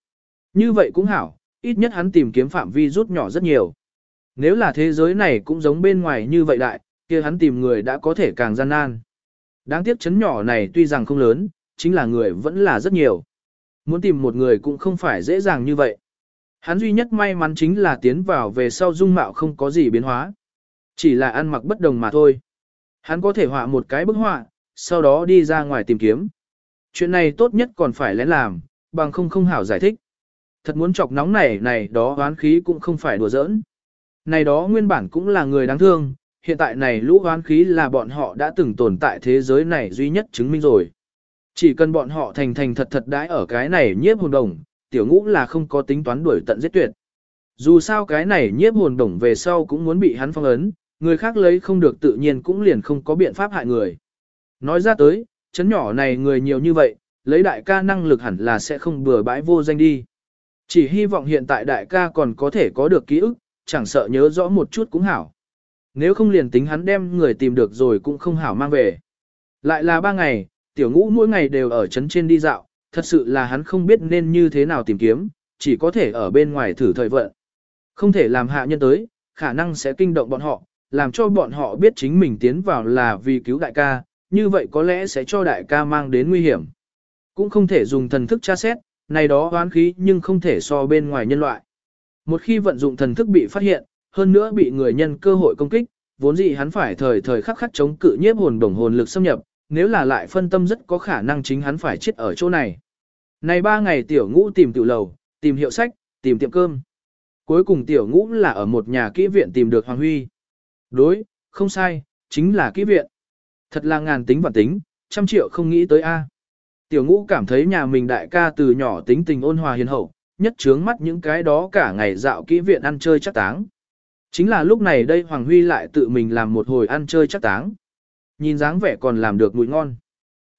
Như vậy cũng hảo, ít nhất hắn tìm kiếm phạm vi rút nhỏ rất nhiều. Nếu là thế giới này cũng giống bên ngoài như vậy đại, kia hắn tìm người đã có thể càng gian nan. Đáng tiếc chấn nhỏ này tuy rằng không lớn, chính là người vẫn là rất nhiều. Muốn tìm một người cũng không phải dễ dàng như vậy. Hắn duy nhất may mắn chính là tiến vào về sau dung mạo không có gì biến hóa. Chỉ là ăn mặc bất đồng mà thôi. Hắn có thể họa một cái bức họa, sau đó đi ra ngoài tìm kiếm. Chuyện này tốt nhất còn phải lén làm, bằng không không hảo giải thích. Thật muốn chọc nóng này này đó oán khí cũng không phải đùa giỡn. Này đó nguyên bản cũng là người đáng thương, hiện tại này lũ oán khí là bọn họ đã từng tồn tại thế giới này duy nhất chứng minh rồi. Chỉ cần bọn họ thành thành thật thật đãi ở cái này nhiếp hồn đồng, tiểu ngũ là không có tính toán đuổi tận giết tuyệt. Dù sao cái này nhiếp hồn đồng về sau cũng muốn bị hắn phong ấn, người khác lấy không được tự nhiên cũng liền không có biện pháp hại người. Nói ra tới, chấn nhỏ này người nhiều như vậy, lấy đại ca năng lực hẳn là sẽ không bừa bãi vô danh đi. Chỉ hy vọng hiện tại đại ca còn có thể có được ký ức, chẳng sợ nhớ rõ một chút cũng hảo. Nếu không liền tính hắn đem người tìm được rồi cũng không hảo mang về. Lại là ba ngày, tiểu ngũ mỗi ngày đều ở trấn trên đi dạo, thật sự là hắn không biết nên như thế nào tìm kiếm, chỉ có thể ở bên ngoài thử thời vận. Không thể làm hạ nhân tới, khả năng sẽ kinh động bọn họ, làm cho bọn họ biết chính mình tiến vào là vì cứu đại ca, như vậy có lẽ sẽ cho đại ca mang đến nguy hiểm. Cũng không thể dùng thần thức tra xét, này đó oán khí nhưng không thể so bên ngoài nhân loại. Một khi vận dụng thần thức bị phát hiện, hơn nữa bị người nhân cơ hội công kích, vốn dĩ hắn phải thời thời khắc khắc chống cự nhiếp hồn đồng hồn lực xâm nhập, nếu là lại phân tâm rất có khả năng chính hắn phải chết ở chỗ này. Này ba ngày tiểu ngũ tìm tiểu lầu, tìm hiệu sách, tìm tiệm cơm. Cuối cùng tiểu ngũ là ở một nhà kỹ viện tìm được Hoàng Huy. Đối, không sai, chính là kỹ viện. Thật là ngàn tính vạn tính, trăm triệu không nghĩ tới A. Tiểu ngũ cảm thấy nhà mình đại ca từ nhỏ tính tình ôn hòa hiền hậu, nhất trướng mắt những cái đó cả ngày dạo kỹ viện ăn chơi chắc táng. Chính là lúc này đây Hoàng Huy lại tự mình làm một hồi ăn chơi chắc táng. Nhìn dáng vẻ còn làm được mùi ngon.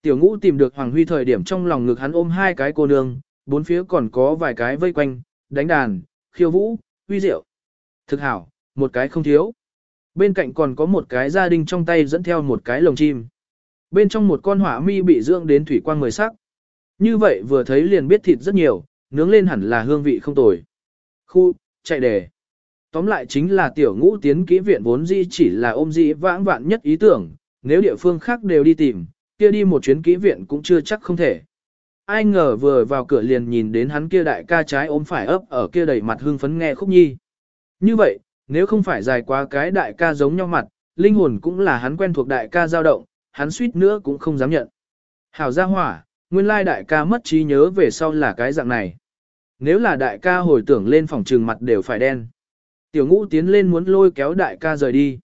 Tiểu ngũ tìm được Hoàng Huy thời điểm trong lòng ngực hắn ôm hai cái cô nương, bốn phía còn có vài cái vây quanh, đánh đàn, khiêu vũ, huy rượu. Thực hảo, một cái không thiếu. Bên cạnh còn có một cái gia đình trong tay dẫn theo một cái lồng chim. Bên trong một con hỏa mi bị dưỡng đến thủy quang mười sắc. Như vậy vừa thấy liền biết thịt rất nhiều, nướng lên hẳn là hương vị không tồi. Khu, chạy đề. Tóm lại chính là tiểu ngũ tiến kỹ viện vốn dĩ chỉ là ôm dĩ vãng vạn nhất ý tưởng, nếu địa phương khác đều đi tìm, kia đi một chuyến kỹ viện cũng chưa chắc không thể. Ai ngờ vừa vào cửa liền nhìn đến hắn kia đại ca trái ôm phải ấp ở kia đầy mặt hương phấn nghe khúc nhi. Như vậy, nếu không phải dài quá cái đại ca giống nhau mặt, linh hồn cũng là hắn quen thuộc đại ca dao động, hắn suýt nữa cũng không dám nhận. Hảo gia hỏa, nguyên lai đại ca mất trí nhớ về sau là cái dạng này. Nếu là đại ca hồi tưởng lên phòng trường mặt đều phải đen. Tiểu ngũ tiến lên muốn lôi kéo đại ca rời đi.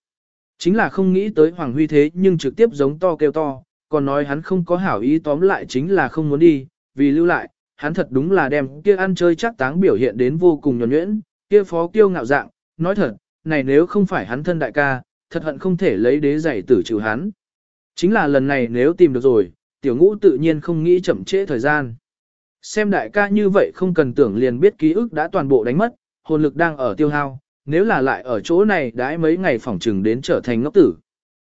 Chính là không nghĩ tới Hoàng Huy thế nhưng trực tiếp giống to kêu to, còn nói hắn không có hảo ý tóm lại chính là không muốn đi, vì lưu lại, hắn thật đúng là đem kia ăn chơi chắc táng biểu hiện đến vô cùng nhuẩn nhuyễn, kia phó kiêu ngạo dạng, nói thật, này nếu không phải hắn thân đại ca, thật hận không thể lấy đế giày tử trừ hắn. Chính là lần này nếu tìm được rồi, tiểu ngũ tự nhiên không nghĩ chậm trễ thời gian. Xem đại ca như vậy không cần tưởng liền biết ký ức đã toàn bộ đánh mất, hồn lực đang ở tiêu hao, nếu là lại ở chỗ này đãi mấy ngày phỏng trừng đến trở thành ngốc tử.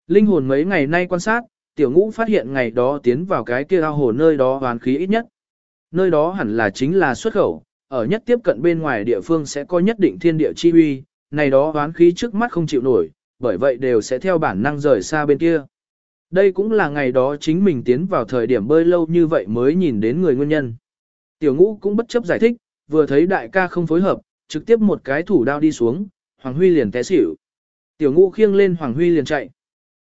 Linh hồn mấy ngày nay quan sát, tiểu ngũ phát hiện ngày đó tiến vào cái kia ao hồ nơi đó hoàn khí ít nhất. Nơi đó hẳn là chính là xuất khẩu, ở nhất tiếp cận bên ngoài địa phương sẽ có nhất định thiên địa chi uy, này đó hoán khí trước mắt không chịu nổi, bởi vậy đều sẽ theo bản năng rời xa bên kia. Đây cũng là ngày đó chính mình tiến vào thời điểm bơi lâu như vậy mới nhìn đến người nguyên nhân. Tiểu ngũ cũng bất chấp giải thích, vừa thấy đại ca không phối hợp, trực tiếp một cái thủ đao đi xuống, Hoàng Huy liền té xỉu. Tiểu ngũ khiêng lên Hoàng Huy liền chạy.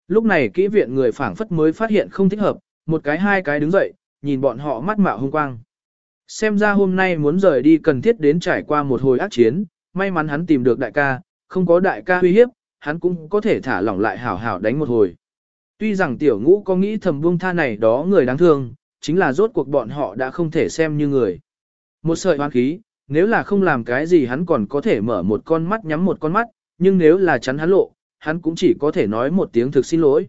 Lúc này kỹ viện người phảng phất mới phát hiện không thích hợp, một cái hai cái đứng dậy, nhìn bọn họ mắt mạo hung quang. Xem ra hôm nay muốn rời đi cần thiết đến trải qua một hồi ác chiến, may mắn hắn tìm được đại ca, không có đại ca uy hiếp, hắn cũng có thể thả lỏng lại hảo hảo đánh một hồi. Tuy rằng tiểu ngũ có nghĩ thầm buông tha này đó người đáng thương, chính là rốt cuộc bọn họ đã không thể xem như người. Một sợi hoang khí, nếu là không làm cái gì hắn còn có thể mở một con mắt nhắm một con mắt, nhưng nếu là chắn hắn lộ, hắn cũng chỉ có thể nói một tiếng thực xin lỗi.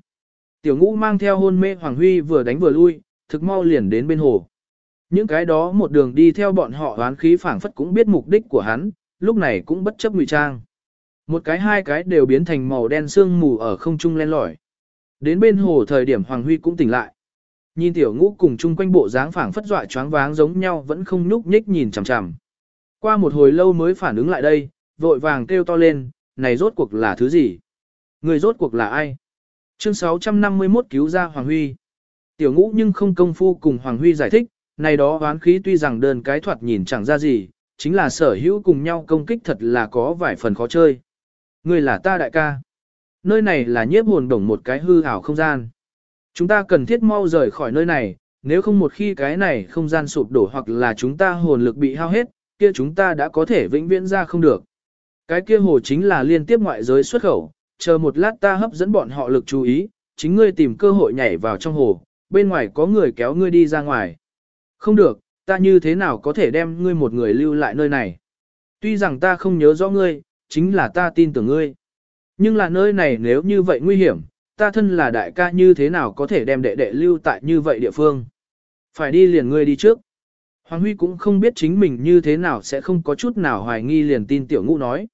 Tiểu ngũ mang theo hôn mê Hoàng Huy vừa đánh vừa lui, thực mau liền đến bên hồ. Những cái đó một đường đi theo bọn họ hoán khí phảng phất cũng biết mục đích của hắn, lúc này cũng bất chấp ngụy trang. Một cái hai cái đều biến thành màu đen sương mù ở không trung len lỏi. Đến bên hồ thời điểm Hoàng Huy cũng tỉnh lại. Nhìn tiểu ngũ cùng chung quanh bộ dáng phảng phất dọa choáng váng giống nhau vẫn không nhúc nhích nhìn chằm chằm. Qua một hồi lâu mới phản ứng lại đây, vội vàng kêu to lên, này rốt cuộc là thứ gì? Người rốt cuộc là ai? Chương 651 cứu ra Hoàng Huy. Tiểu ngũ nhưng không công phu cùng Hoàng Huy giải thích, này đó oán khí tuy rằng đơn cái thoạt nhìn chẳng ra gì, chính là sở hữu cùng nhau công kích thật là có vài phần khó chơi. Người là ta đại ca. Nơi này là nhiếp hồn đồng một cái hư ảo không gian. Chúng ta cần thiết mau rời khỏi nơi này, nếu không một khi cái này không gian sụp đổ hoặc là chúng ta hồn lực bị hao hết, kia chúng ta đã có thể vĩnh viễn ra không được. Cái kia hồ chính là liên tiếp ngoại giới xuất khẩu, chờ một lát ta hấp dẫn bọn họ lực chú ý, chính ngươi tìm cơ hội nhảy vào trong hồ, bên ngoài có người kéo ngươi đi ra ngoài. Không được, ta như thế nào có thể đem ngươi một người lưu lại nơi này. Tuy rằng ta không nhớ rõ ngươi, chính là ta tin tưởng ngươi. Nhưng là nơi này nếu như vậy nguy hiểm, ta thân là đại ca như thế nào có thể đem đệ đệ lưu tại như vậy địa phương. Phải đi liền ngươi đi trước. Hoàng Huy cũng không biết chính mình như thế nào sẽ không có chút nào hoài nghi liền tin tiểu ngũ nói.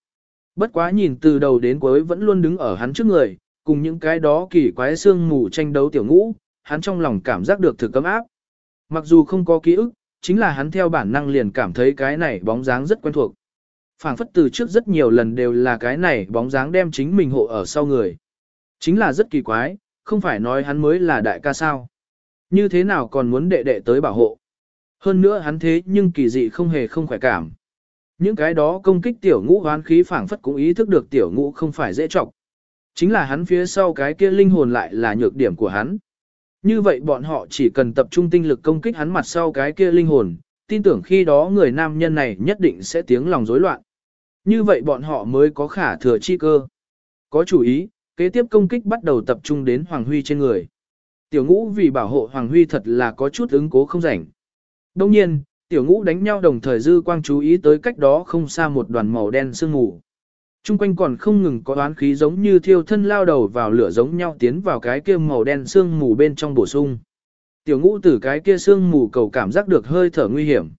Bất quá nhìn từ đầu đến cuối vẫn luôn đứng ở hắn trước người, cùng những cái đó kỳ quái xương mù tranh đấu tiểu ngũ, hắn trong lòng cảm giác được thực cấm áp. Mặc dù không có ký ức, chính là hắn theo bản năng liền cảm thấy cái này bóng dáng rất quen thuộc. phảng phất từ trước rất nhiều lần đều là cái này bóng dáng đem chính mình hộ ở sau người. Chính là rất kỳ quái, không phải nói hắn mới là đại ca sao. Như thế nào còn muốn đệ đệ tới bảo hộ. Hơn nữa hắn thế nhưng kỳ dị không hề không khỏe cảm. Những cái đó công kích tiểu ngũ hoán khí phảng phất cũng ý thức được tiểu ngũ không phải dễ trọng. Chính là hắn phía sau cái kia linh hồn lại là nhược điểm của hắn. Như vậy bọn họ chỉ cần tập trung tinh lực công kích hắn mặt sau cái kia linh hồn, tin tưởng khi đó người nam nhân này nhất định sẽ tiếng lòng rối loạn. Như vậy bọn họ mới có khả thừa chi cơ. Có chủ ý, kế tiếp công kích bắt đầu tập trung đến Hoàng Huy trên người. Tiểu ngũ vì bảo hộ Hoàng Huy thật là có chút ứng cố không rảnh. Đông nhiên, tiểu ngũ đánh nhau đồng thời dư quang chú ý tới cách đó không xa một đoàn màu đen sương mù. Trung quanh còn không ngừng có oán khí giống như thiêu thân lao đầu vào lửa giống nhau tiến vào cái kia màu đen sương mù bên trong bổ sung. Tiểu ngũ từ cái kia sương mù cầu cảm giác được hơi thở nguy hiểm.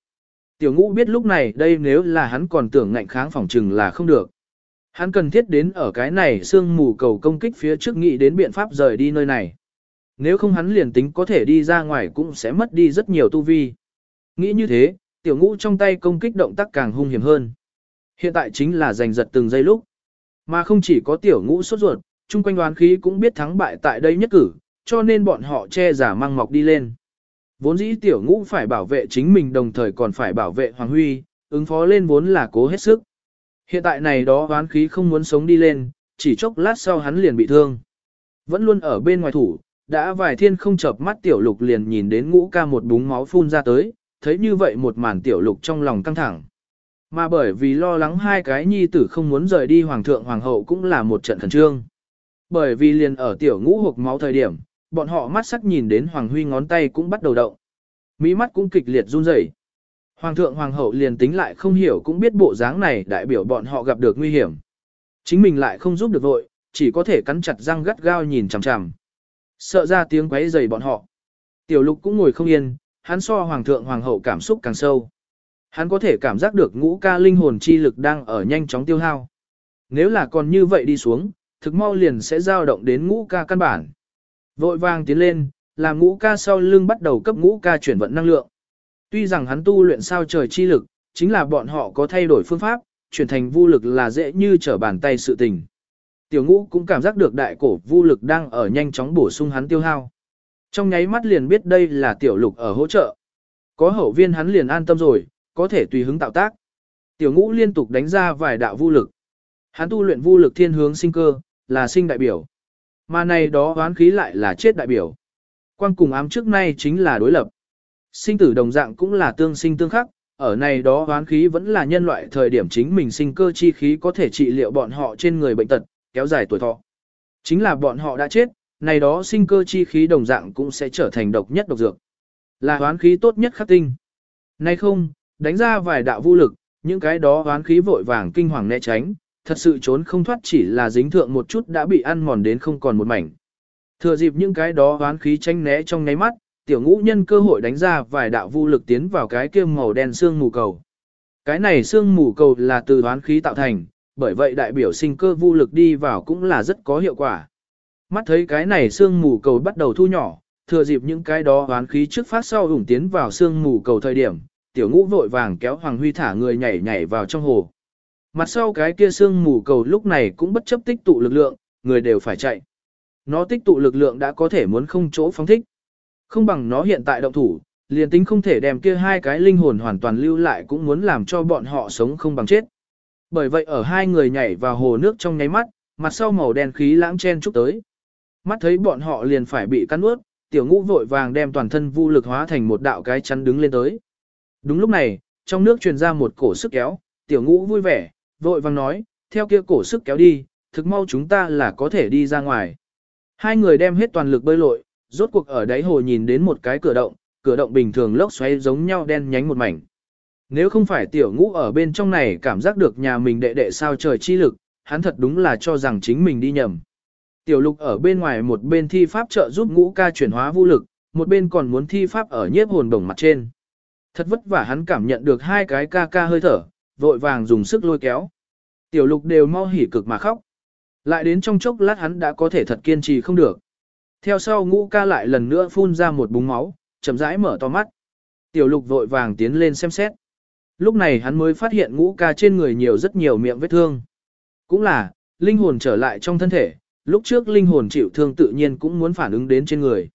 Tiểu ngũ biết lúc này đây nếu là hắn còn tưởng ngạnh kháng phòng trừng là không được. Hắn cần thiết đến ở cái này sương mù cầu công kích phía trước nghĩ đến biện pháp rời đi nơi này. Nếu không hắn liền tính có thể đi ra ngoài cũng sẽ mất đi rất nhiều tu vi. Nghĩ như thế, tiểu ngũ trong tay công kích động tác càng hung hiểm hơn. Hiện tại chính là giành giật từng giây lúc. Mà không chỉ có tiểu ngũ sốt ruột, chung quanh đoán khí cũng biết thắng bại tại đây nhất cử, cho nên bọn họ che giả mang mọc đi lên. Vốn dĩ tiểu ngũ phải bảo vệ chính mình đồng thời còn phải bảo vệ Hoàng Huy, ứng phó lên vốn là cố hết sức. Hiện tại này đó đoán khí không muốn sống đi lên, chỉ chốc lát sau hắn liền bị thương. Vẫn luôn ở bên ngoài thủ, đã vài thiên không chợp mắt tiểu lục liền nhìn đến ngũ ca một búng máu phun ra tới, thấy như vậy một màn tiểu lục trong lòng căng thẳng. Mà bởi vì lo lắng hai cái nhi tử không muốn rời đi hoàng thượng hoàng hậu cũng là một trận khẩn trương. Bởi vì liền ở tiểu ngũ hộp máu thời điểm, bọn họ mắt sắc nhìn đến hoàng huy ngón tay cũng bắt đầu động. Mỹ mắt cũng kịch liệt run rẩy. Hoàng thượng hoàng hậu liền tính lại không hiểu cũng biết bộ dáng này đại biểu bọn họ gặp được nguy hiểm. Chính mình lại không giúp được vội, chỉ có thể cắn chặt răng gắt gao nhìn chằm chằm. Sợ ra tiếng quấy rầy bọn họ. Tiểu lục cũng ngồi không yên, hắn so hoàng thượng hoàng hậu cảm xúc càng sâu. Hắn có thể cảm giác được ngũ ca linh hồn chi lực đang ở nhanh chóng tiêu hao. Nếu là còn như vậy đi xuống, thực mau liền sẽ dao động đến ngũ ca căn bản. Vội vàng tiến lên, làm ngũ ca sau lưng bắt đầu cấp ngũ ca chuyển vận năng lượng. Tuy rằng hắn tu luyện sao trời chi lực, chính là bọn họ có thay đổi phương pháp, chuyển thành vô lực là dễ như trở bàn tay sự tình. Tiểu ngũ cũng cảm giác được đại cổ vô lực đang ở nhanh chóng bổ sung hắn tiêu hao. Trong nháy mắt liền biết đây là tiểu lục ở hỗ trợ. Có hậu viên hắn liền an tâm rồi, có thể tùy hứng tạo tác. Tiểu ngũ liên tục đánh ra vài đạo vô lực. Hắn tu luyện vô lực thiên hướng sinh cơ, là sinh đại biểu. Mà này đó hoán khí lại là chết đại biểu. Quan cùng ám trước nay chính là đối lập. Sinh tử đồng dạng cũng là tương sinh tương khắc, ở này đó hoán khí vẫn là nhân loại thời điểm chính mình sinh cơ chi khí có thể trị liệu bọn họ trên người bệnh tật, kéo dài tuổi thọ. Chính là bọn họ đã chết, này đó sinh cơ chi khí đồng dạng cũng sẽ trở thành độc nhất độc dược. Là hoán khí tốt nhất khắc tinh. Nay không, đánh ra vài đạo vũ lực, những cái đó hoán khí vội vàng kinh hoàng né tránh, thật sự trốn không thoát chỉ là dính thượng một chút đã bị ăn mòn đến không còn một mảnh. Thừa dịp những cái đó hoán khí tranh né trong nháy mắt, tiểu ngũ nhân cơ hội đánh ra vài đạo vũ lực tiến vào cái kia màu đen xương mù cầu. Cái này xương mù cầu là từ hoán khí tạo thành, bởi vậy đại biểu sinh cơ vũ lực đi vào cũng là rất có hiệu quả. Mắt thấy cái này xương mù cầu bắt đầu thu nhỏ, thừa dịp những cái đó oán khí trước phát sau ủng tiến vào xương mù cầu thời điểm, tiểu ngũ vội vàng kéo Hoàng Huy thả người nhảy nhảy vào trong hồ. Mặt sau cái kia xương mù cầu lúc này cũng bất chấp tích tụ lực lượng, người đều phải chạy. Nó tích tụ lực lượng đã có thể muốn không chỗ phóng thích. Không bằng nó hiện tại động thủ, liền tính không thể đem kia hai cái linh hồn hoàn toàn lưu lại cũng muốn làm cho bọn họ sống không bằng chết. Bởi vậy ở hai người nhảy vào hồ nước trong nháy mắt, mặt sau màu đen khí lãng chen chúc tới. Mắt thấy bọn họ liền phải bị cắn nuốt, tiểu ngũ vội vàng đem toàn thân vu lực hóa thành một đạo cái chắn đứng lên tới. Đúng lúc này, trong nước truyền ra một cổ sức kéo, tiểu ngũ vui vẻ, vội vàng nói, theo kia cổ sức kéo đi, thực mau chúng ta là có thể đi ra ngoài. Hai người đem hết toàn lực bơi lội, rốt cuộc ở đáy hồ nhìn đến một cái cửa động, cửa động bình thường lốc xoáy giống nhau đen nhánh một mảnh. Nếu không phải tiểu ngũ ở bên trong này cảm giác được nhà mình đệ đệ sao trời chi lực, hắn thật đúng là cho rằng chính mình đi nhầm. Tiểu lục ở bên ngoài một bên thi pháp trợ giúp ngũ ca chuyển hóa vũ lực, một bên còn muốn thi pháp ở nhiếp hồn đồng mặt trên. Thật vất vả hắn cảm nhận được hai cái ca ca hơi thở, vội vàng dùng sức lôi kéo. Tiểu lục đều mau hỉ cực mà khóc. Lại đến trong chốc lát hắn đã có thể thật kiên trì không được. Theo sau ngũ ca lại lần nữa phun ra một búng máu, chậm rãi mở to mắt. Tiểu lục vội vàng tiến lên xem xét. Lúc này hắn mới phát hiện ngũ ca trên người nhiều rất nhiều miệng vết thương. Cũng là, linh hồn trở lại trong thân thể, lúc trước linh hồn chịu thương tự nhiên cũng muốn phản ứng đến trên người.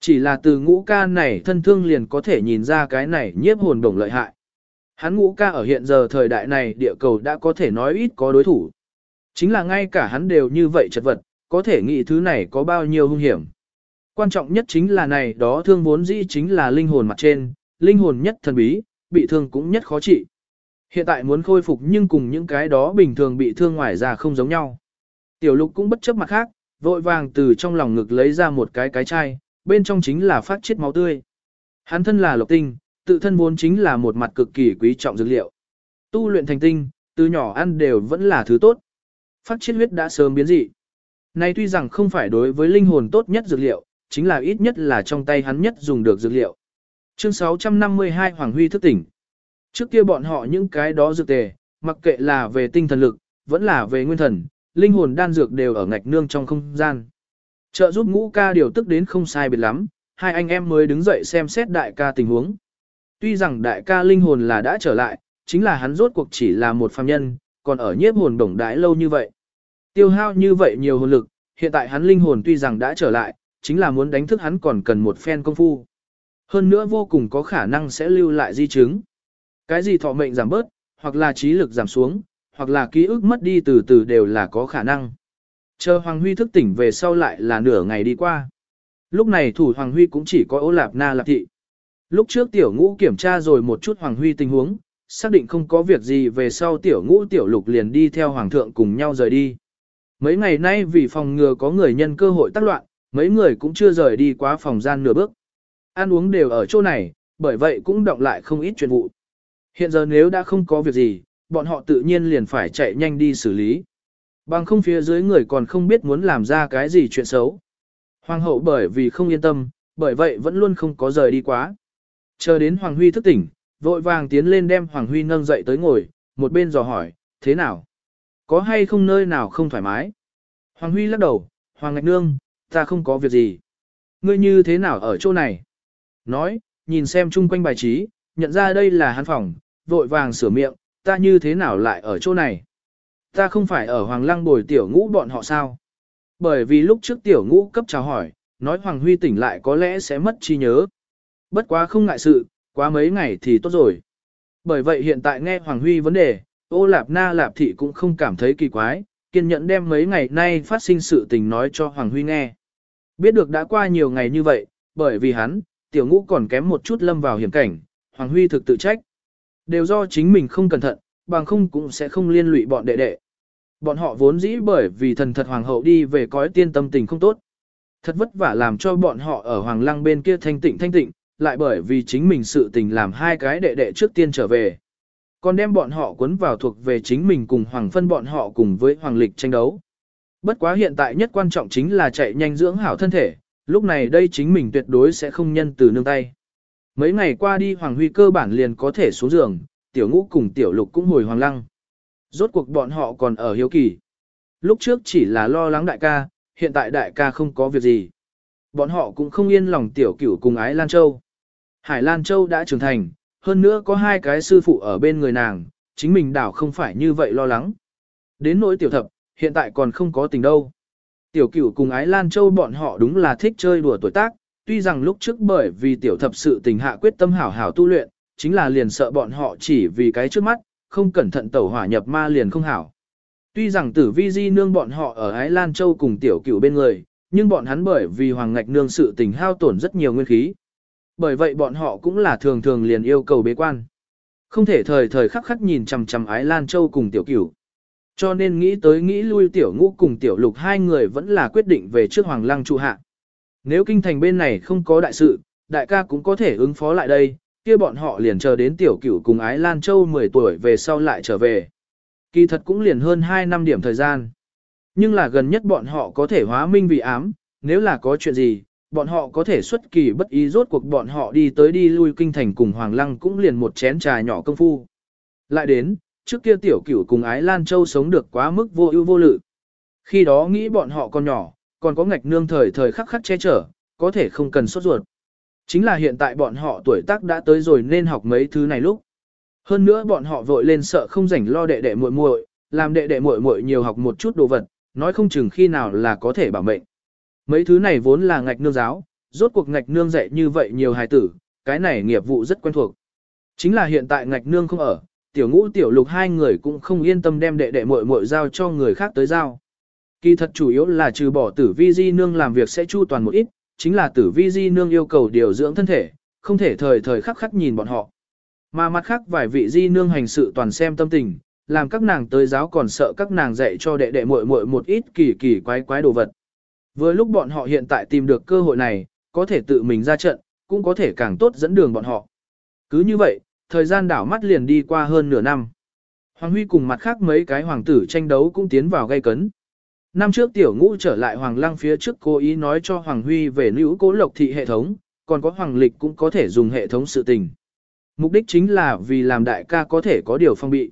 Chỉ là từ ngũ ca này thân thương liền có thể nhìn ra cái này nhiếp hồn đồng lợi hại. Hắn ngũ ca ở hiện giờ thời đại này địa cầu đã có thể nói ít có đối thủ. Chính là ngay cả hắn đều như vậy chật vật, có thể nghĩ thứ này có bao nhiêu hung hiểm. Quan trọng nhất chính là này đó thương vốn dĩ chính là linh hồn mặt trên, linh hồn nhất thần bí, bị thương cũng nhất khó trị. Hiện tại muốn khôi phục nhưng cùng những cái đó bình thường bị thương ngoài ra không giống nhau. Tiểu lục cũng bất chấp mặt khác, vội vàng từ trong lòng ngực lấy ra một cái cái chai, bên trong chính là phát chết máu tươi. Hắn thân là lục tinh, tự thân vốn chính là một mặt cực kỳ quý trọng dược liệu. Tu luyện thành tinh, từ nhỏ ăn đều vẫn là thứ tốt. Phát chết huyết đã sớm biến dị. Này tuy rằng không phải đối với linh hồn tốt nhất dược liệu, chính là ít nhất là trong tay hắn nhất dùng được dược liệu. Chương 652 Hoàng Huy thức tỉnh. Trước kia bọn họ những cái đó dược tề, mặc kệ là về tinh thần lực, vẫn là về nguyên thần, linh hồn đan dược đều ở ngạch nương trong không gian. Trợ giúp ngũ ca điều tức đến không sai biệt lắm, hai anh em mới đứng dậy xem xét đại ca tình huống. Tuy rằng đại ca linh hồn là đã trở lại, chính là hắn rốt cuộc chỉ là một phàm nhân, còn ở nhiếp hồn đồng đái lâu như vậy. Tiêu hao như vậy nhiều hồn lực, hiện tại hắn linh hồn tuy rằng đã trở lại, chính là muốn đánh thức hắn còn cần một phen công phu. Hơn nữa vô cùng có khả năng sẽ lưu lại di chứng. Cái gì thọ mệnh giảm bớt, hoặc là trí lực giảm xuống, hoặc là ký ức mất đi từ từ đều là có khả năng. Chờ Hoàng Huy thức tỉnh về sau lại là nửa ngày đi qua. Lúc này thủ Hoàng Huy cũng chỉ có ố lạp na lạp thị. Lúc trước tiểu ngũ kiểm tra rồi một chút Hoàng Huy tình huống, xác định không có việc gì về sau tiểu ngũ tiểu lục liền đi theo Hoàng thượng cùng nhau rời đi. Mấy ngày nay vì phòng ngừa có người nhân cơ hội tác loạn, mấy người cũng chưa rời đi quá phòng gian nửa bước. Ăn uống đều ở chỗ này, bởi vậy cũng động lại không ít chuyện vụ. Hiện giờ nếu đã không có việc gì, bọn họ tự nhiên liền phải chạy nhanh đi xử lý. Bằng không phía dưới người còn không biết muốn làm ra cái gì chuyện xấu. Hoàng hậu bởi vì không yên tâm, bởi vậy vẫn luôn không có rời đi quá. Chờ đến Hoàng Huy thức tỉnh, vội vàng tiến lên đem Hoàng Huy nâng dậy tới ngồi, một bên dò hỏi, thế nào? Có hay không nơi nào không thoải mái? Hoàng Huy lắc đầu, Hoàng Ngạch Nương, ta không có việc gì. Ngươi như thế nào ở chỗ này? Nói, nhìn xem chung quanh bài trí, nhận ra đây là hắn phòng, vội vàng sửa miệng, ta như thế nào lại ở chỗ này? Ta không phải ở Hoàng Lăng bồi tiểu ngũ bọn họ sao? Bởi vì lúc trước tiểu ngũ cấp chào hỏi, nói Hoàng Huy tỉnh lại có lẽ sẽ mất trí nhớ. Bất quá không ngại sự, quá mấy ngày thì tốt rồi. Bởi vậy hiện tại nghe Hoàng Huy vấn đề, ô lạp na lạp thị cũng không cảm thấy kỳ quái, kiên nhẫn đem mấy ngày nay phát sinh sự tình nói cho Hoàng Huy nghe. Biết được đã qua nhiều ngày như vậy, bởi vì hắn, tiểu ngũ còn kém một chút lâm vào hiểm cảnh, Hoàng Huy thực tự trách. Đều do chính mình không cẩn thận, bằng không cũng sẽ không liên lụy bọn đệ đệ. Bọn họ vốn dĩ bởi vì thần thật hoàng hậu đi về cõi tiên tâm tình không tốt. Thật vất vả làm cho bọn họ ở hoàng lăng bên kia thanh tịnh thanh tịnh, lại bởi vì chính mình sự tình làm hai cái đệ đệ trước tiên trở về. Còn đem bọn họ cuốn vào thuộc về chính mình cùng hoàng phân bọn họ cùng với hoàng lịch tranh đấu. Bất quá hiện tại nhất quan trọng chính là chạy nhanh dưỡng hảo thân thể, lúc này đây chính mình tuyệt đối sẽ không nhân từ nương tay. Mấy ngày qua đi Hoàng Huy cơ bản liền có thể xuống giường, tiểu ngũ cùng tiểu lục cũng hồi hoàng lăng. Rốt cuộc bọn họ còn ở hiếu kỳ. Lúc trước chỉ là lo lắng đại ca, hiện tại đại ca không có việc gì. Bọn họ cũng không yên lòng tiểu cửu cùng ái Lan Châu. Hải Lan Châu đã trưởng thành, hơn nữa có hai cái sư phụ ở bên người nàng, chính mình đảo không phải như vậy lo lắng. Đến nỗi tiểu thập, hiện tại còn không có tình đâu. Tiểu cửu cùng ái Lan Châu bọn họ đúng là thích chơi đùa tuổi tác, tuy rằng lúc trước bởi vì tiểu thập sự tình hạ quyết tâm hảo hảo tu luyện, chính là liền sợ bọn họ chỉ vì cái trước mắt, không cẩn thận tẩu hỏa nhập ma liền không hảo. Tuy rằng tử vi di nương bọn họ ở Ái Lan Châu cùng tiểu cửu bên người, nhưng bọn hắn bởi vì hoàng ngạch nương sự tình hao tổn rất nhiều nguyên khí. Bởi vậy bọn họ cũng là thường thường liền yêu cầu bế quan. Không thể thời thời khắc khắc nhìn chằm chằm Ái Lan Châu cùng tiểu cửu. Cho nên nghĩ tới nghĩ lui tiểu ngũ cùng tiểu lục hai người vẫn là quyết định về trước hoàng lăng trụ hạ. Nếu kinh thành bên này không có đại sự, đại ca cũng có thể ứng phó lại đây, kia bọn họ liền chờ đến tiểu cửu cùng ái Lan Châu 10 tuổi về sau lại trở về. Kỳ thật cũng liền hơn 2 năm điểm thời gian. Nhưng là gần nhất bọn họ có thể hóa minh vì ám, nếu là có chuyện gì, bọn họ có thể xuất kỳ bất ý rốt cuộc bọn họ đi tới đi lui kinh thành cùng Hoàng Lăng cũng liền một chén trà nhỏ công phu. Lại đến, trước kia tiểu cửu cùng ái Lan Châu sống được quá mức vô ưu vô lự. Khi đó nghĩ bọn họ còn nhỏ, còn có ngạch nương thời thời khắc khắc che chở, có thể không cần sốt ruột. Chính là hiện tại bọn họ tuổi tác đã tới rồi nên học mấy thứ này lúc. Hơn nữa bọn họ vội lên sợ không rảnh lo đệ đệ muội muội, làm đệ đệ muội muội nhiều học một chút đồ vật, nói không chừng khi nào là có thể bảo mệnh. Mấy thứ này vốn là ngạch nương giáo, rốt cuộc ngạch nương dạy như vậy nhiều hài tử, cái này nghiệp vụ rất quen thuộc. Chính là hiện tại ngạch nương không ở, tiểu ngũ tiểu lục hai người cũng không yên tâm đem đệ đệ muội muội giao cho người khác tới giao. Kỳ thật chủ yếu là trừ bỏ tử vi di nương làm việc sẽ chu toàn một ít, chính là tử vi di nương yêu cầu điều dưỡng thân thể, không thể thời thời khắc khắc nhìn bọn họ. Mà mặt khác vài vị di nương hành sự toàn xem tâm tình, làm các nàng tới giáo còn sợ các nàng dạy cho đệ đệ muội muội một ít kỳ kỳ quái quái đồ vật. Vừa lúc bọn họ hiện tại tìm được cơ hội này, có thể tự mình ra trận, cũng có thể càng tốt dẫn đường bọn họ. Cứ như vậy, thời gian đảo mắt liền đi qua hơn nửa năm. Hoàng Huy cùng mặt khác mấy cái hoàng tử tranh đấu cũng tiến vào gây cấn. Năm trước tiểu ngũ trở lại Hoàng Lăng phía trước cố ý nói cho Hoàng Huy về nữ cố lộc thị hệ thống, còn có Hoàng Lịch cũng có thể dùng hệ thống sự tình. Mục đích chính là vì làm đại ca có thể có điều phong bị.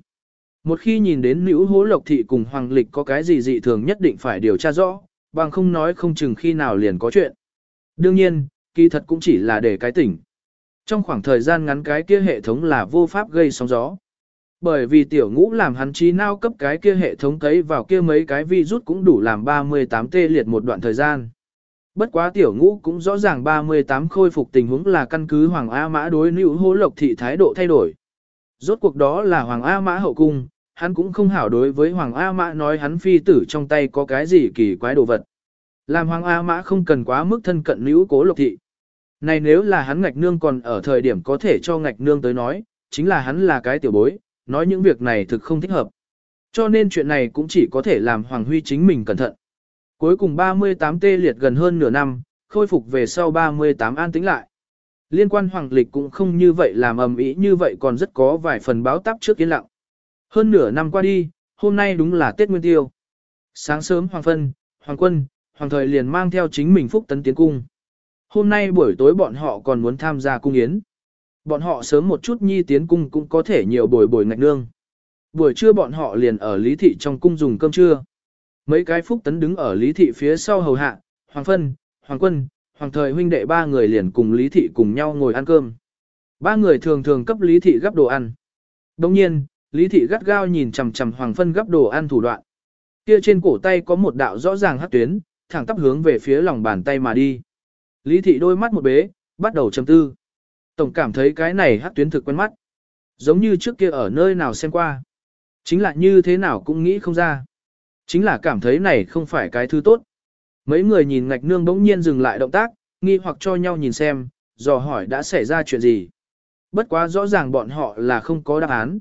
Một khi nhìn đến nữ hố lộc thị cùng Hoàng Lịch có cái gì dị thường nhất định phải điều tra rõ, bằng không nói không chừng khi nào liền có chuyện. Đương nhiên, kỳ thật cũng chỉ là để cái tỉnh. Trong khoảng thời gian ngắn cái kia hệ thống là vô pháp gây sóng gió. Bởi vì tiểu ngũ làm hắn trí nao cấp cái kia hệ thống cấy vào kia mấy cái vi rút cũng đủ làm 38 tê liệt một đoạn thời gian. Bất quá tiểu ngũ cũng rõ ràng 38 khôi phục tình huống là căn cứ Hoàng A Mã đối nữ hô lộc thị thái độ thay đổi. Rốt cuộc đó là Hoàng A Mã hậu cung, hắn cũng không hảo đối với Hoàng A Mã nói hắn phi tử trong tay có cái gì kỳ quái đồ vật. Làm Hoàng A Mã không cần quá mức thân cận nữ cố lộc thị. Này nếu là hắn ngạch nương còn ở thời điểm có thể cho ngạch nương tới nói, chính là hắn là cái tiểu bối, nói những việc này thực không thích hợp. Cho nên chuyện này cũng chỉ có thể làm Hoàng Huy chính mình cẩn thận. Cuối cùng 38 tê liệt gần hơn nửa năm, khôi phục về sau 38 an tĩnh lại. Liên quan Hoàng Lịch cũng không như vậy làm ầm ĩ như vậy còn rất có vài phần báo táp trước yên lặng. Hơn nửa năm qua đi, hôm nay đúng là Tết Nguyên Tiêu. Sáng sớm Hoàng Phân, Hoàng Quân, Hoàng Thời liền mang theo chính mình phúc tấn tiến cung. Hôm nay buổi tối bọn họ còn muốn tham gia cung yến. Bọn họ sớm một chút nhi tiến cung cũng có thể nhiều bồi bồi ngạch nương. Buổi trưa bọn họ liền ở Lý Thị trong cung dùng cơm trưa. Mấy cái phúc tấn đứng ở Lý Thị phía sau hầu hạ, Hoàng Phân, Hoàng Quân, Hoàng Thời huynh đệ ba người liền cùng Lý Thị cùng nhau ngồi ăn cơm. Ba người thường thường cấp Lý Thị gấp đồ ăn. Đồng nhiên, Lý Thị gắt gao nhìn chằm chằm Hoàng Phân gấp đồ ăn thủ đoạn. Kia trên cổ tay có một đạo rõ ràng hắc tuyến, thẳng tắp hướng về phía lòng bàn tay mà đi. Lý Thị đôi mắt một bế, bắt đầu trầm tư. Tổng cảm thấy cái này hắc tuyến thực quen mắt. Giống như trước kia ở nơi nào xem qua. Chính là như thế nào cũng nghĩ không ra. Chính là cảm thấy này không phải cái thứ tốt. Mấy người nhìn ngạch nương bỗng nhiên dừng lại động tác, nghi hoặc cho nhau nhìn xem, dò hỏi đã xảy ra chuyện gì. Bất quá rõ ràng bọn họ là không có đáp án.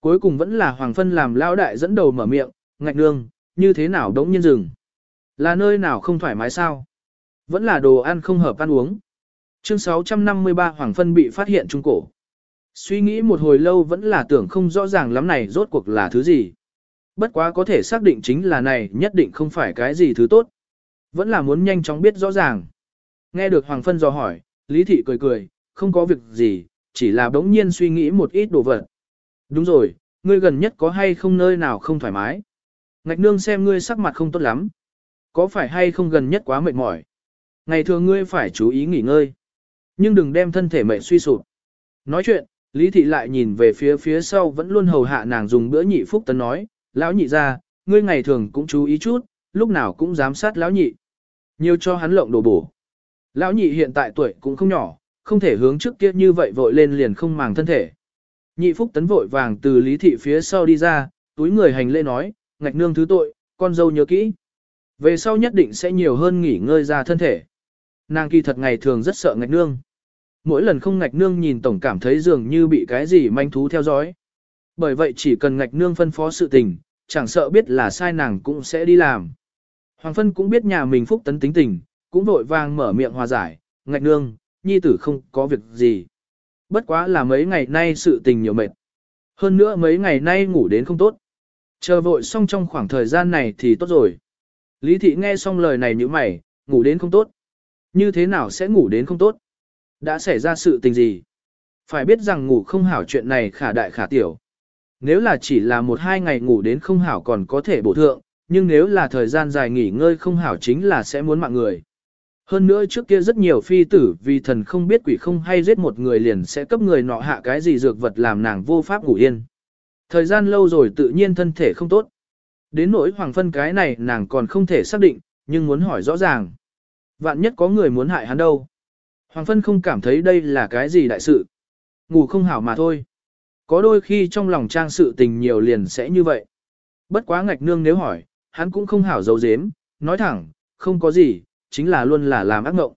Cuối cùng vẫn là Hoàng Phân làm lão đại dẫn đầu mở miệng, ngạch nương, như thế nào đống nhiên dừng. Là nơi nào không thoải mái sao? Vẫn là đồ ăn không hợp ăn uống. Chương 653 Hoàng Phân bị phát hiện trung cổ. Suy nghĩ một hồi lâu vẫn là tưởng không rõ ràng lắm này rốt cuộc là thứ gì. Bất quá có thể xác định chính là này nhất định không phải cái gì thứ tốt. Vẫn là muốn nhanh chóng biết rõ ràng. Nghe được Hoàng Phân dò hỏi, Lý Thị cười cười, không có việc gì, chỉ là bỗng nhiên suy nghĩ một ít đồ vật. Đúng rồi, ngươi gần nhất có hay không nơi nào không thoải mái. Ngạch nương xem ngươi sắc mặt không tốt lắm. Có phải hay không gần nhất quá mệt mỏi. Ngày thường ngươi phải chú ý nghỉ ngơi. Nhưng đừng đem thân thể mệt suy sụp. Nói chuyện, Lý Thị lại nhìn về phía phía sau vẫn luôn hầu hạ nàng dùng bữa nhị phúc tấn nói, lão nhị ra, ngươi ngày thường cũng chú ý chút, lúc nào cũng giám sát lão nhị. Nhiều cho hắn lộng đồ bổ. Lão nhị hiện tại tuổi cũng không nhỏ, không thể hướng trước kia như vậy vội lên liền không màng thân thể. Nhị phúc tấn vội vàng từ lý thị phía sau đi ra, túi người hành lễ nói, ngạch nương thứ tội, con dâu nhớ kỹ. Về sau nhất định sẽ nhiều hơn nghỉ ngơi ra thân thể. Nàng kỳ thật ngày thường rất sợ ngạch nương. Mỗi lần không ngạch nương nhìn tổng cảm thấy dường như bị cái gì manh thú theo dõi. Bởi vậy chỉ cần ngạch nương phân phó sự tình, chẳng sợ biết là sai nàng cũng sẽ đi làm. Hoàng Phân cũng biết nhà mình phúc tấn tính tình, cũng vội vàng mở miệng hòa giải, ngạch nương, nhi tử không có việc gì. Bất quá là mấy ngày nay sự tình nhiều mệt. Hơn nữa mấy ngày nay ngủ đến không tốt. Chờ vội xong trong khoảng thời gian này thì tốt rồi. Lý thị nghe xong lời này như mày, ngủ đến không tốt. Như thế nào sẽ ngủ đến không tốt? Đã xảy ra sự tình gì? Phải biết rằng ngủ không hảo chuyện này khả đại khả tiểu. Nếu là chỉ là một hai ngày ngủ đến không hảo còn có thể bổ thượng, nhưng nếu là thời gian dài nghỉ ngơi không hảo chính là sẽ muốn mạng người. Hơn nữa trước kia rất nhiều phi tử vì thần không biết quỷ không hay giết một người liền sẽ cấp người nọ hạ cái gì dược vật làm nàng vô pháp ngủ yên. Thời gian lâu rồi tự nhiên thân thể không tốt. Đến nỗi hoàng phân cái này nàng còn không thể xác định, nhưng muốn hỏi rõ ràng. Vạn nhất có người muốn hại hắn đâu. Hoàng phân không cảm thấy đây là cái gì đại sự. Ngủ không hảo mà thôi. Có đôi khi trong lòng trang sự tình nhiều liền sẽ như vậy. Bất quá ngạch nương nếu hỏi, hắn cũng không hảo giấu dếm, nói thẳng, không có gì, chính là luôn là làm ác mộng.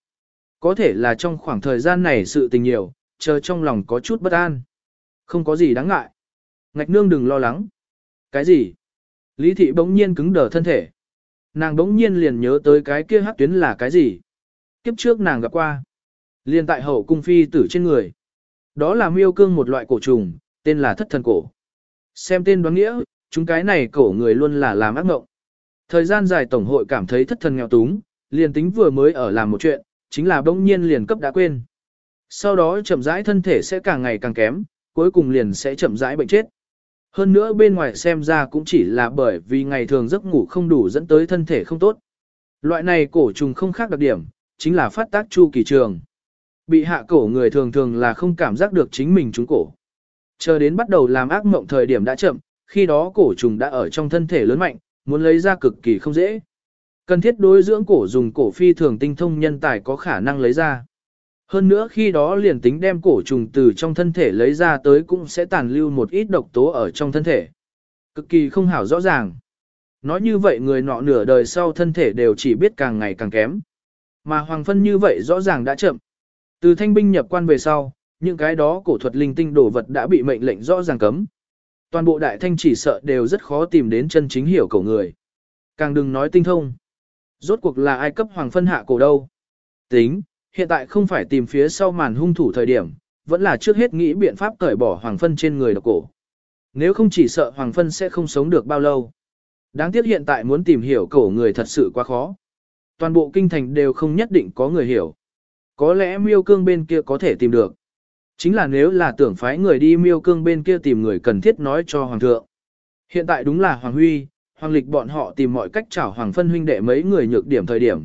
Có thể là trong khoảng thời gian này sự tình nhiều, chờ trong lòng có chút bất an. Không có gì đáng ngại. Ngạch nương đừng lo lắng. Cái gì? Lý thị bỗng nhiên cứng đờ thân thể. Nàng bỗng nhiên liền nhớ tới cái kia hắc tuyến là cái gì. Kiếp trước nàng gặp qua. Liên tại hậu cung phi tử trên người. Đó là miêu cương một loại cổ trùng, tên là thất thần cổ. Xem tên đoán nghĩa, chúng cái này cổ người luôn là làm ác mộng. Thời gian dài tổng hội cảm thấy thất thần nghèo túng, liền tính vừa mới ở làm một chuyện, chính là bỗng nhiên liền cấp đã quên. Sau đó chậm rãi thân thể sẽ càng ngày càng kém, cuối cùng liền sẽ chậm rãi bệnh chết. Hơn nữa bên ngoài xem ra cũng chỉ là bởi vì ngày thường giấc ngủ không đủ dẫn tới thân thể không tốt. Loại này cổ trùng không khác đặc điểm, chính là phát tác chu kỳ trường. Bị hạ cổ người thường thường là không cảm giác được chính mình trúng cổ. Chờ đến bắt đầu làm ác mộng thời điểm đã chậm, khi đó cổ trùng đã ở trong thân thể lớn mạnh, muốn lấy ra cực kỳ không dễ. Cần thiết đối dưỡng cổ dùng cổ phi thường tinh thông nhân tài có khả năng lấy ra. Hơn nữa khi đó liền tính đem cổ trùng từ trong thân thể lấy ra tới cũng sẽ tàn lưu một ít độc tố ở trong thân thể. Cực kỳ không hảo rõ ràng. Nói như vậy người nọ nửa đời sau thân thể đều chỉ biết càng ngày càng kém. Mà hoàng phân như vậy rõ ràng đã chậm. Từ thanh binh nhập quan về sau, những cái đó cổ thuật linh tinh đồ vật đã bị mệnh lệnh rõ ràng cấm. Toàn bộ đại thanh chỉ sợ đều rất khó tìm đến chân chính hiểu cổ người. Càng đừng nói tinh thông. Rốt cuộc là ai cấp hoàng phân hạ cổ đâu. Tính, hiện tại không phải tìm phía sau màn hung thủ thời điểm, vẫn là trước hết nghĩ biện pháp cởi bỏ hoàng phân trên người độc cổ. Nếu không chỉ sợ hoàng phân sẽ không sống được bao lâu. Đáng tiếc hiện tại muốn tìm hiểu cổ người thật sự quá khó. Toàn bộ kinh thành đều không nhất định có người hiểu. Có lẽ miêu cương bên kia có thể tìm được. Chính là nếu là tưởng phái người đi miêu cương bên kia tìm người cần thiết nói cho hoàng thượng. Hiện tại đúng là Hoàng Huy, Hoàng Lịch bọn họ tìm mọi cách chảo Hoàng Phân huynh đệ mấy người nhược điểm thời điểm.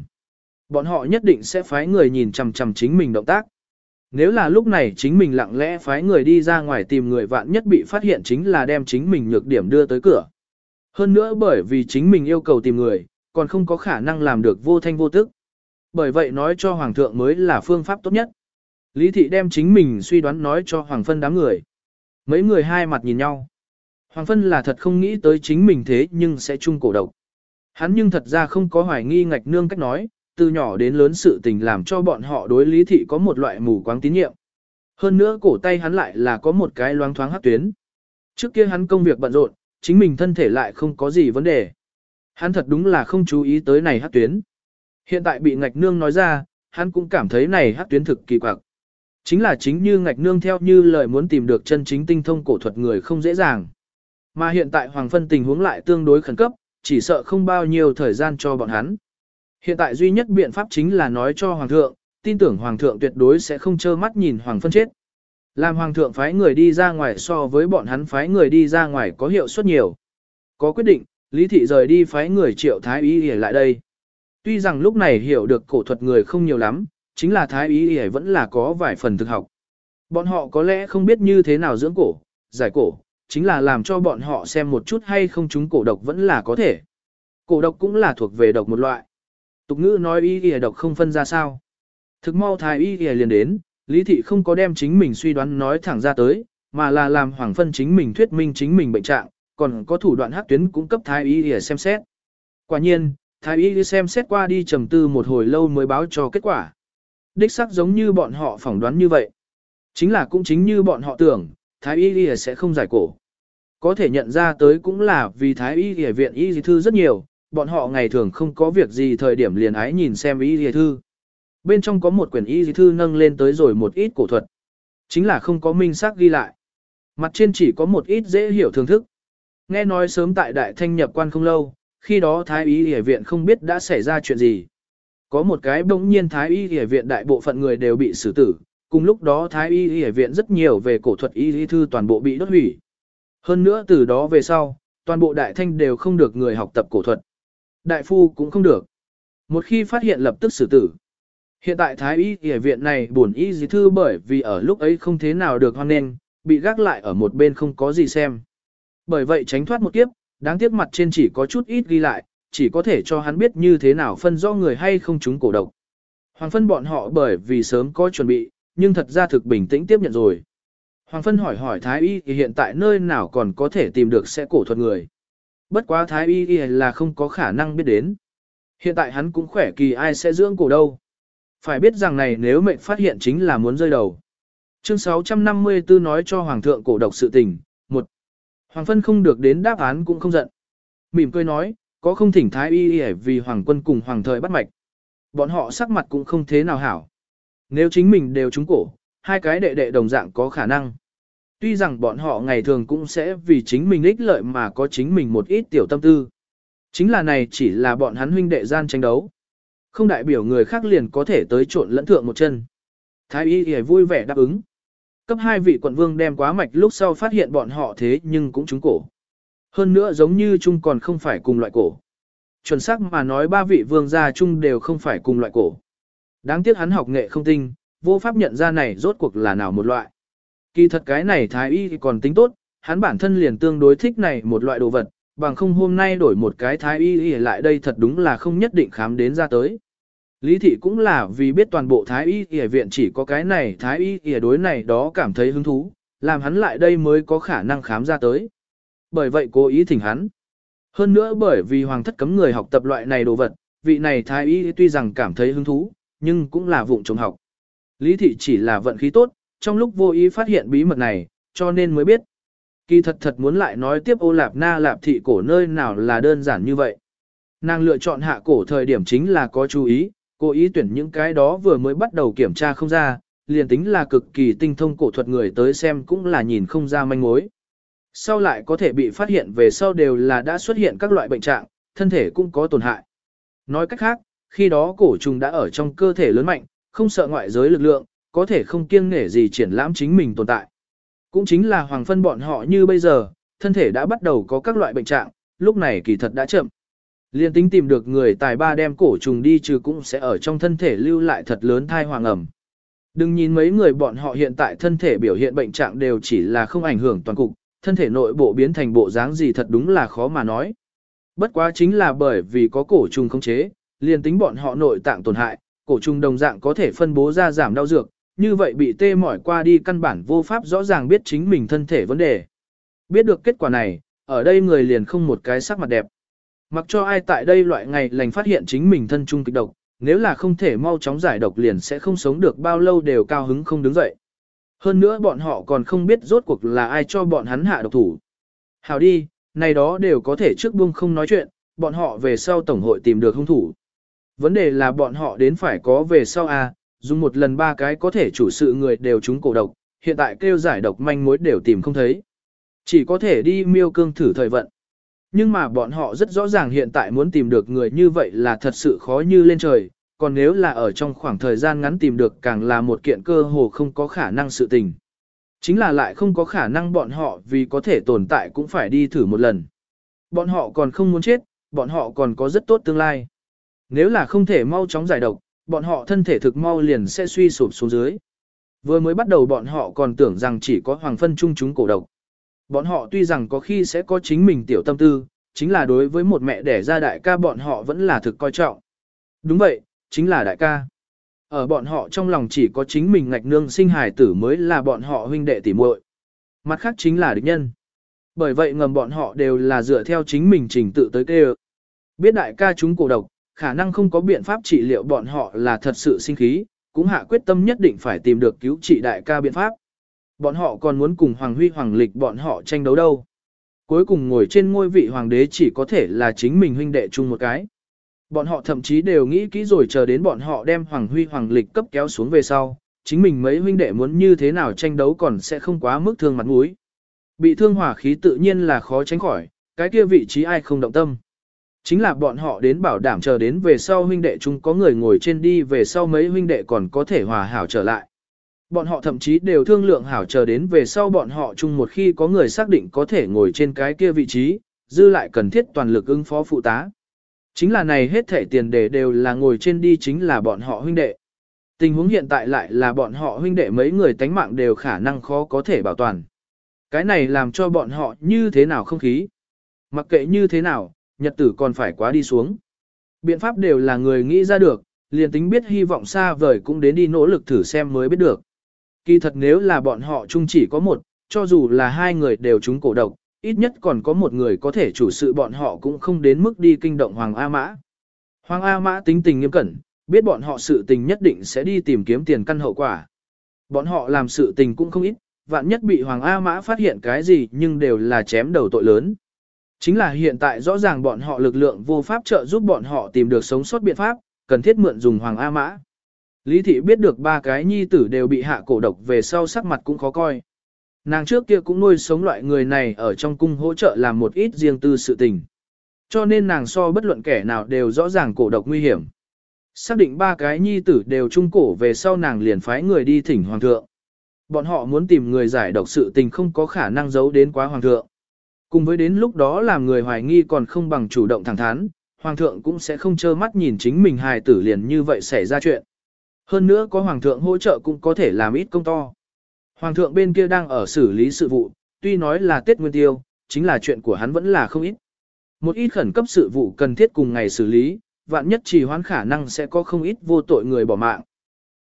Bọn họ nhất định sẽ phái người nhìn chằm chằm chính mình động tác. Nếu là lúc này chính mình lặng lẽ phái người đi ra ngoài tìm người vạn nhất bị phát hiện chính là đem chính mình nhược điểm đưa tới cửa. Hơn nữa bởi vì chính mình yêu cầu tìm người, còn không có khả năng làm được vô thanh vô tức. Bởi vậy nói cho Hoàng thượng mới là phương pháp tốt nhất. Lý thị đem chính mình suy đoán nói cho Hoàng Phân đám người. Mấy người hai mặt nhìn nhau. Hoàng Phân là thật không nghĩ tới chính mình thế nhưng sẽ chung cổ độc. Hắn nhưng thật ra không có hoài nghi ngạch nương cách nói, từ nhỏ đến lớn sự tình làm cho bọn họ đối lý thị có một loại mù quáng tín nhiệm. Hơn nữa cổ tay hắn lại là có một cái loáng thoáng hắc tuyến. Trước kia hắn công việc bận rộn, chính mình thân thể lại không có gì vấn đề. Hắn thật đúng là không chú ý tới này hắc tuyến. Hiện tại bị ngạch nương nói ra, hắn cũng cảm thấy này hát tuyến thực kỳ quặc. Chính là chính như ngạch nương theo như lời muốn tìm được chân chính tinh thông cổ thuật người không dễ dàng. Mà hiện tại Hoàng Phân tình huống lại tương đối khẩn cấp, chỉ sợ không bao nhiêu thời gian cho bọn hắn. Hiện tại duy nhất biện pháp chính là nói cho Hoàng thượng, tin tưởng Hoàng thượng tuyệt đối sẽ không trơ mắt nhìn Hoàng Phân chết. Làm Hoàng thượng phái người đi ra ngoài so với bọn hắn phái người đi ra ngoài có hiệu suất nhiều. Có quyết định, Lý Thị rời đi phái người triệu Thái Y lại đây. Tuy rằng lúc này hiểu được cổ thuật người không nhiều lắm, chính là Thái Y vẫn là có vài phần thực học. Bọn họ có lẽ không biết như thế nào dưỡng cổ, giải cổ, chính là làm cho bọn họ xem một chút hay không chúng cổ độc vẫn là có thể. Cổ độc cũng là thuộc về độc một loại. Tục ngữ nói y y độc không phân ra sao. Thực mau thái y y liền đến, lý thị không có đem chính mình suy đoán nói thẳng ra tới, mà là làm hoàng phân chính mình thuyết minh chính mình bệnh trạng, còn có thủ đoạn hắc tuyến cũng cấp thái y y xem xét. Quả nhiên, thái y xem xét qua đi trầm tư một hồi lâu mới báo cho kết quả. Đích xác giống như bọn họ phỏng đoán như vậy. Chính là cũng chính như bọn họ tưởng, thái y sẽ không giải cổ. Có thể nhận ra tới cũng là vì thái y y viện y thư rất nhiều, bọn họ ngày thường không có việc gì thời điểm liền ái nhìn xem y y thư. Bên trong có một quyển y thư nâng lên tới rồi một ít cổ thuật. Chính là không có minh xác ghi lại. Mặt trên chỉ có một ít dễ hiểu thưởng thức. Nghe nói sớm tại đại thanh nhập quan không lâu, khi đó thái y y viện không biết đã xảy ra chuyện gì. Có một cái bỗng nhiên thái y y viện đại bộ phận người đều bị xử tử, cùng lúc đó thái y y viện rất nhiều về cổ thuật y y thư toàn bộ bị đốt hủy. Hơn nữa từ đó về sau, toàn bộ đại thanh đều không được người học tập cổ thuật. Đại phu cũng không được. Một khi phát hiện lập tức xử tử. Hiện tại Thái y y viện này buồn y dì thư bởi vì ở lúc ấy không thế nào được hoan nên, bị gác lại ở một bên không có gì xem. Bởi vậy tránh thoát một kiếp, đáng tiếc mặt trên chỉ có chút ít ghi lại, chỉ có thể cho hắn biết như thế nào phân do người hay không chúng cổ độc. Hoàng phân bọn họ bởi vì sớm có chuẩn bị, nhưng thật ra thực bình tĩnh tiếp nhận rồi. Hoàng phân hỏi hỏi Thái y thì hiện tại nơi nào còn có thể tìm được sẽ cổ thuật người. Bất quá Thái y là không có khả năng biết đến. Hiện tại hắn cũng khỏe kỳ ai sẽ dưỡng cổ đâu. Phải biết rằng này nếu mệnh phát hiện chính là muốn rơi đầu. Chương 654 nói cho Hoàng thượng cổ độc sự tình. Hoàng phân không được đến đáp án cũng không giận. Mỉm cười nói, có không thỉnh Thái y vì Hoàng quân cùng Hoàng thời bắt mạch. Bọn họ sắc mặt cũng không thế nào hảo. Nếu chính mình đều trúng cổ, hai cái đệ đệ đồng dạng có khả năng. Tuy rằng bọn họ ngày thường cũng sẽ vì chính mình ích lợi mà có chính mình một ít tiểu tâm tư. Chính là này chỉ là bọn hắn huynh đệ gian tranh đấu. Không đại biểu người khác liền có thể tới trộn lẫn thượng một chân. Thái y y vui vẻ đáp ứng. Cấp hai vị quận vương đem quá mạch lúc sau phát hiện bọn họ thế nhưng cũng trúng cổ. Hơn nữa giống như chung còn không phải cùng loại cổ. Chuẩn xác mà nói ba vị vương gia chung đều không phải cùng loại cổ. Đáng tiếc hắn học nghệ không tinh, vô pháp nhận ra này rốt cuộc là nào một loại. Kỳ thật cái này thái y còn tính tốt, hắn bản thân liền tương đối thích này một loại đồ vật, bằng không hôm nay đổi một cái thái y lại đây thật đúng là không nhất định khám đến ra tới. Lý thị cũng là vì biết toàn bộ thái y y viện chỉ có cái này thái y y đối này đó cảm thấy hứng thú, làm hắn lại đây mới có khả năng khám ra tới. Bởi vậy cố ý thỉnh hắn. Hơn nữa bởi vì hoàng thất cấm người học tập loại này đồ vật, vị này thái y tuy rằng cảm thấy hứng thú, nhưng cũng là vụng trồng học. Lý thị chỉ là vận khí tốt, trong lúc vô ý phát hiện bí mật này, cho nên mới biết. Kỳ thật thật muốn lại nói tiếp ô lạp na lạp thị cổ nơi nào là đơn giản như vậy. Nàng lựa chọn hạ cổ thời điểm chính là có chú ý, cố ý tuyển những cái đó vừa mới bắt đầu kiểm tra không ra, liền tính là cực kỳ tinh thông cổ thuật người tới xem cũng là nhìn không ra manh mối. sau lại có thể bị phát hiện về sau đều là đã xuất hiện các loại bệnh trạng, thân thể cũng có tổn hại. Nói cách khác, khi đó cổ trùng đã ở trong cơ thể lớn mạnh, không sợ ngoại giới lực lượng, có thể không kiêng nể gì triển lãm chính mình tồn tại. Cũng chính là hoàng phân bọn họ như bây giờ, thân thể đã bắt đầu có các loại bệnh trạng, lúc này kỳ thật đã chậm. Liên tính tìm được người tài ba đem cổ trùng đi trừ cũng sẽ ở trong thân thể lưu lại thật lớn thai hoàng ẩm. Đừng nhìn mấy người bọn họ hiện tại thân thể biểu hiện bệnh trạng đều chỉ là không ảnh hưởng toàn cục, thân thể nội bộ biến thành bộ dáng gì thật đúng là khó mà nói. Bất quá chính là bởi vì có cổ trùng không chế, liền tính bọn họ nội tạng tổn hại, cổ trùng đồng dạng có thể phân bố ra giảm đau dược, như vậy bị tê mỏi qua đi căn bản vô pháp rõ ràng biết chính mình thân thể vấn đề. Biết được kết quả này, ở đây người liền không một cái sắc mặt đẹp. Mặc cho ai tại đây loại ngày lành phát hiện chính mình thân trung kịch độc, nếu là không thể mau chóng giải độc liền sẽ không sống được bao lâu đều cao hứng không đứng dậy. Hơn nữa bọn họ còn không biết rốt cuộc là ai cho bọn hắn hạ độc thủ. Hào đi, này đó đều có thể trước buông không nói chuyện, bọn họ về sau tổng hội tìm được hung thủ. Vấn đề là bọn họ đến phải có về sau à, dùng một lần ba cái có thể chủ sự người đều trúng cổ độc, hiện tại kêu giải độc manh mối đều tìm không thấy. Chỉ có thể đi miêu cương thử thời vận. Nhưng mà bọn họ rất rõ ràng hiện tại muốn tìm được người như vậy là thật sự khó như lên trời, còn nếu là ở trong khoảng thời gian ngắn tìm được càng là một kiện cơ hồ không có khả năng sự tình. Chính là lại không có khả năng bọn họ vì có thể tồn tại cũng phải đi thử một lần. Bọn họ còn không muốn chết, bọn họ còn có rất tốt tương lai. Nếu là không thể mau chóng giải độc, bọn họ thân thể thực mau liền sẽ suy sụp xuống dưới. Vừa mới bắt đầu bọn họ còn tưởng rằng chỉ có hoàng phân trung chúng cổ độc. Bọn họ tuy rằng có khi sẽ có chính mình tiểu tâm tư, chính là đối với một mẹ đẻ ra đại ca bọn họ vẫn là thực coi trọng. Đúng vậy, chính là đại ca. Ở bọn họ trong lòng chỉ có chính mình ngạch nương sinh hài tử mới là bọn họ huynh đệ tỉ muội. Mặt khác chính là địch nhân. Bởi vậy ngầm bọn họ đều là dựa theo chính mình trình tự tới kêu. Biết đại ca chúng cổ độc, khả năng không có biện pháp trị liệu bọn họ là thật sự sinh khí, cũng hạ quyết tâm nhất định phải tìm được cứu trị đại ca biện pháp. Bọn họ còn muốn cùng Hoàng Huy Hoàng Lịch bọn họ tranh đấu đâu. Cuối cùng ngồi trên ngôi vị hoàng đế chỉ có thể là chính mình huynh đệ chung một cái. Bọn họ thậm chí đều nghĩ kỹ rồi chờ đến bọn họ đem Hoàng Huy Hoàng Lịch cấp kéo xuống về sau, chính mình mấy huynh đệ muốn như thế nào tranh đấu còn sẽ không quá mức thương mặt mũi. Bị thương hỏa khí tự nhiên là khó tránh khỏi, cái kia vị trí ai không động tâm. Chính là bọn họ đến bảo đảm chờ đến về sau huynh đệ chúng có người ngồi trên đi về sau mấy huynh đệ còn có thể hòa hảo trở lại. Bọn họ thậm chí đều thương lượng hảo chờ đến về sau bọn họ chung một khi có người xác định có thể ngồi trên cái kia vị trí, dư lại cần thiết toàn lực ứng phó phụ tá. Chính là này hết thể tiền đề đều là ngồi trên đi chính là bọn họ huynh đệ. Tình huống hiện tại lại là bọn họ huynh đệ mấy người tánh mạng đều khả năng khó có thể bảo toàn. Cái này làm cho bọn họ như thế nào không khí. Mặc kệ như thế nào, nhật tử còn phải quá đi xuống. Biện pháp đều là người nghĩ ra được, liền tính biết hy vọng xa vời cũng đến đi nỗ lực thử xem mới biết được. Kỳ thật nếu là bọn họ chung chỉ có một, cho dù là hai người đều trúng cổ độc, ít nhất còn có một người có thể chủ sự bọn họ cũng không đến mức đi kinh động Hoàng A Mã. Hoàng A Mã tính tình nghiêm cẩn, biết bọn họ sự tình nhất định sẽ đi tìm kiếm tiền căn hậu quả. Bọn họ làm sự tình cũng không ít, vạn nhất bị Hoàng A Mã phát hiện cái gì nhưng đều là chém đầu tội lớn. Chính là hiện tại rõ ràng bọn họ lực lượng vô pháp trợ giúp bọn họ tìm được sống sót biện pháp, cần thiết mượn dùng Hoàng A Mã. Lý thị biết được ba cái nhi tử đều bị hạ cổ độc về sau sắc mặt cũng khó coi. Nàng trước kia cũng nuôi sống loại người này ở trong cung hỗ trợ làm một ít riêng tư sự tình. Cho nên nàng so bất luận kẻ nào đều rõ ràng cổ độc nguy hiểm. Xác định ba cái nhi tử đều trung cổ về sau nàng liền phái người đi thỉnh hoàng thượng. Bọn họ muốn tìm người giải độc sự tình không có khả năng giấu đến quá hoàng thượng. Cùng với đến lúc đó làm người hoài nghi còn không bằng chủ động thẳng thắn, hoàng thượng cũng sẽ không trơ mắt nhìn chính mình hài tử liền như vậy xảy ra chuyện. Hơn nữa có hoàng thượng hỗ trợ cũng có thể làm ít công to. Hoàng thượng bên kia đang ở xử lý sự vụ, tuy nói là Tết Nguyên Tiêu, chính là chuyện của hắn vẫn là không ít. Một ít khẩn cấp sự vụ cần thiết cùng ngày xử lý, vạn nhất trì hoãn khả năng sẽ có không ít vô tội người bỏ mạng.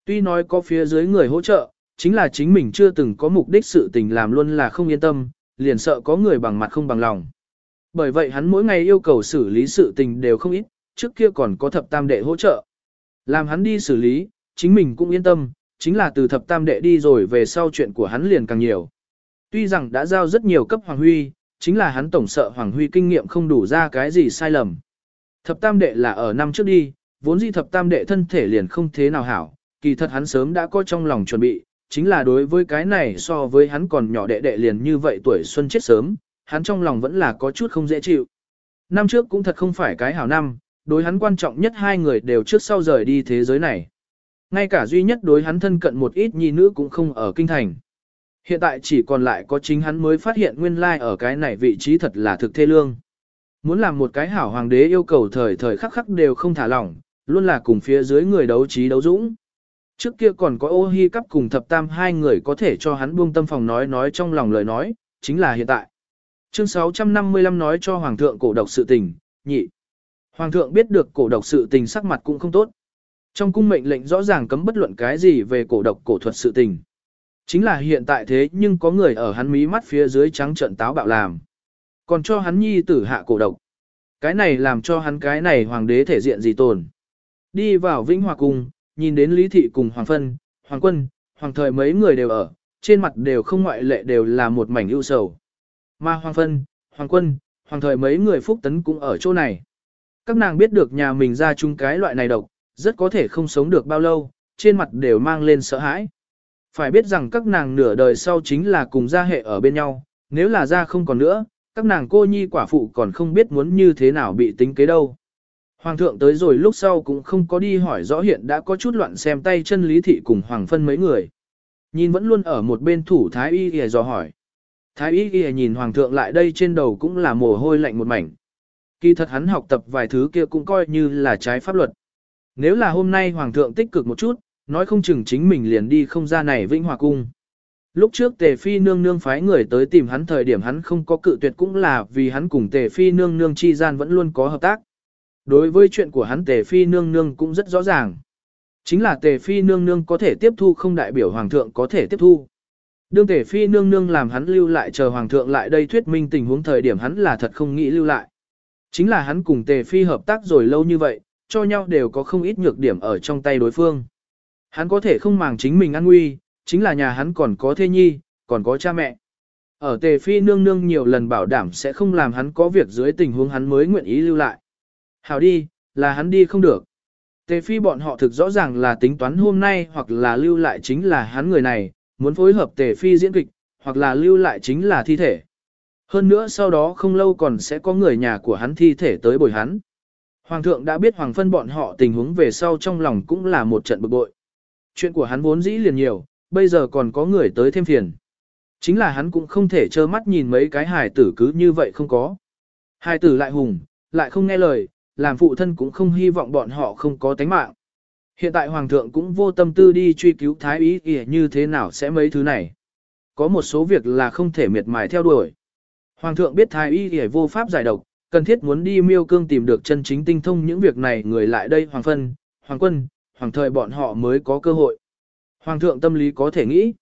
Tuy nói có phía dưới người hỗ trợ, chính là chính mình chưa từng có mục đích sự tình làm luôn là không yên tâm, liền sợ có người bằng mặt không bằng lòng. Bởi vậy hắn mỗi ngày yêu cầu xử lý sự tình đều không ít, trước kia còn có thập tam đệ hỗ trợ. Làm hắn đi xử lý, chính mình cũng yên tâm, chính là từ thập tam đệ đi rồi về sau chuyện của hắn liền càng nhiều. Tuy rằng đã giao rất nhiều cấp Hoàng Huy, chính là hắn tổng sợ Hoàng Huy kinh nghiệm không đủ ra cái gì sai lầm. Thập tam đệ là ở năm trước đi, vốn dĩ thập tam đệ thân thể liền không thế nào hảo, kỳ thật hắn sớm đã có trong lòng chuẩn bị, chính là đối với cái này so với hắn còn nhỏ đệ đệ liền như vậy tuổi xuân chết sớm, hắn trong lòng vẫn là có chút không dễ chịu. Năm trước cũng thật không phải cái hảo năm, đối hắn quan trọng nhất hai người đều trước sau rời đi thế giới này. Ngay cả duy nhất đối hắn thân cận một ít nhi nữ cũng không ở kinh thành. Hiện tại chỉ còn lại có chính hắn mới phát hiện nguyên lai ở cái này vị trí thật là thực thê lương. Muốn làm một cái hảo hoàng đế yêu cầu thời thời khắc khắc đều không thả lỏng, luôn là cùng phía dưới người đấu trí đấu dũng. Trước kia còn có ô hi cắp cùng thập tam hai người có thể cho hắn buông tâm phòng nói nói trong lòng lời nói, chính là hiện tại. Chương 655 nói cho Hoàng thượng cổ độc sự tình, nhị. Hoàng thượng biết được cổ độc sự tình sắc mặt cũng không tốt. Trong cung mệnh lệnh rõ ràng cấm bất luận cái gì về cổ độc cổ thuật sự tình. Chính là hiện tại thế nhưng có người ở hắn mí mắt phía dưới trắng trận táo bạo làm. Còn cho hắn nhi tử hạ cổ độc. Cái này làm cho hắn cái này hoàng đế thể diện gì tồn. Đi vào Vĩnh Hòa Cung, nhìn đến Lý Thị cùng Hoàng Phân, Hoàng Quân, Hoàng Thời mấy người đều ở, trên mặt đều không ngoại lệ đều là một mảnh ưu sầu. Mà Hoàng Phân, Hoàng Quân, Hoàng Thời mấy người phúc tấn cũng ở chỗ này. Các nàng biết được nhà mình ra chung cái loại này độc, rất có thể không sống được bao lâu, trên mặt đều mang lên sợ hãi. Phải biết rằng các nàng nửa đời sau chính là cùng gia hệ ở bên nhau, nếu là gia không còn nữa, các nàng cô nhi quả phụ còn không biết muốn như thế nào bị tính kế đâu. Hoàng thượng tới rồi lúc sau cũng không có đi hỏi rõ hiện đã có chút loạn xem tay chân lý thị cùng hoàng phân mấy người. Nhìn vẫn luôn ở một bên thủ thái y ghi dò hỏi. Thái y ghi nhìn hoàng thượng lại đây trên đầu cũng là mồ hôi lạnh một mảnh. Kỳ thật hắn học tập vài thứ kia cũng coi như là trái pháp luật. Nếu là hôm nay hoàng thượng tích cực một chút, nói không chừng chính mình liền đi không ra này vĩnh hòa cung. Lúc trước tề phi nương nương phái người tới tìm hắn thời điểm hắn không có cự tuyệt cũng là vì hắn cùng tề phi nương nương chi gian vẫn luôn có hợp tác. Đối với chuyện của hắn tề phi nương nương cũng rất rõ ràng. Chính là tề phi nương nương có thể tiếp thu không đại biểu hoàng thượng có thể tiếp thu. Đương tề phi nương nương làm hắn lưu lại chờ hoàng thượng lại đây thuyết minh tình huống thời điểm hắn là thật không nghĩ lưu lại. Chính là hắn cùng tề phi hợp tác rồi lâu như vậy, cho nhau đều có không ít nhược điểm ở trong tay đối phương. Hắn có thể không màng chính mình an nguy, chính là nhà hắn còn có thê nhi, còn có cha mẹ. Ở tề phi nương nương nhiều lần bảo đảm sẽ không làm hắn có việc dưới tình huống hắn mới nguyện ý lưu lại. Hảo đi, là hắn đi không được. Tề phi bọn họ thực rõ ràng là tính toán hôm nay hoặc là lưu lại chính là hắn người này, muốn phối hợp tề phi diễn kịch, hoặc là lưu lại chính là thi thể. Hơn nữa sau đó không lâu còn sẽ có người nhà của hắn thi thể tới bồi hắn. Hoàng thượng đã biết Hoàng phân bọn họ tình huống về sau trong lòng cũng là một trận bực bội. Chuyện của hắn vốn dĩ liền nhiều, bây giờ còn có người tới thêm phiền. Chính là hắn cũng không thể trơ mắt nhìn mấy cái hài tử cứ như vậy không có. Hài tử lại hùng, lại không nghe lời, làm phụ thân cũng không hy vọng bọn họ không có tánh mạng. Hiện tại Hoàng thượng cũng vô tâm tư đi truy cứu thái ý kìa như thế nào sẽ mấy thứ này. Có một số việc là không thể miệt mài theo đuổi. Hoàng thượng biết thái y kìa vô pháp giải độc, cần thiết muốn đi miêu cương tìm được chân chính tinh thông những việc này người lại đây Hoàng phân, Hoàng quân, Hoàng thời bọn họ mới có cơ hội. Hoàng thượng tâm lý có thể nghĩ.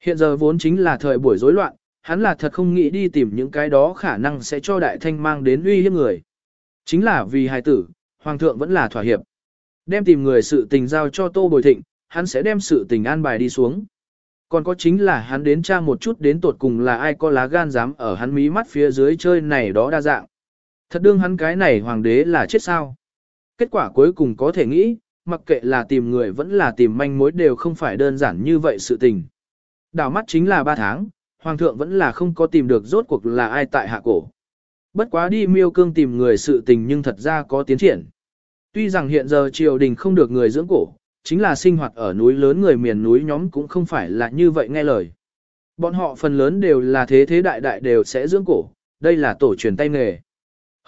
Hiện giờ vốn chính là thời buổi rối loạn, hắn là thật không nghĩ đi tìm những cái đó khả năng sẽ cho đại thanh mang đến uy hiếp người. Chính là vì hài tử, hoàng thượng vẫn là thỏa hiệp. Đem tìm người sự tình giao cho Tô Bồi Thịnh, hắn sẽ đem sự tình an bài đi xuống. Còn có chính là hắn đến tra một chút đến tột cùng là ai có lá gan dám ở hắn mí mắt phía dưới chơi này đó đa dạng. Thật đương hắn cái này hoàng đế là chết sao. Kết quả cuối cùng có thể nghĩ, mặc kệ là tìm người vẫn là tìm manh mối đều không phải đơn giản như vậy sự tình. Đảo mắt chính là 3 tháng, hoàng thượng vẫn là không có tìm được rốt cuộc là ai tại hạ cổ. Bất quá đi miêu cương tìm người sự tình nhưng thật ra có tiến triển. Tuy rằng hiện giờ triều đình không được người dưỡng cổ, chính là sinh hoạt ở núi lớn người miền núi nhóm cũng không phải là như vậy nghe lời. Bọn họ phần lớn đều là thế thế đại đại đều sẽ dưỡng cổ, đây là tổ truyền tay nghề.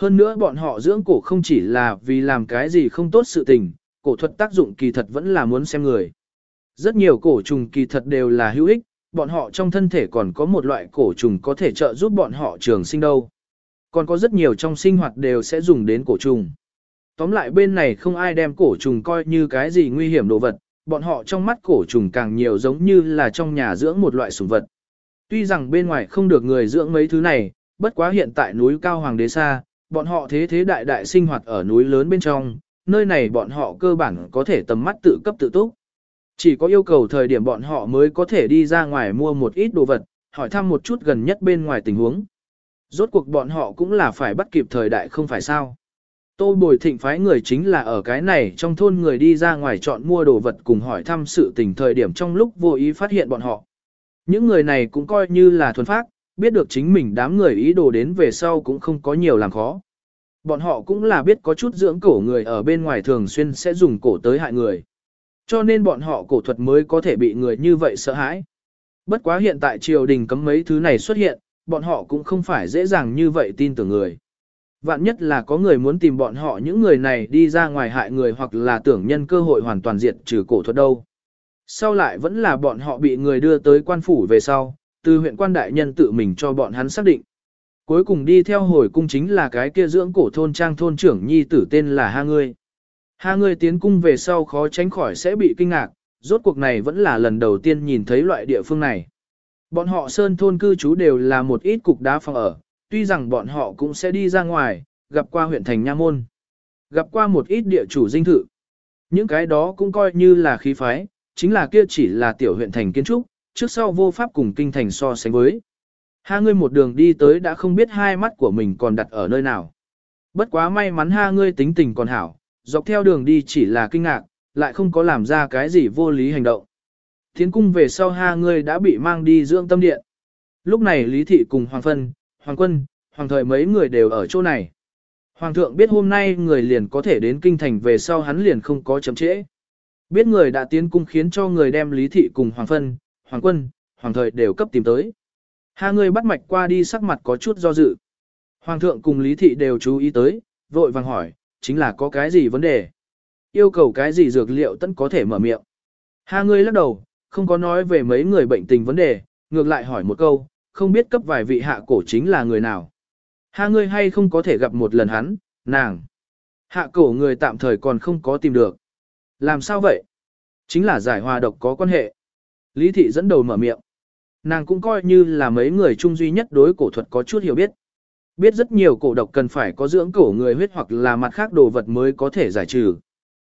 Hơn nữa bọn họ dưỡng cổ không chỉ là vì làm cái gì không tốt sự tình, cổ thuật tác dụng kỳ thật vẫn là muốn xem người. Rất nhiều cổ trùng kỳ thật đều là hữu ích, bọn họ trong thân thể còn có một loại cổ trùng có thể trợ giúp bọn họ trường sinh đâu. Còn có rất nhiều trong sinh hoạt đều sẽ dùng đến cổ trùng. Tóm lại bên này không ai đem cổ trùng coi như cái gì nguy hiểm đồ vật, bọn họ trong mắt cổ trùng càng nhiều giống như là trong nhà dưỡng một loại sủng vật. Tuy rằng bên ngoài không được người dưỡng mấy thứ này, bất quá hiện tại núi cao hoàng đế xa, bọn họ thế thế đại đại sinh hoạt ở núi lớn bên trong, nơi này bọn họ cơ bản có thể tầm mắt tự cấp tự túc. Chỉ có yêu cầu thời điểm bọn họ mới có thể đi ra ngoài mua một ít đồ vật, hỏi thăm một chút gần nhất bên ngoài tình huống. Rốt cuộc bọn họ cũng là phải bắt kịp thời đại không phải sao. Tô Bồi Thịnh phái người chính là ở cái này trong thôn người đi ra ngoài chọn mua đồ vật cùng hỏi thăm sự tình thời điểm trong lúc vô ý phát hiện bọn họ. Những người này cũng coi như là thuần phát, biết được chính mình đám người ý đồ đến về sau cũng không có nhiều làm khó. Bọn họ cũng là biết có chút dưỡng cổ người ở bên ngoài thường xuyên sẽ dùng cổ tới hại người. Cho nên bọn họ cổ thuật mới có thể bị người như vậy sợ hãi. Bất quá hiện tại triều đình cấm mấy thứ này xuất hiện, bọn họ cũng không phải dễ dàng như vậy tin tưởng người. Vạn nhất là có người muốn tìm bọn họ những người này đi ra ngoài hại người hoặc là tưởng nhân cơ hội hoàn toàn diệt trừ cổ thuật đâu. Sau lại vẫn là bọn họ bị người đưa tới quan phủ về sau, từ huyện quan đại nhân tự mình cho bọn hắn xác định. Cuối cùng đi theo hồi cung chính là cái kia dưỡng cổ thôn trang thôn trưởng nhi tử tên là Ha Ngươi. Ha Ngươi tiến cung về sau khó tránh khỏi sẽ bị kinh ngạc, rốt cuộc này vẫn là lần đầu tiên nhìn thấy loại địa phương này. Bọn họ sơn thôn cư trú đều là một ít cục đá phòng ở, tuy rằng bọn họ cũng sẽ đi ra ngoài, gặp qua huyện thành nha môn, gặp qua một ít địa chủ dinh thự. Những cái đó cũng coi như là khí phái, chính là kia chỉ là tiểu huyện thành kiến trúc, trước sau vô pháp cùng kinh thành so sánh với. Ha ngươi một đường đi tới đã không biết hai mắt của mình còn đặt ở nơi nào. Bất quá may mắn ha ngươi tính tình còn hảo, dọc theo đường đi chỉ là kinh ngạc, lại không có làm ra cái gì vô lý hành động. Tiến cung về sau ha ngươi đã bị mang đi dưỡng tâm điện. Lúc này Lý Thị cùng Hoàng Phân, Hoàng Quân, Hoàng Thời mấy người đều ở chỗ này. Hoàng thượng biết hôm nay người liền có thể đến kinh thành về sau hắn liền không có chấm trễ. Biết người đã tiến cung khiến cho người đem Lý Thị cùng Hoàng Phân, Hoàng Quân, Hoàng Thời đều cấp tìm tới. Hai người bắt mạch qua đi sắc mặt có chút do dự. Hoàng thượng cùng Lý Thị đều chú ý tới, vội vàng hỏi, chính là có cái gì vấn đề? Yêu cầu cái gì dược liệu tận có thể mở miệng. Hai người lắc đầu, không có nói về mấy người bệnh tình vấn đề, ngược lại hỏi một câu, không biết cấp vài vị hạ cổ chính là người nào. Hai người hay không có thể gặp một lần hắn, nàng. Hạ cổ người tạm thời còn không có tìm được. Làm sao vậy? Chính là giải hòa độc có quan hệ. Lý thị dẫn đầu mở miệng. Nàng cũng coi như là mấy người chung duy nhất đối cổ thuật có chút hiểu biết. Biết rất nhiều cổ độc cần phải có dưỡng cổ người huyết hoặc là mặt khác đồ vật mới có thể giải trừ.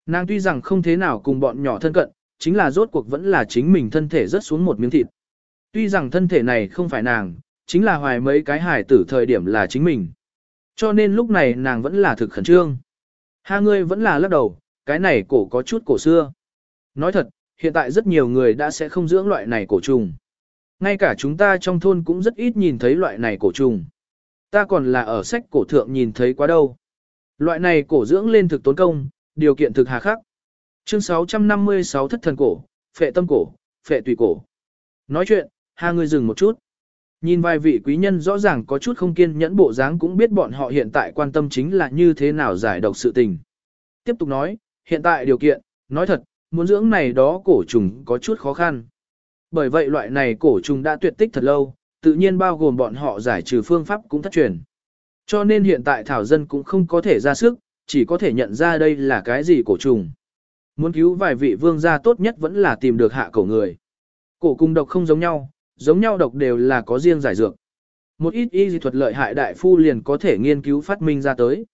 Nàng tuy rằng không thế nào cùng bọn nhỏ thân cận, chính là rốt cuộc vẫn là chính mình thân thể rất xuống một miếng thịt. Tuy rằng thân thể này không phải nàng, chính là hoài mấy cái hài tử thời điểm là chính mình. Cho nên lúc này nàng vẫn là thực khẩn trương. Ha ngươi vẫn là lắc đầu, cái này cổ có chút cổ xưa. Nói thật, hiện tại rất nhiều người đã sẽ không dưỡng loại này cổ trùng. Ngay cả chúng ta trong thôn cũng rất ít nhìn thấy loại này cổ trùng. Ta còn là ở sách cổ thượng nhìn thấy quá đâu. Loại này cổ dưỡng lên thực tốn công, điều kiện thực hà khắc. Chương 656 thất thần cổ, phệ tâm cổ, phệ tùy cổ. Nói chuyện, hai người dừng một chút. Nhìn vài vị quý nhân rõ ràng có chút không kiên nhẫn bộ dáng cũng biết bọn họ hiện tại quan tâm chính là như thế nào giải độc sự tình. Tiếp tục nói, hiện tại điều kiện, nói thật, muốn dưỡng này đó cổ trùng có chút khó khăn. Bởi vậy loại này cổ trùng đã tuyệt tích thật lâu, tự nhiên bao gồm bọn họ giải trừ phương pháp cũng thất truyền. Cho nên hiện tại thảo dân cũng không có thể ra sức, chỉ có thể nhận ra đây là cái gì cổ trùng. Muốn cứu vài vị vương gia tốt nhất vẫn là tìm được hạ cổ người. Cổ cung độc không giống nhau, giống nhau độc đều là có riêng giải dược. Một ít y dị thuật lợi hại đại phu liền có thể nghiên cứu phát minh ra tới.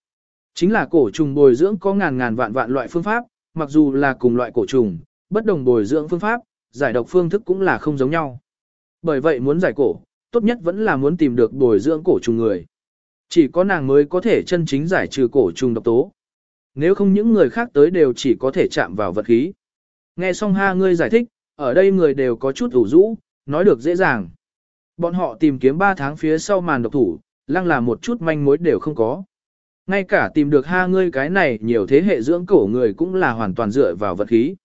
Chính là cổ trùng bồi dưỡng có ngàn ngàn vạn vạn loại phương pháp, mặc dù là cùng loại cổ trùng, bất đồng bồi dưỡng phương pháp, giải độc phương thức cũng là không giống nhau. Bởi vậy muốn giải cổ, tốt nhất vẫn là muốn tìm được bồi dưỡng cổ trùng người. Chỉ có nàng mới có thể chân chính giải trừ cổ trùng độc tố. Nếu không những người khác tới đều chỉ có thể chạm vào vật khí. Nghe xong ha ngươi giải thích, ở đây người đều có chút ủ rũ, nói được dễ dàng. Bọn họ tìm kiếm 3 tháng phía sau màn độc thủ, lăng là một chút manh mối đều không có. Ngay cả tìm được ha ngươi cái này nhiều thế hệ dưỡng cổ người cũng là hoàn toàn dựa vào vật khí.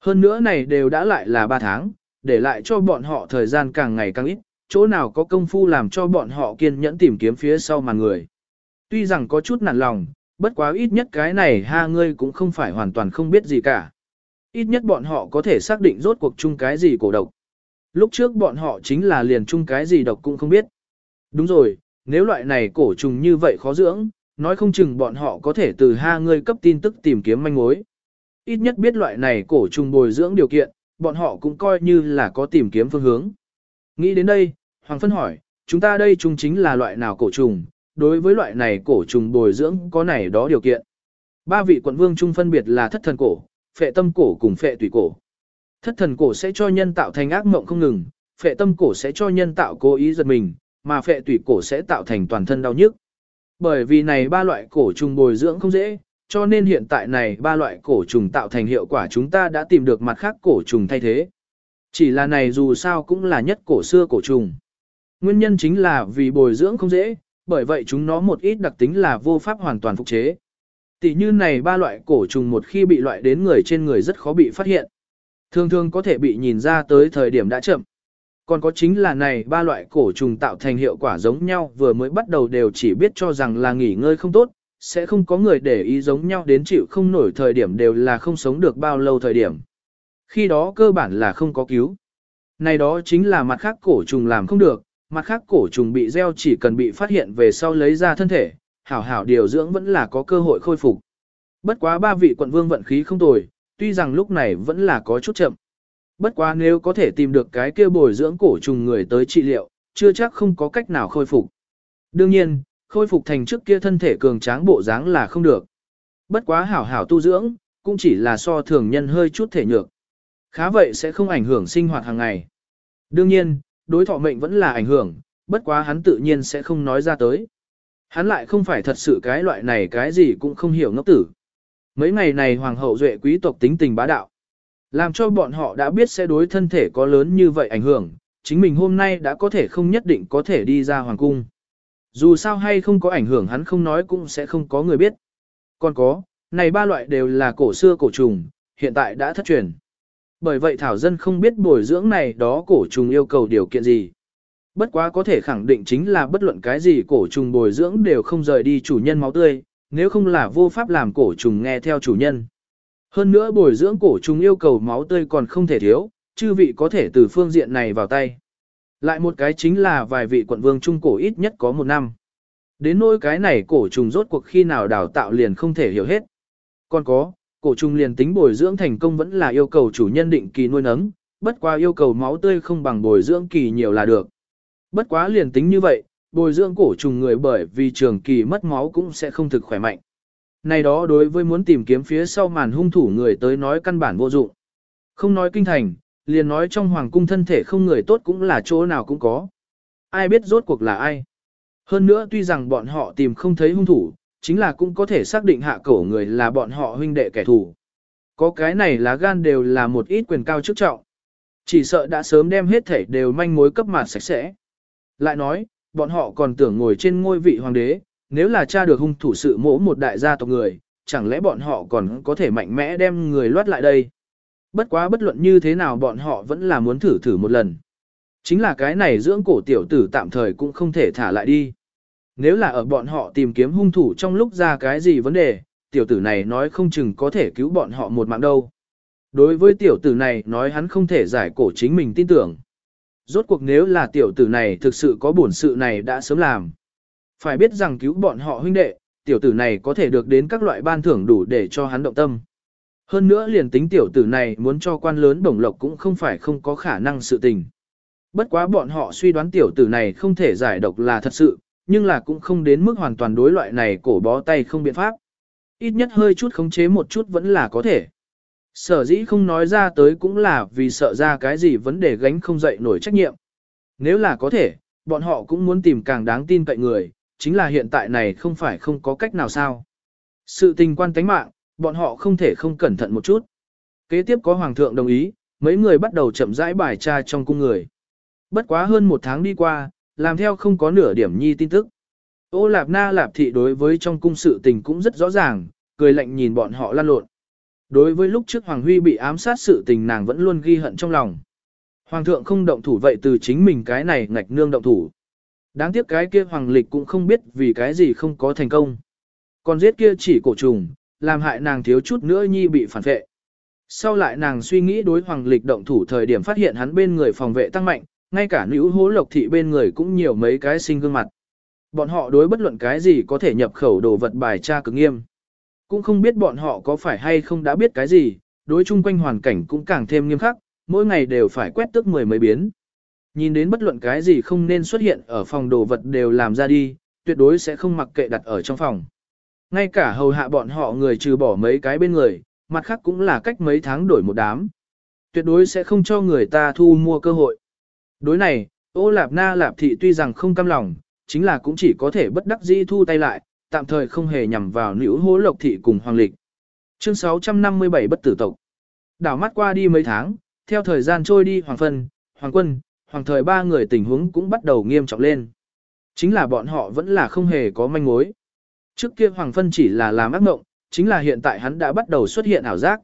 Hơn nữa này đều đã lại là 3 tháng, để lại cho bọn họ thời gian càng ngày càng ít, chỗ nào có công phu làm cho bọn họ kiên nhẫn tìm kiếm phía sau mà người. Tuy rằng có chút nản lòng, bất quá ít nhất cái này ha ngươi cũng không phải hoàn toàn không biết gì cả. Ít nhất bọn họ có thể xác định rốt cuộc chung cái gì cổ độc. Lúc trước bọn họ chính là liền chung cái gì độc cũng không biết. Đúng rồi, nếu loại này cổ trùng như vậy khó dưỡng, nói không chừng bọn họ có thể từ ha ngươi cấp tin tức tìm kiếm manh mối. Ít nhất biết loại này cổ trùng bồi dưỡng điều kiện, bọn họ cũng coi như là có tìm kiếm phương hướng. Nghĩ đến đây, Hoàng Phân hỏi, chúng ta đây chung chính là loại nào cổ trùng, đối với loại này cổ trùng bồi dưỡng có này đó điều kiện. Ba vị quận vương chung phân biệt là thất thần cổ, phệ tâm cổ cùng phệ tùy cổ. Thất thần cổ sẽ cho nhân tạo thành ác mộng không ngừng, phệ tâm cổ sẽ cho nhân tạo cố ý giật mình, mà phệ tùy cổ sẽ tạo thành toàn thân đau nhức. Bởi vì này ba loại cổ trùng bồi dưỡng không dễ, cho nên hiện tại này ba loại cổ trùng tạo thành hiệu quả chúng ta đã tìm được mặt khác cổ trùng thay thế. Chỉ là này dù sao cũng là nhất cổ xưa cổ trùng. nguyên nhân chính là vì bồi dưỡng không dễ, bởi vậy chúng nó một ít đặc tính là vô pháp hoàn toàn phục chế. Tỷ như này ba loại cổ trùng một khi bị loại đến người trên người rất khó bị phát hiện. Thường thường có thể bị nhìn ra tới thời điểm đã chậm. Còn có chính là này ba loại cổ trùng tạo thành hiệu quả giống nhau vừa mới bắt đầu đều chỉ biết cho rằng là nghỉ ngơi không tốt, sẽ không có người để ý giống nhau đến chịu không nổi thời điểm đều là không sống được bao lâu thời điểm. Khi đó cơ bản là không có cứu. Này đó chính là mặt khác cổ trùng làm không được, mặt khác cổ trùng bị gieo chỉ cần bị phát hiện về sau lấy ra thân thể, hảo hảo điều dưỡng vẫn là có cơ hội khôi phục. Bất quá ba vị quận vương vận khí không tồi, tuy rằng lúc này vẫn là có chút chậm. Bất quá nếu có thể tìm được cái kia bồi dưỡng cổ trùng người tới trị liệu, chưa chắc không có cách nào khôi phục. Đương nhiên, khôi phục thành trước kia thân thể cường tráng bộ dáng là không được. Bất quá hảo hảo tu dưỡng, cũng chỉ là so thường nhân hơi chút thể nhược. Khá vậy sẽ không ảnh hưởng sinh hoạt hàng ngày. Đương nhiên, đối thọ mệnh vẫn là ảnh hưởng, bất quá hắn tự nhiên sẽ không nói ra tới. Hắn lại không phải thật sự cái loại này cái gì cũng không hiểu ngốc tử. Mấy ngày này hoàng hậu duệ quý tộc tính tình bá đạo. Làm cho bọn họ đã biết sẽ đối thân thể có lớn như vậy ảnh hưởng, chính mình hôm nay đã có thể không nhất định có thể đi ra hoàng cung. Dù sao hay không có ảnh hưởng hắn không nói cũng sẽ không có người biết. Còn có, này ba loại đều là cổ xưa cổ trùng, hiện tại đã thất truyền. Bởi vậy Thảo Dân không biết bồi dưỡng này đó cổ trùng yêu cầu điều kiện gì. Bất quá có thể khẳng định chính là bất luận cái gì cổ trùng bồi dưỡng đều không rời đi chủ nhân máu tươi, nếu không là vô pháp làm cổ trùng nghe theo chủ nhân. Hơn nữa bồi dưỡng cổ trùng yêu cầu máu tươi còn không thể thiếu, chư vị có thể từ phương diện này vào tay. Lại một cái chính là vài vị quận vương trung cổ ít nhất có một năm. Đến nỗi cái này cổ trùng rốt cuộc khi nào đào tạo liền không thể hiểu hết. Còn có, cổ trùng liền tính bồi dưỡng thành công vẫn là yêu cầu chủ nhân định kỳ nuôi nấng, bất quá yêu cầu máu tươi không bằng bồi dưỡng kỳ nhiều là được. Bất quá liền tính như vậy, bồi dưỡng cổ trùng người bởi vì trường kỳ mất máu cũng sẽ không thực khỏe mạnh. Này đó đối với muốn tìm kiếm phía sau màn hung thủ người tới nói căn bản vô dụng. Không nói kinh thành, liền nói trong hoàng cung thân thể không người tốt cũng là chỗ nào cũng có. Ai biết rốt cuộc là ai. Hơn nữa tuy rằng bọn họ tìm không thấy hung thủ, chính là cũng có thể xác định hạ cổ người là bọn họ huynh đệ kẻ thù. Có cái này lá gan đều là một ít quyền cao chức trọng. Chỉ sợ đã sớm đem hết thể đều manh mối cấp mặt sạch sẽ. Lại nói, bọn họ còn tưởng ngồi trên ngôi vị hoàng đế, nếu là cha được hung thủ sự mỗ một đại gia tộc người, chẳng lẽ bọn họ còn có thể mạnh mẽ đem người loát lại đây. Bất quá bất luận như thế nào bọn họ vẫn là muốn thử thử một lần. Chính là cái này dưỡng cổ tiểu tử tạm thời cũng không thể thả lại đi. Nếu là ở bọn họ tìm kiếm hung thủ trong lúc ra cái gì vấn đề, tiểu tử này nói không chừng có thể cứu bọn họ một mạng đâu. Đối với tiểu tử này nói hắn không thể giải cổ chính mình tin tưởng. Rốt cuộc nếu là tiểu tử này thực sự có bổn sự này đã sớm làm. Phải biết rằng cứu bọn họ huynh đệ, tiểu tử này có thể được đến các loại ban thưởng đủ để cho hắn động tâm. Hơn nữa liền tính tiểu tử này muốn cho quan lớn đồng lộc cũng không phải không có khả năng sự tình. Bất quá bọn họ suy đoán tiểu tử này không thể giải độc là thật sự, nhưng là cũng không đến mức hoàn toàn đối loại này cổ bó tay không biện pháp. Ít nhất hơi chút khống chế một chút vẫn là có thể. Sở dĩ không nói ra tới cũng là vì sợ ra cái gì vấn đề gánh không dậy nổi trách nhiệm. Nếu là có thể, bọn họ cũng muốn tìm càng đáng tin cậy người, chính là hiện tại này không phải không có cách nào sao. Sự tình quan tánh mạng, bọn họ không thể không cẩn thận một chút. Kế tiếp có hoàng thượng đồng ý, mấy người bắt đầu chậm rãi bài tra trong cung người. Bất quá hơn một tháng đi qua, làm theo không có nửa điểm nhi tin tức. Ô Lạp Na Lạp Thị đối với trong cung sự tình cũng rất rõ ràng, cười lạnh nhìn bọn họ lan lộn. Đối với lúc trước Hoàng Huy bị ám sát sự tình nàng vẫn luôn ghi hận trong lòng. Hoàng thượng không động thủ vậy từ chính mình cái này ngạch nương động thủ. Đáng tiếc cái kia Hoàng Lịch cũng không biết vì cái gì không có thành công. Còn giết kia chỉ cổ trùng, làm hại nàng thiếu chút nữa nhi bị phản vệ. Sau lại nàng suy nghĩ đối Hoàng Lịch động thủ thời điểm phát hiện hắn bên người phòng vệ tăng mạnh, ngay cả nữ hố lộc thị bên người cũng nhiều mấy cái sinh gương mặt. Bọn họ đối bất luận cái gì có thể nhập khẩu đồ vật bài tra cực nghiêm. Cũng không biết bọn họ có phải hay không đã biết cái gì, đối chung quanh hoàn cảnh cũng càng thêm nghiêm khắc, mỗi ngày đều phải quét tức mười mấy biến. Nhìn đến bất luận cái gì không nên xuất hiện ở phòng đồ vật đều làm ra đi, tuyệt đối sẽ không mặc kệ đặt ở trong phòng. Ngay cả hầu hạ bọn họ người trừ bỏ mấy cái bên người, mặt khác cũng là cách mấy tháng đổi một đám. Tuyệt đối sẽ không cho người ta thu mua cơ hội. Đối này, ô lạp na lạp thị tuy rằng không cam lòng, chính là cũng chỉ có thể bất đắc dĩ thu tay lại, tạm thời không hề nhằm vào nữ hố lộc thị cùng hoàng lịch. Chương 657 bất tử tộc. Đảo mắt qua đi mấy tháng, theo thời gian trôi đi hoàng phân, hoàng quân, hoàng thời ba người tình huống cũng bắt đầu nghiêm trọng lên. Chính là bọn họ vẫn là không hề có manh mối. Trước kia Hoàng Phân chỉ là làm ác mộng, chính là hiện tại hắn đã bắt đầu xuất hiện ảo giác.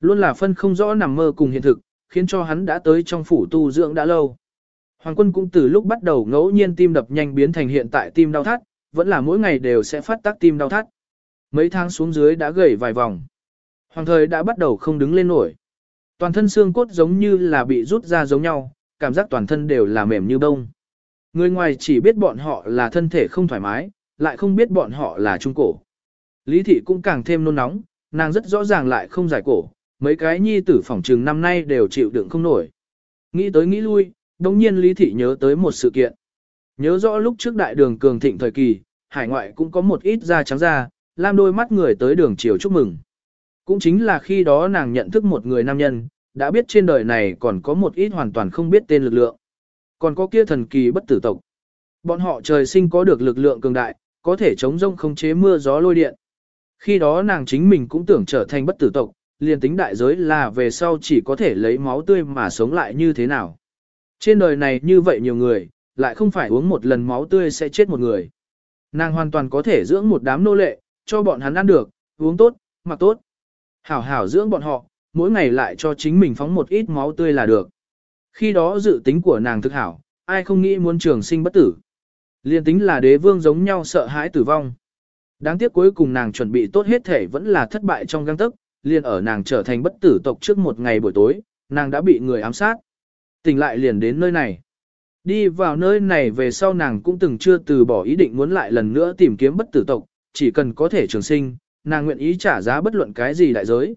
Luôn là phân không rõ nằm mơ cùng hiện thực, khiến cho hắn đã tới trong phủ tu dưỡng đã lâu. Hoàng quân cũng từ lúc bắt đầu ngẫu nhiên tim đập nhanh biến thành hiện tại tim đau thắt, vẫn là mỗi ngày đều sẽ phát tác tim đau thắt. Mấy tháng xuống dưới đã gầy vài vòng. Hoàng thời đã bắt đầu không đứng lên nổi. Toàn thân xương cốt giống như là bị rút ra giống nhau, cảm giác toàn thân đều là mềm như bông. Người ngoài chỉ biết bọn họ là thân thể không thoải mái, lại không biết bọn họ là trung cổ. Lý thị cũng càng thêm nôn nóng, nàng rất rõ ràng lại không giải cổ, mấy cái nhi tử phỏng trừng năm nay đều chịu đựng không nổi. Nghĩ tới nghĩ lui, đồng nhiên Lý thị nhớ tới một sự kiện. Nhớ rõ lúc trước đại đường cường thịnh thời kỳ, hải ngoại cũng có một ít da trắng da, làm đôi mắt người tới đường chiều chúc mừng. Cũng chính là khi đó nàng nhận thức một người nam nhân, đã biết trên đời này còn có một ít hoàn toàn không biết tên lực lượng. Còn có kia thần kỳ bất tử tộc. Bọn họ trời sinh có được lực lượng cường đại, có thể chống rông không chế mưa gió lôi điện. Khi đó nàng chính mình cũng tưởng trở thành bất tử tộc, liền tính đại giới là về sau chỉ có thể lấy máu tươi mà sống lại như thế nào. Trên đời này như vậy nhiều người, lại không phải uống một lần máu tươi sẽ chết một người. Nàng hoàn toàn có thể dưỡng một đám nô lệ, cho bọn hắn ăn được, uống tốt, mặc tốt. Hảo hảo dưỡng bọn họ, mỗi ngày lại cho chính mình phóng một ít máu tươi là được. Khi đó dự tính của nàng thực hảo, ai không nghĩ muốn trường sinh bất tử. Liên tính là đế vương giống nhau sợ hãi tử vong. Đáng tiếc cuối cùng nàng chuẩn bị tốt hết thể vẫn là thất bại trong găng tức, liền ở nàng trở thành bất tử tộc trước một ngày buổi tối, nàng đã bị người ám sát. Tỉnh lại liền đến nơi này. Đi vào nơi này về sau nàng cũng từng chưa từ bỏ ý định muốn lại lần nữa tìm kiếm bất tử tộc, chỉ cần có thể trường sinh, nàng nguyện ý trả giá bất luận cái gì đại giới.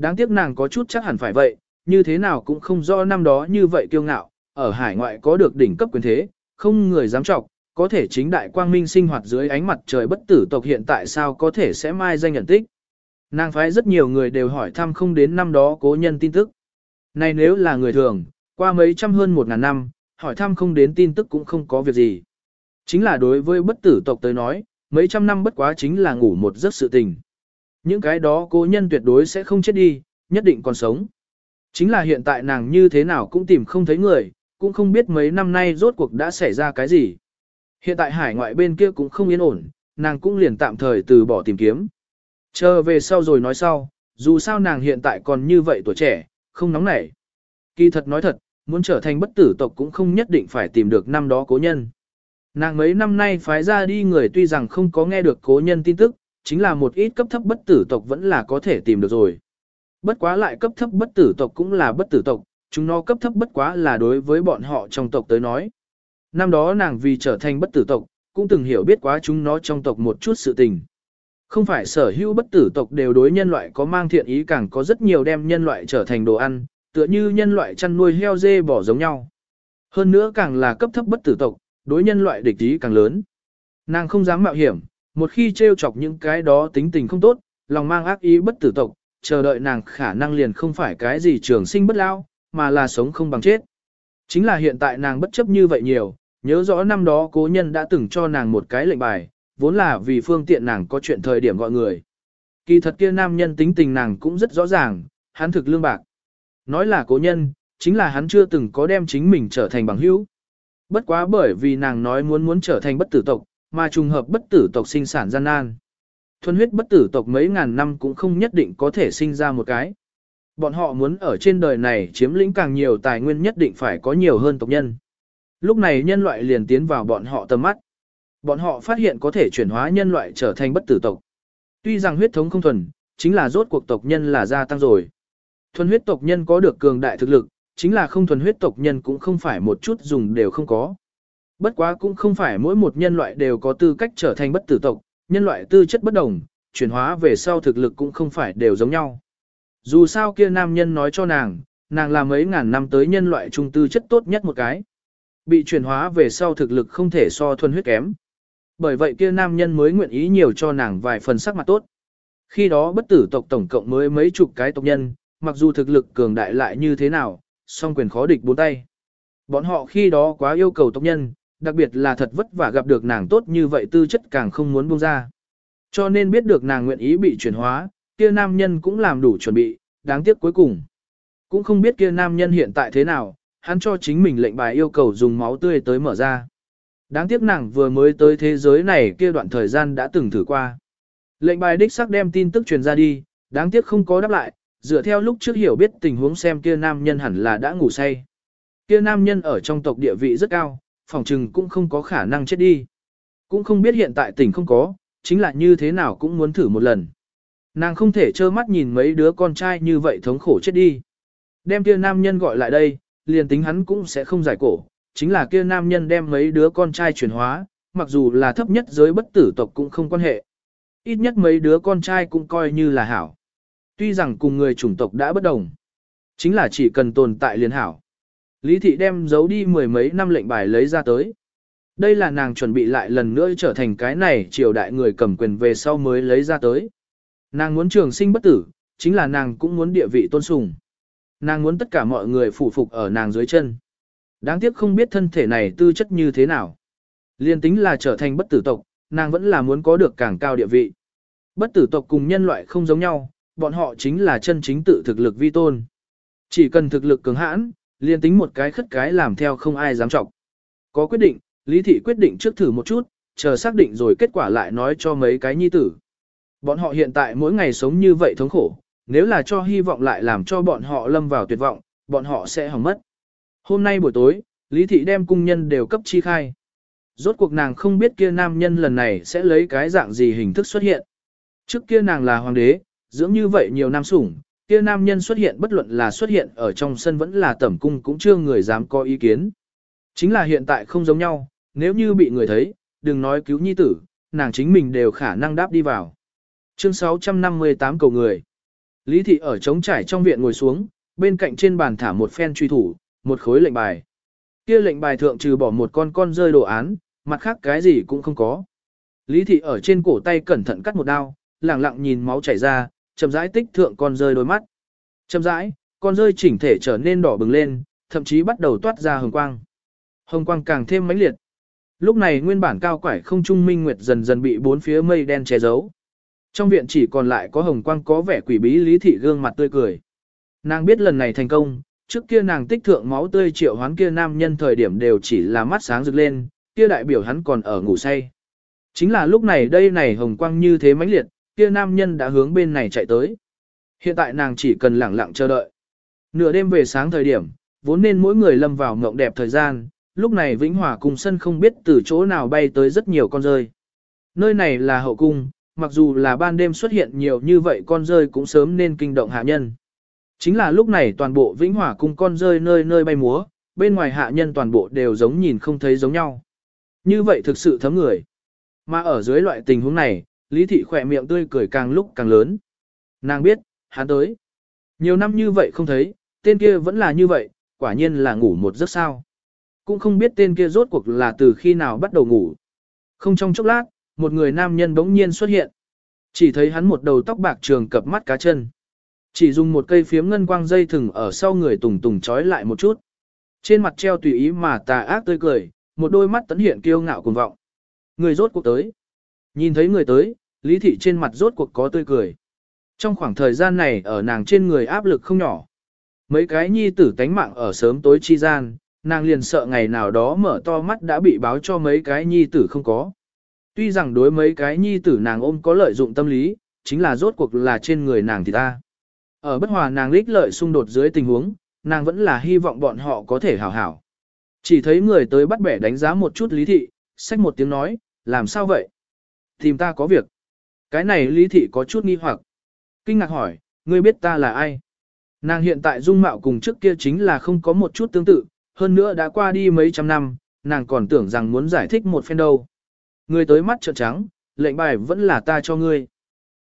Đáng tiếc nàng có chút chắc hẳn phải vậy, như thế nào cũng không do năm đó như vậy kiêu ngạo, ở hải ngoại có được đỉnh cấp quyền thế, không người dám trọng, có thể chính đại quang minh sinh hoạt dưới ánh mặt trời bất tử tộc hiện tại sao có thể sẽ mai danh nhận tích. Nàng phái rất nhiều người đều hỏi thăm không đến năm đó cố nhân tin tức. Này nếu là người thường, qua mấy trăm hơn một ngàn năm, hỏi thăm không đến tin tức cũng không có việc gì. Chính là đối với bất tử tộc tới nói, mấy trăm năm bất quá chính là ngủ một giấc sự tình. Những cái đó cố nhân tuyệt đối sẽ không chết đi, nhất định còn sống. Chính là hiện tại nàng như thế nào cũng tìm không thấy người, cũng không biết mấy năm nay rốt cuộc đã xảy ra cái gì. Hiện tại hải ngoại bên kia cũng không yên ổn, nàng cũng liền tạm thời từ bỏ tìm kiếm. Chờ về sau rồi nói sau, dù sao nàng hiện tại còn như vậy tuổi trẻ, không nóng nảy. Kỳ thật nói thật, muốn trở thành bất tử tộc cũng không nhất định phải tìm được năm đó cố nhân. Nàng mấy năm nay phái ra đi người tuy rằng không có nghe được cố nhân tin tức, chính là một ít cấp thấp bất tử tộc vẫn là có thể tìm được rồi. Bất quá lại cấp thấp bất tử tộc cũng là bất tử tộc, chúng nó cấp thấp bất quá là đối với bọn họ trong tộc tới nói. Năm đó nàng vì trở thành bất tử tộc, cũng từng hiểu biết quá chúng nó trong tộc một chút sự tình. Không phải sở hữu bất tử tộc đều đối nhân loại có mang thiện ý càng có rất nhiều đem nhân loại trở thành đồ ăn, tựa như nhân loại chăn nuôi heo dê bỏ giống nhau. Hơn nữa càng là cấp thấp bất tử tộc, đối nhân loại địch ý càng lớn. Nàng không dám mạo hiểm, một khi trêu chọc những cái đó tính tình không tốt, lòng mang ác ý bất tử tộc, chờ đợi nàng khả năng liền không phải cái gì trường sinh bất lao, mà là sống không bằng chết. Chính là hiện tại nàng bất chấp như vậy nhiều, nhớ rõ năm đó cố nhân đã từng cho nàng một cái lệnh bài, vốn là vì phương tiện nàng có chuyện thời điểm gọi người. Kỳ thật kia nam nhân tính tình nàng cũng rất rõ ràng, hắn thực lương bạc. Nói là cố nhân, chính là hắn chưa từng có đem chính mình trở thành bằng hữu. Bất quá bởi vì nàng nói muốn muốn trở thành bất tử tộc, mà trùng hợp bất tử tộc sinh sản gian nan. Thuần huyết bất tử tộc mấy ngàn năm cũng không nhất định có thể sinh ra một cái. Bọn họ muốn ở trên đời này chiếm lĩnh càng nhiều tài nguyên nhất định phải có nhiều hơn tộc nhân. Lúc này nhân loại liền tiến vào bọn họ tầm mắt. Bọn họ phát hiện có thể chuyển hóa nhân loại trở thành bất tử tộc. Tuy rằng huyết thống không thuần, chính là rốt cuộc tộc nhân là gia tăng rồi. Thuần huyết tộc nhân có được cường đại thực lực, chính là không thuần huyết tộc nhân cũng không phải một chút dùng đều không có. Bất quá cũng không phải mỗi một nhân loại đều có tư cách trở thành bất tử tộc, nhân loại tư chất bất đồng, chuyển hóa về sau thực lực cũng không phải đều giống nhau. Dù sao kia nam nhân nói cho nàng, nàng là mấy ngàn năm tới nhân loại trung tư chất tốt nhất một cái. Bị chuyển hóa về sau thực lực không thể so thuần huyết kém. Bởi vậy kia nam nhân mới nguyện ý nhiều cho nàng vài phần sắc mặt tốt. Khi đó bất tử tộc tổng cộng mới mấy chục cái tộc nhân, mặc dù thực lực cường đại lại như thế nào, song quyền khó địch bốn tay. Bọn họ khi đó quá yêu cầu tộc nhân, đặc biệt là thật vất vả gặp được nàng tốt như vậy tư chất càng không muốn buông ra. Cho nên biết được nàng nguyện ý bị chuyển hóa, kia nam nhân cũng làm đủ chuẩn bị, đáng tiếc cuối cùng. Cũng không biết kia nam nhân hiện tại thế nào, hắn cho chính mình lệnh bài yêu cầu dùng máu tươi tới mở ra. Đáng tiếc nàng vừa mới tới thế giới này kia đoạn thời gian đã từng thử qua. Lệnh bài đích xác đem tin tức truyền ra đi, đáng tiếc không có đáp lại, dựa theo lúc trước hiểu biết tình huống xem kia nam nhân hẳn là đã ngủ say. Kia nam nhân ở trong tộc địa vị rất cao, phòng trừng cũng không có khả năng chết đi. Cũng không biết hiện tại tỉnh không có, chính là như thế nào cũng muốn thử một lần. Nàng không thể trơ mắt nhìn mấy đứa con trai như vậy thống khổ chết đi. Đem kia nam nhân gọi lại đây, liền tính hắn cũng sẽ không giải cổ, chính là kia nam nhân đem mấy đứa con trai chuyển hóa, mặc dù là thấp nhất giới bất tử tộc cũng không quan hệ. Ít nhất mấy đứa con trai cũng coi như là hảo. Tuy rằng cùng người chủng tộc đã bất đồng, chính là chỉ cần tồn tại liền hảo. Lý thị đem giấu đi mười mấy năm lệnh bài lấy ra tới. Đây là nàng chuẩn bị lại lần nữa trở thành cái này triều đại người cầm quyền về sau mới lấy ra tới. Nàng muốn trường sinh bất tử, chính là nàng cũng muốn địa vị tôn sùng. Nàng muốn tất cả mọi người phủ phục ở nàng dưới chân. Đáng tiếc không biết thân thể này tư chất như thế nào. Liên tính là trở thành bất tử tộc, nàng vẫn là muốn có được càng cao địa vị. Bất tử tộc cùng nhân loại không giống nhau, bọn họ chính là chân chính tự thực lực vi tôn. Chỉ cần thực lực cường hãn, liên tính một cái khất cái làm theo không ai dám trọng. Có quyết định, Lý Thị quyết định trước thử một chút, chờ xác định rồi kết quả lại nói cho mấy cái nhi tử. Bọn họ hiện tại mỗi ngày sống như vậy thống khổ, nếu là cho hy vọng lại làm cho bọn họ lâm vào tuyệt vọng, bọn họ sẽ hỏng mất. Hôm nay buổi tối, Lý Thị đem cung nhân đều cấp chi khai. Rốt cuộc nàng không biết kia nam nhân lần này sẽ lấy cái dạng gì hình thức xuất hiện. Trước kia nàng là hoàng đế, dưỡng như vậy nhiều nam sủng, kia nam nhân xuất hiện bất luận là xuất hiện ở trong sân vẫn là tẩm cung cũng chưa người dám có ý kiến. Chính là hiện tại không giống nhau, nếu như bị người thấy, đừng nói cứu nhi tử, nàng chính mình đều khả năng đáp đi vào. Chương 658 cầu người. Lý thị ở trống trải trong viện ngồi xuống, bên cạnh trên bàn thả một phen truy thủ, một khối lệnh bài. Kia lệnh bài thượng trừ bỏ một con con rơi đồ án, mặt khác cái gì cũng không có. Lý thị ở trên cổ tay cẩn thận cắt một đao, lặng lặng nhìn máu chảy ra, chậm rãi tích thượng con rơi đôi mắt. Chậm rãi, con rơi chỉnh thể trở nên đỏ bừng lên, thậm chí bắt đầu toát ra hồng quang. Hồng quang càng thêm mãnh liệt. Lúc này nguyên bản cao quải không trung minh nguyệt dần dần bị bốn phía mây đen che giấu. Trong viện chỉ còn lại có hồng quang có vẻ quỷ bí lý thị gương mặt tươi cười. Nàng biết lần này thành công, trước kia nàng tích thượng máu tươi triệu hoán kia nam nhân thời điểm đều chỉ là mắt sáng rực lên, kia đại biểu hắn còn ở ngủ say. Chính là lúc này đây này hồng quang như thế mãnh liệt, kia nam nhân đã hướng bên này chạy tới. Hiện tại nàng chỉ cần lặng lặng chờ đợi. Nửa đêm về sáng thời điểm, vốn nên mỗi người lâm vào mộng đẹp thời gian, lúc này Vĩnh Hòa cùng sân không biết từ chỗ nào bay tới rất nhiều con rơi. Nơi này là hậu cung, mặc dù là ban đêm xuất hiện nhiều như vậy con rơi cũng sớm nên kinh động hạ nhân. Chính là lúc này toàn bộ Vĩnh Hòa cung con rơi nơi nơi bay múa, bên ngoài hạ nhân toàn bộ đều giống nhìn không thấy giống nhau. Như vậy thực sự thấm người. Mà ở dưới loại tình huống này, Lý Thị khỏe miệng tươi cười càng lúc càng lớn. Nàng biết, hắn tới. Nhiều năm như vậy không thấy, tên kia vẫn là như vậy, quả nhiên là ngủ một giấc sao. Cũng không biết tên kia rốt cuộc là từ khi nào bắt đầu ngủ. Không trong chốc lát, một người nam nhân bỗng nhiên xuất hiện. Chỉ thấy hắn một đầu tóc bạc trường cập mắt cá chân. Chỉ dùng một cây phiếm ngân quang dây thừng ở sau người tùng tùng trói lại một chút. Trên mặt treo tùy ý mà tà ác tươi cười, một đôi mắt tấn hiện kiêu ngạo cuồng vọng. Người rốt cuộc tới. Nhìn thấy người tới, Lý Thị trên mặt rốt cuộc có tươi cười. Trong khoảng thời gian này ở nàng trên người áp lực không nhỏ. Mấy cái nhi tử tánh mạng ở sớm tối chi gian, nàng liền sợ ngày nào đó mở to mắt đã bị báo cho mấy cái nhi tử không có. Tuy rằng đối mấy cái nhi tử nàng ôm có lợi dụng tâm lý, chính là rốt cuộc là trên người nàng thì ta. Ở bất hòa nàng lích lợi xung đột dưới tình huống, nàng vẫn là hy vọng bọn họ có thể hảo hảo. Chỉ thấy người tới bắt bẻ đánh giá một chút lý thị, xách một tiếng nói, làm sao vậy? Tìm ta có việc. Cái này lý thị có chút nghi hoặc. Kinh ngạc hỏi, ngươi biết ta là ai? Nàng hiện tại dung mạo cùng trước kia chính là không có một chút tương tự, hơn nữa đã qua đi mấy trăm năm, nàng còn tưởng rằng muốn giải thích một phen đâu. Người tới mắt trợn trắng, lệnh bài vẫn là ta cho ngươi.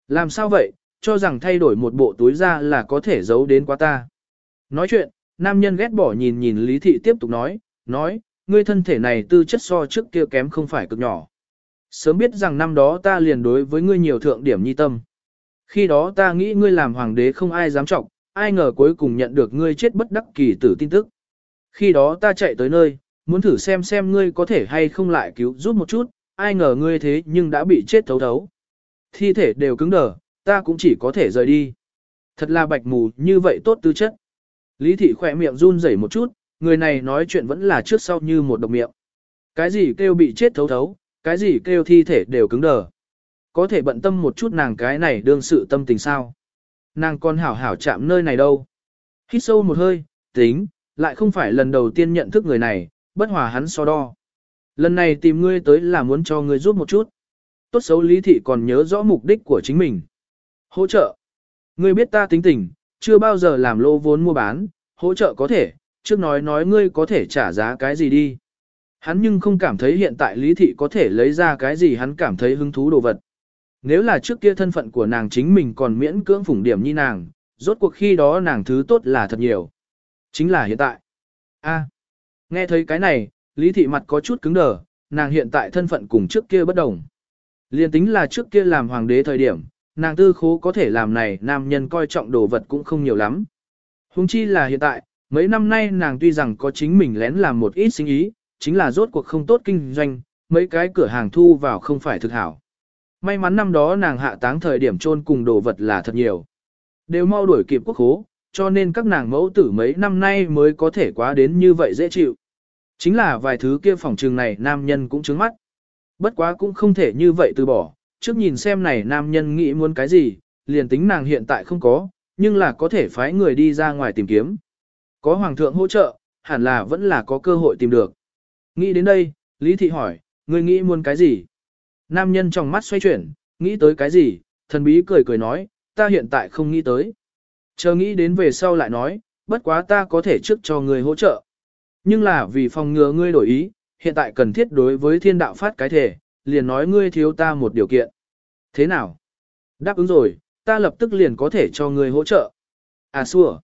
Làm sao vậy, cho rằng thay đổi một bộ túi ra là có thể giấu đến quá ta. Nói chuyện, nam nhân ghét bỏ nhìn nhìn Lý Thị tiếp tục nói, nói, ngươi thân thể này tư chất so trước kia kém không phải cực nhỏ. Sớm biết rằng năm đó ta liền đối với ngươi nhiều thượng điểm nhi tâm. Khi đó ta nghĩ ngươi làm hoàng đế không ai dám trọng, ai ngờ cuối cùng nhận được ngươi chết bất đắc kỳ tử tin tức. Khi đó ta chạy tới nơi, muốn thử xem xem ngươi có thể hay không lại cứu giúp một chút, ai ngờ ngươi thế nhưng đã bị chết thấu thấu. Thi thể đều cứng đờ, ta cũng chỉ có thể rời đi. Thật là bạch mù như vậy tốt tư chất. Lý thị khỏe miệng run rẩy một chút, người này nói chuyện vẫn là trước sau như một độc miệng. Cái gì kêu bị chết thấu thấu, cái gì kêu thi thể đều cứng đờ. Có thể bận tâm một chút nàng cái này đương sự tâm tình sao. Nàng còn hảo hảo chạm nơi này đâu. Hít sâu một hơi, tính, lại không phải lần đầu tiên nhận thức người này, bất hòa hắn so đo. Lần này tìm ngươi tới là muốn cho ngươi giúp một chút. Tốt xấu lý thị còn nhớ rõ mục đích của chính mình. Hỗ trợ. Ngươi biết ta tính tình, chưa bao giờ làm lô vốn mua bán, hỗ trợ có thể, trước nói nói ngươi có thể trả giá cái gì đi. Hắn nhưng không cảm thấy hiện tại lý thị có thể lấy ra cái gì hắn cảm thấy hứng thú đồ vật. Nếu là trước kia thân phận của nàng chính mình còn miễn cưỡng phủng điểm như nàng, rốt cuộc khi đó nàng thứ tốt là thật nhiều. Chính là hiện tại. a nghe thấy cái này, lý thị mặt có chút cứng đờ, nàng hiện tại thân phận cùng trước kia bất đồng. Liên tính là trước kia làm hoàng đế thời điểm, nàng tư khố có thể làm này nam nhân coi trọng đồ vật cũng không nhiều lắm. Hùng chi là hiện tại, mấy năm nay nàng tuy rằng có chính mình lén làm một ít sinh ý, chính là rốt cuộc không tốt kinh doanh, mấy cái cửa hàng thu vào không phải thực hảo. May mắn năm đó nàng hạ táng thời điểm chôn cùng đồ vật là thật nhiều. Đều mau đuổi kịp quốc hố, cho nên các nàng mẫu tử mấy năm nay mới có thể quá đến như vậy dễ chịu. Chính là vài thứ kia phòng trường này nam nhân cũng trướng mắt. Bất quá cũng không thể như vậy từ bỏ, trước nhìn xem này nam nhân nghĩ muốn cái gì, liền tính nàng hiện tại không có, nhưng là có thể phái người đi ra ngoài tìm kiếm. Có hoàng thượng hỗ trợ, hẳn là vẫn là có cơ hội tìm được. Nghĩ đến đây, Lý Thị hỏi, ngươi nghĩ muốn cái gì? Nam nhân trong mắt xoay chuyển, nghĩ tới cái gì, thần bí cười cười nói, ta hiện tại không nghĩ tới. Chờ nghĩ đến về sau lại nói, bất quá ta có thể trước cho người hỗ trợ. Nhưng là vì phòng ngừa ngươi đổi ý, hiện tại cần thiết đối với thiên đạo phát cái thể, liền nói ngươi thiếu ta một điều kiện. Thế nào? Đáp ứng rồi, ta lập tức liền có thể cho ngươi hỗ trợ. À xua.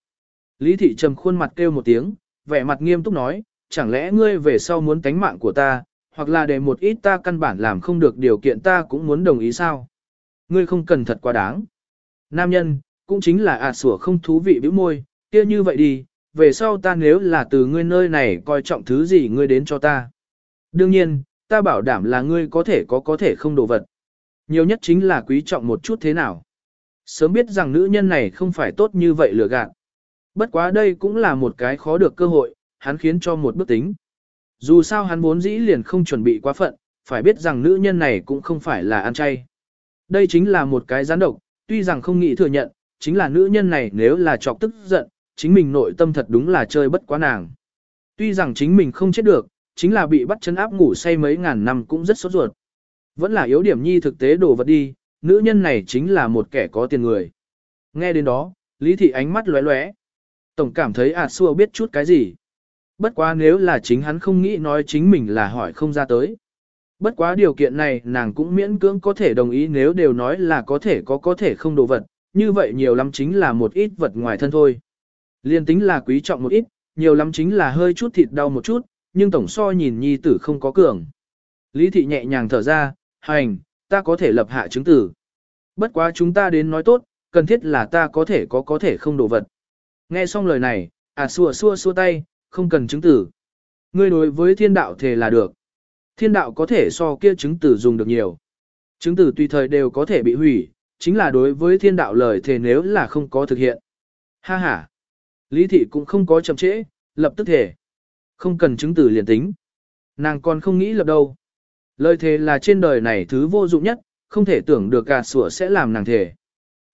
Lý thị trầm khuôn mặt kêu một tiếng, vẻ mặt nghiêm túc nói, chẳng lẽ ngươi về sau muốn tánh mạng của ta, hoặc là để một ít ta căn bản làm không được điều kiện ta cũng muốn đồng ý sao? Ngươi không cần thật quá đáng. Nam nhân, cũng chính là à sủa không thú vị bĩu môi, kia như vậy đi, về sau ta nếu là từ ngươi nơi này coi trọng thứ gì ngươi đến cho ta. Đương nhiên, ta bảo đảm là ngươi có thể có có thể không đồ vật. Nhiều nhất chính là quý trọng một chút thế nào. Sớm biết rằng nữ nhân này không phải tốt như vậy lừa gạt. Bất quá đây cũng là một cái khó được cơ hội, hắn khiến cho một bước tính. Dù sao hắn vốn dĩ liền không chuẩn bị quá phận, phải biết rằng nữ nhân này cũng không phải là ăn chay. Đây chính là một cái gián độc, tuy rằng không nghĩ thừa nhận, chính là nữ nhân này nếu là chọc tức giận, chính mình nội tâm thật đúng là chơi bất quá nàng. Tuy rằng chính mình không chết được, chính là bị bắt chân áp ngủ say mấy ngàn năm cũng rất sốt ruột. Vẫn là yếu điểm nhi thực tế đổ vật đi, nữ nhân này chính là một kẻ có tiền người. Nghe đến đó, Lý Thị ánh mắt lóe lóe. Tổng cảm thấy à xua biết chút cái gì. Bất quá nếu là chính hắn không nghĩ nói chính mình là hỏi không ra tới. Bất quá điều kiện này nàng cũng miễn cưỡng có thể đồng ý nếu đều nói là có thể có có thể không đồ vật, như vậy nhiều lắm chính là một ít vật ngoài thân thôi. Liên tính là quý trọng một ít, nhiều lắm chính là hơi chút thịt đau một chút, nhưng tổng so nhìn nhi tử không có cường. Lý thị nhẹ nhàng thở ra, hành, ta có thể lập hạ chứng tử. Bất quá chúng ta đến nói tốt, cần thiết là ta có thể có có thể không đồ vật. Nghe xong lời này, à xua xua xua tay, không cần chứng tử. Ngươi đối với thiên đạo thề là được. Thiên đạo có thể so kia chứng tử dùng được nhiều. Chứng tử tùy thời đều có thể bị hủy, chính là đối với thiên đạo lời thề nếu là không có thực hiện. Ha ha. Lý thị cũng không có chậm trễ, lập tức thể. Không cần chứng tử liền tính. Nàng còn không nghĩ lập đâu. Lời thề là trên đời này thứ vô dụng nhất, không thể tưởng được gạt sủa sẽ làm nàng thể.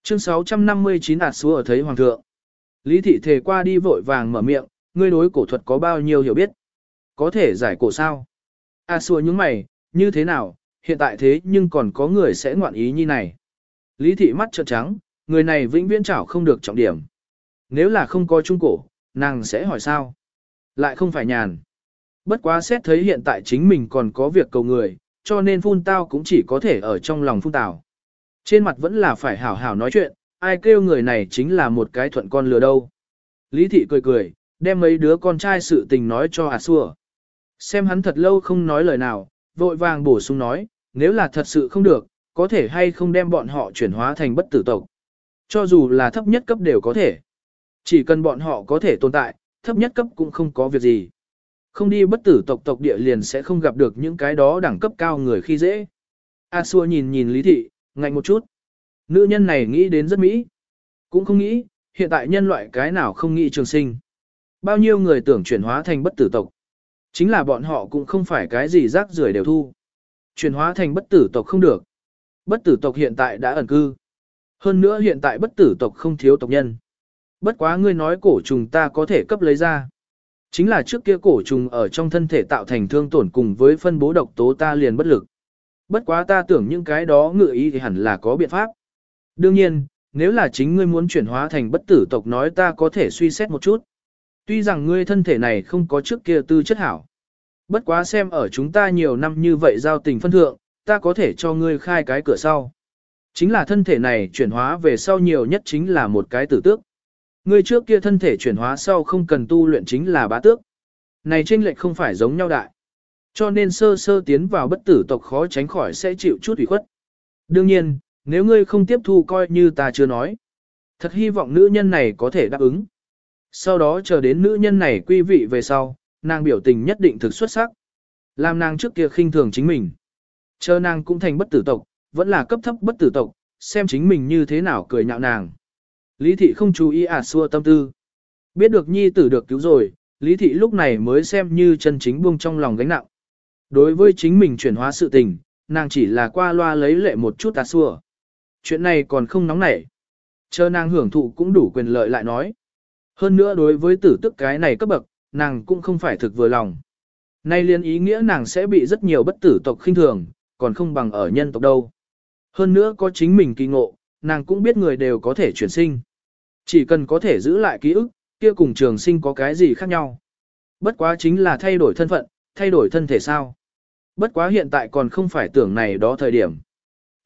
Chương 659 ạt sủa thấy hoàng thượng. Lý thị thề qua đi vội vàng mở miệng, ngươi đối cổ thuật có bao nhiêu hiểu biết. Có thể giải cổ sao? A xua những mày, như thế nào, hiện tại thế nhưng còn có người sẽ ngoạn ý như này. Lý thị mắt trợn trắng, người này vĩnh viễn chảo không được trọng điểm. Nếu là không có trung cổ, nàng sẽ hỏi sao? Lại không phải nhàn. Bất quá xét thấy hiện tại chính mình còn có việc cầu người, cho nên phun tao cũng chỉ có thể ở trong lòng phun tào. Trên mặt vẫn là phải hảo hảo nói chuyện, ai kêu người này chính là một cái thuận con lừa đâu. Lý thị cười cười, đem mấy đứa con trai sự tình nói cho à xua. Xem hắn thật lâu không nói lời nào, vội vàng bổ sung nói, nếu là thật sự không được, có thể hay không đem bọn họ chuyển hóa thành bất tử tộc. Cho dù là thấp nhất cấp đều có thể. Chỉ cần bọn họ có thể tồn tại, thấp nhất cấp cũng không có việc gì. Không đi bất tử tộc tộc địa liền sẽ không gặp được những cái đó đẳng cấp cao người khi dễ. A xua nhìn nhìn Lý Thị, ngạnh một chút. Nữ nhân này nghĩ đến rất mỹ. Cũng không nghĩ, hiện tại nhân loại cái nào không nghĩ trường sinh bao nhiêu người tưởng chuyển hóa thành bất tử tộc. Chính là bọn họ cũng không phải cái gì rác rưởi đều thu. Chuyển hóa thành bất tử tộc không được. Bất tử tộc hiện tại đã ẩn cư. Hơn nữa hiện tại bất tử tộc không thiếu tộc nhân. Bất quá ngươi nói cổ trùng ta có thể cấp lấy ra. Chính là trước kia cổ trùng ở trong thân thể tạo thành thương tổn cùng với phân bố độc tố ta liền bất lực. Bất quá ta tưởng những cái đó ngự ý thì hẳn là có biện pháp. Đương nhiên, nếu là chính ngươi muốn chuyển hóa thành bất tử tộc nói ta có thể suy xét một chút. Tuy rằng ngươi thân thể này không có trước kia tư chất hảo. Bất quá xem ở chúng ta nhiều năm như vậy giao tình phân thượng, ta có thể cho ngươi khai cái cửa sau. Chính là thân thể này chuyển hóa về sau nhiều nhất chính là một cái tử tước. Ngươi trước kia thân thể chuyển hóa sau không cần tu luyện chính là bá tước. Này tranh lệch không phải giống nhau đại. Cho nên sơ sơ tiến vào bất tử tộc khó tránh khỏi sẽ chịu chút ủy khuất. Đương nhiên, nếu ngươi không tiếp thu coi như ta chưa nói. Thật hy vọng nữ nhân này có thể đáp ứng. Sau đó chờ đến nữ nhân này quy vị về sau, nàng biểu tình nhất định thực xuất sắc. Làm nàng trước kia khinh thường chính mình. Chờ nàng cũng thành bất tử tộc, vẫn là cấp thấp bất tử tộc, xem chính mình như thế nào cười nhạo nàng. Lý thị không chú ý à xua tâm tư. Biết được nhi tử được cứu rồi, Lý thị lúc này mới xem như chân chính buông trong lòng gánh nặng. Đối với chính mình chuyển hóa sự tình, nàng chỉ là qua loa lấy lệ một chút à xua. Chuyện này còn không nóng nảy. Chờ nàng hưởng thụ cũng đủ quyền lợi lại nói. Hơn nữa đối với tử tức cái này cấp bậc, nàng cũng không phải thực vừa lòng. Nay liên ý nghĩa nàng sẽ bị rất nhiều bất tử tộc khinh thường, còn không bằng ở nhân tộc đâu. Hơn nữa có chính mình kỳ ngộ, nàng cũng biết người đều có thể chuyển sinh. Chỉ cần có thể giữ lại ký ức, kia cùng trường sinh có cái gì khác nhau. Bất quá chính là thay đổi thân phận, thay đổi thân thể sao. Bất quá hiện tại còn không phải tưởng này đó thời điểm.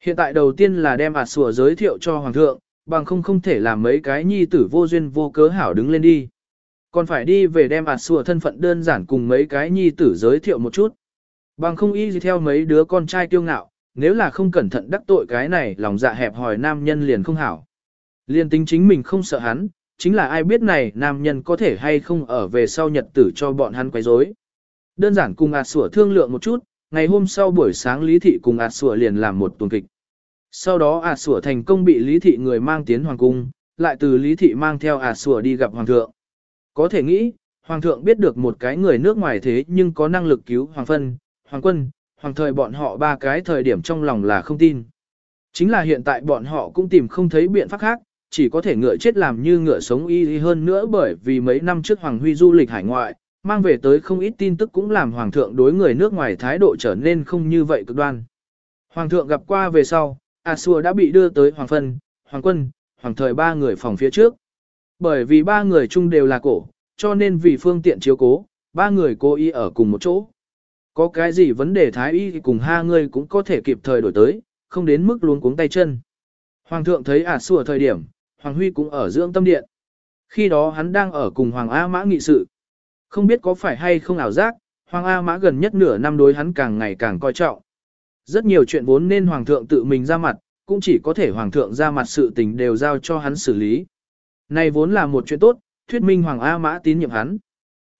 Hiện tại đầu tiên là đem ạt sùa giới thiệu cho hoàng thượng, bằng không không thể làm mấy cái nhi tử vô duyên vô cớ hảo đứng lên đi. Còn phải đi về đem ạt sùa thân phận đơn giản cùng mấy cái nhi tử giới thiệu một chút. Bằng không y gì theo mấy đứa con trai kiêu ngạo, nếu là không cẩn thận đắc tội cái này lòng dạ hẹp hòi nam nhân liền không hảo. Liên tính chính mình không sợ hắn, chính là ai biết này nam nhân có thể hay không ở về sau nhật tử cho bọn hắn quấy rối. Đơn giản cùng ạt sủa thương lượng một chút, ngày hôm sau buổi sáng Lý Thị cùng ạt sủa liền làm một tuần kịch. Sau đó à sủa thành công bị Lý Thị người mang tiến hoàng cung, lại từ Lý Thị mang theo à sủa đi gặp hoàng thượng. Có thể nghĩ, hoàng thượng biết được một cái người nước ngoài thế nhưng có năng lực cứu hoàng phân, hoàng quân, hoàng thời bọn họ ba cái thời điểm trong lòng là không tin. Chính là hiện tại bọn họ cũng tìm không thấy biện pháp khác, chỉ có thể ngựa chết làm như ngựa sống y hơn nữa bởi vì mấy năm trước Hoàng Huy du lịch hải ngoại, mang về tới không ít tin tức cũng làm Hoàng thượng đối người nước ngoài thái độ trở nên không như vậy cực đoan. Hoàng thượng gặp qua về sau, A Xua đã bị đưa tới Hoàng Phân, Hoàng Quân, Hoàng thời ba người phòng phía trước. Bởi vì ba người chung đều là cổ, cho nên vì phương tiện chiếu cố, ba người cố ý ở cùng một chỗ. Có cái gì vấn đề thái y thì cùng hai người cũng có thể kịp thời đổi tới, không đến mức luống cuống tay chân. Hoàng thượng thấy ả à thời điểm, Hoàng Huy cũng ở dưỡng tâm điện. Khi đó hắn đang ở cùng Hoàng A Mã nghị sự. Không biết có phải hay không ảo giác, Hoàng A Mã gần nhất nửa năm đối hắn càng ngày càng coi trọng. Rất nhiều chuyện vốn nên Hoàng thượng tự mình ra mặt, cũng chỉ có thể Hoàng thượng ra mặt sự tình đều giao cho hắn xử lý. Này vốn là một chuyện tốt, thuyết minh Hoàng A Mã tín nhiệm hắn.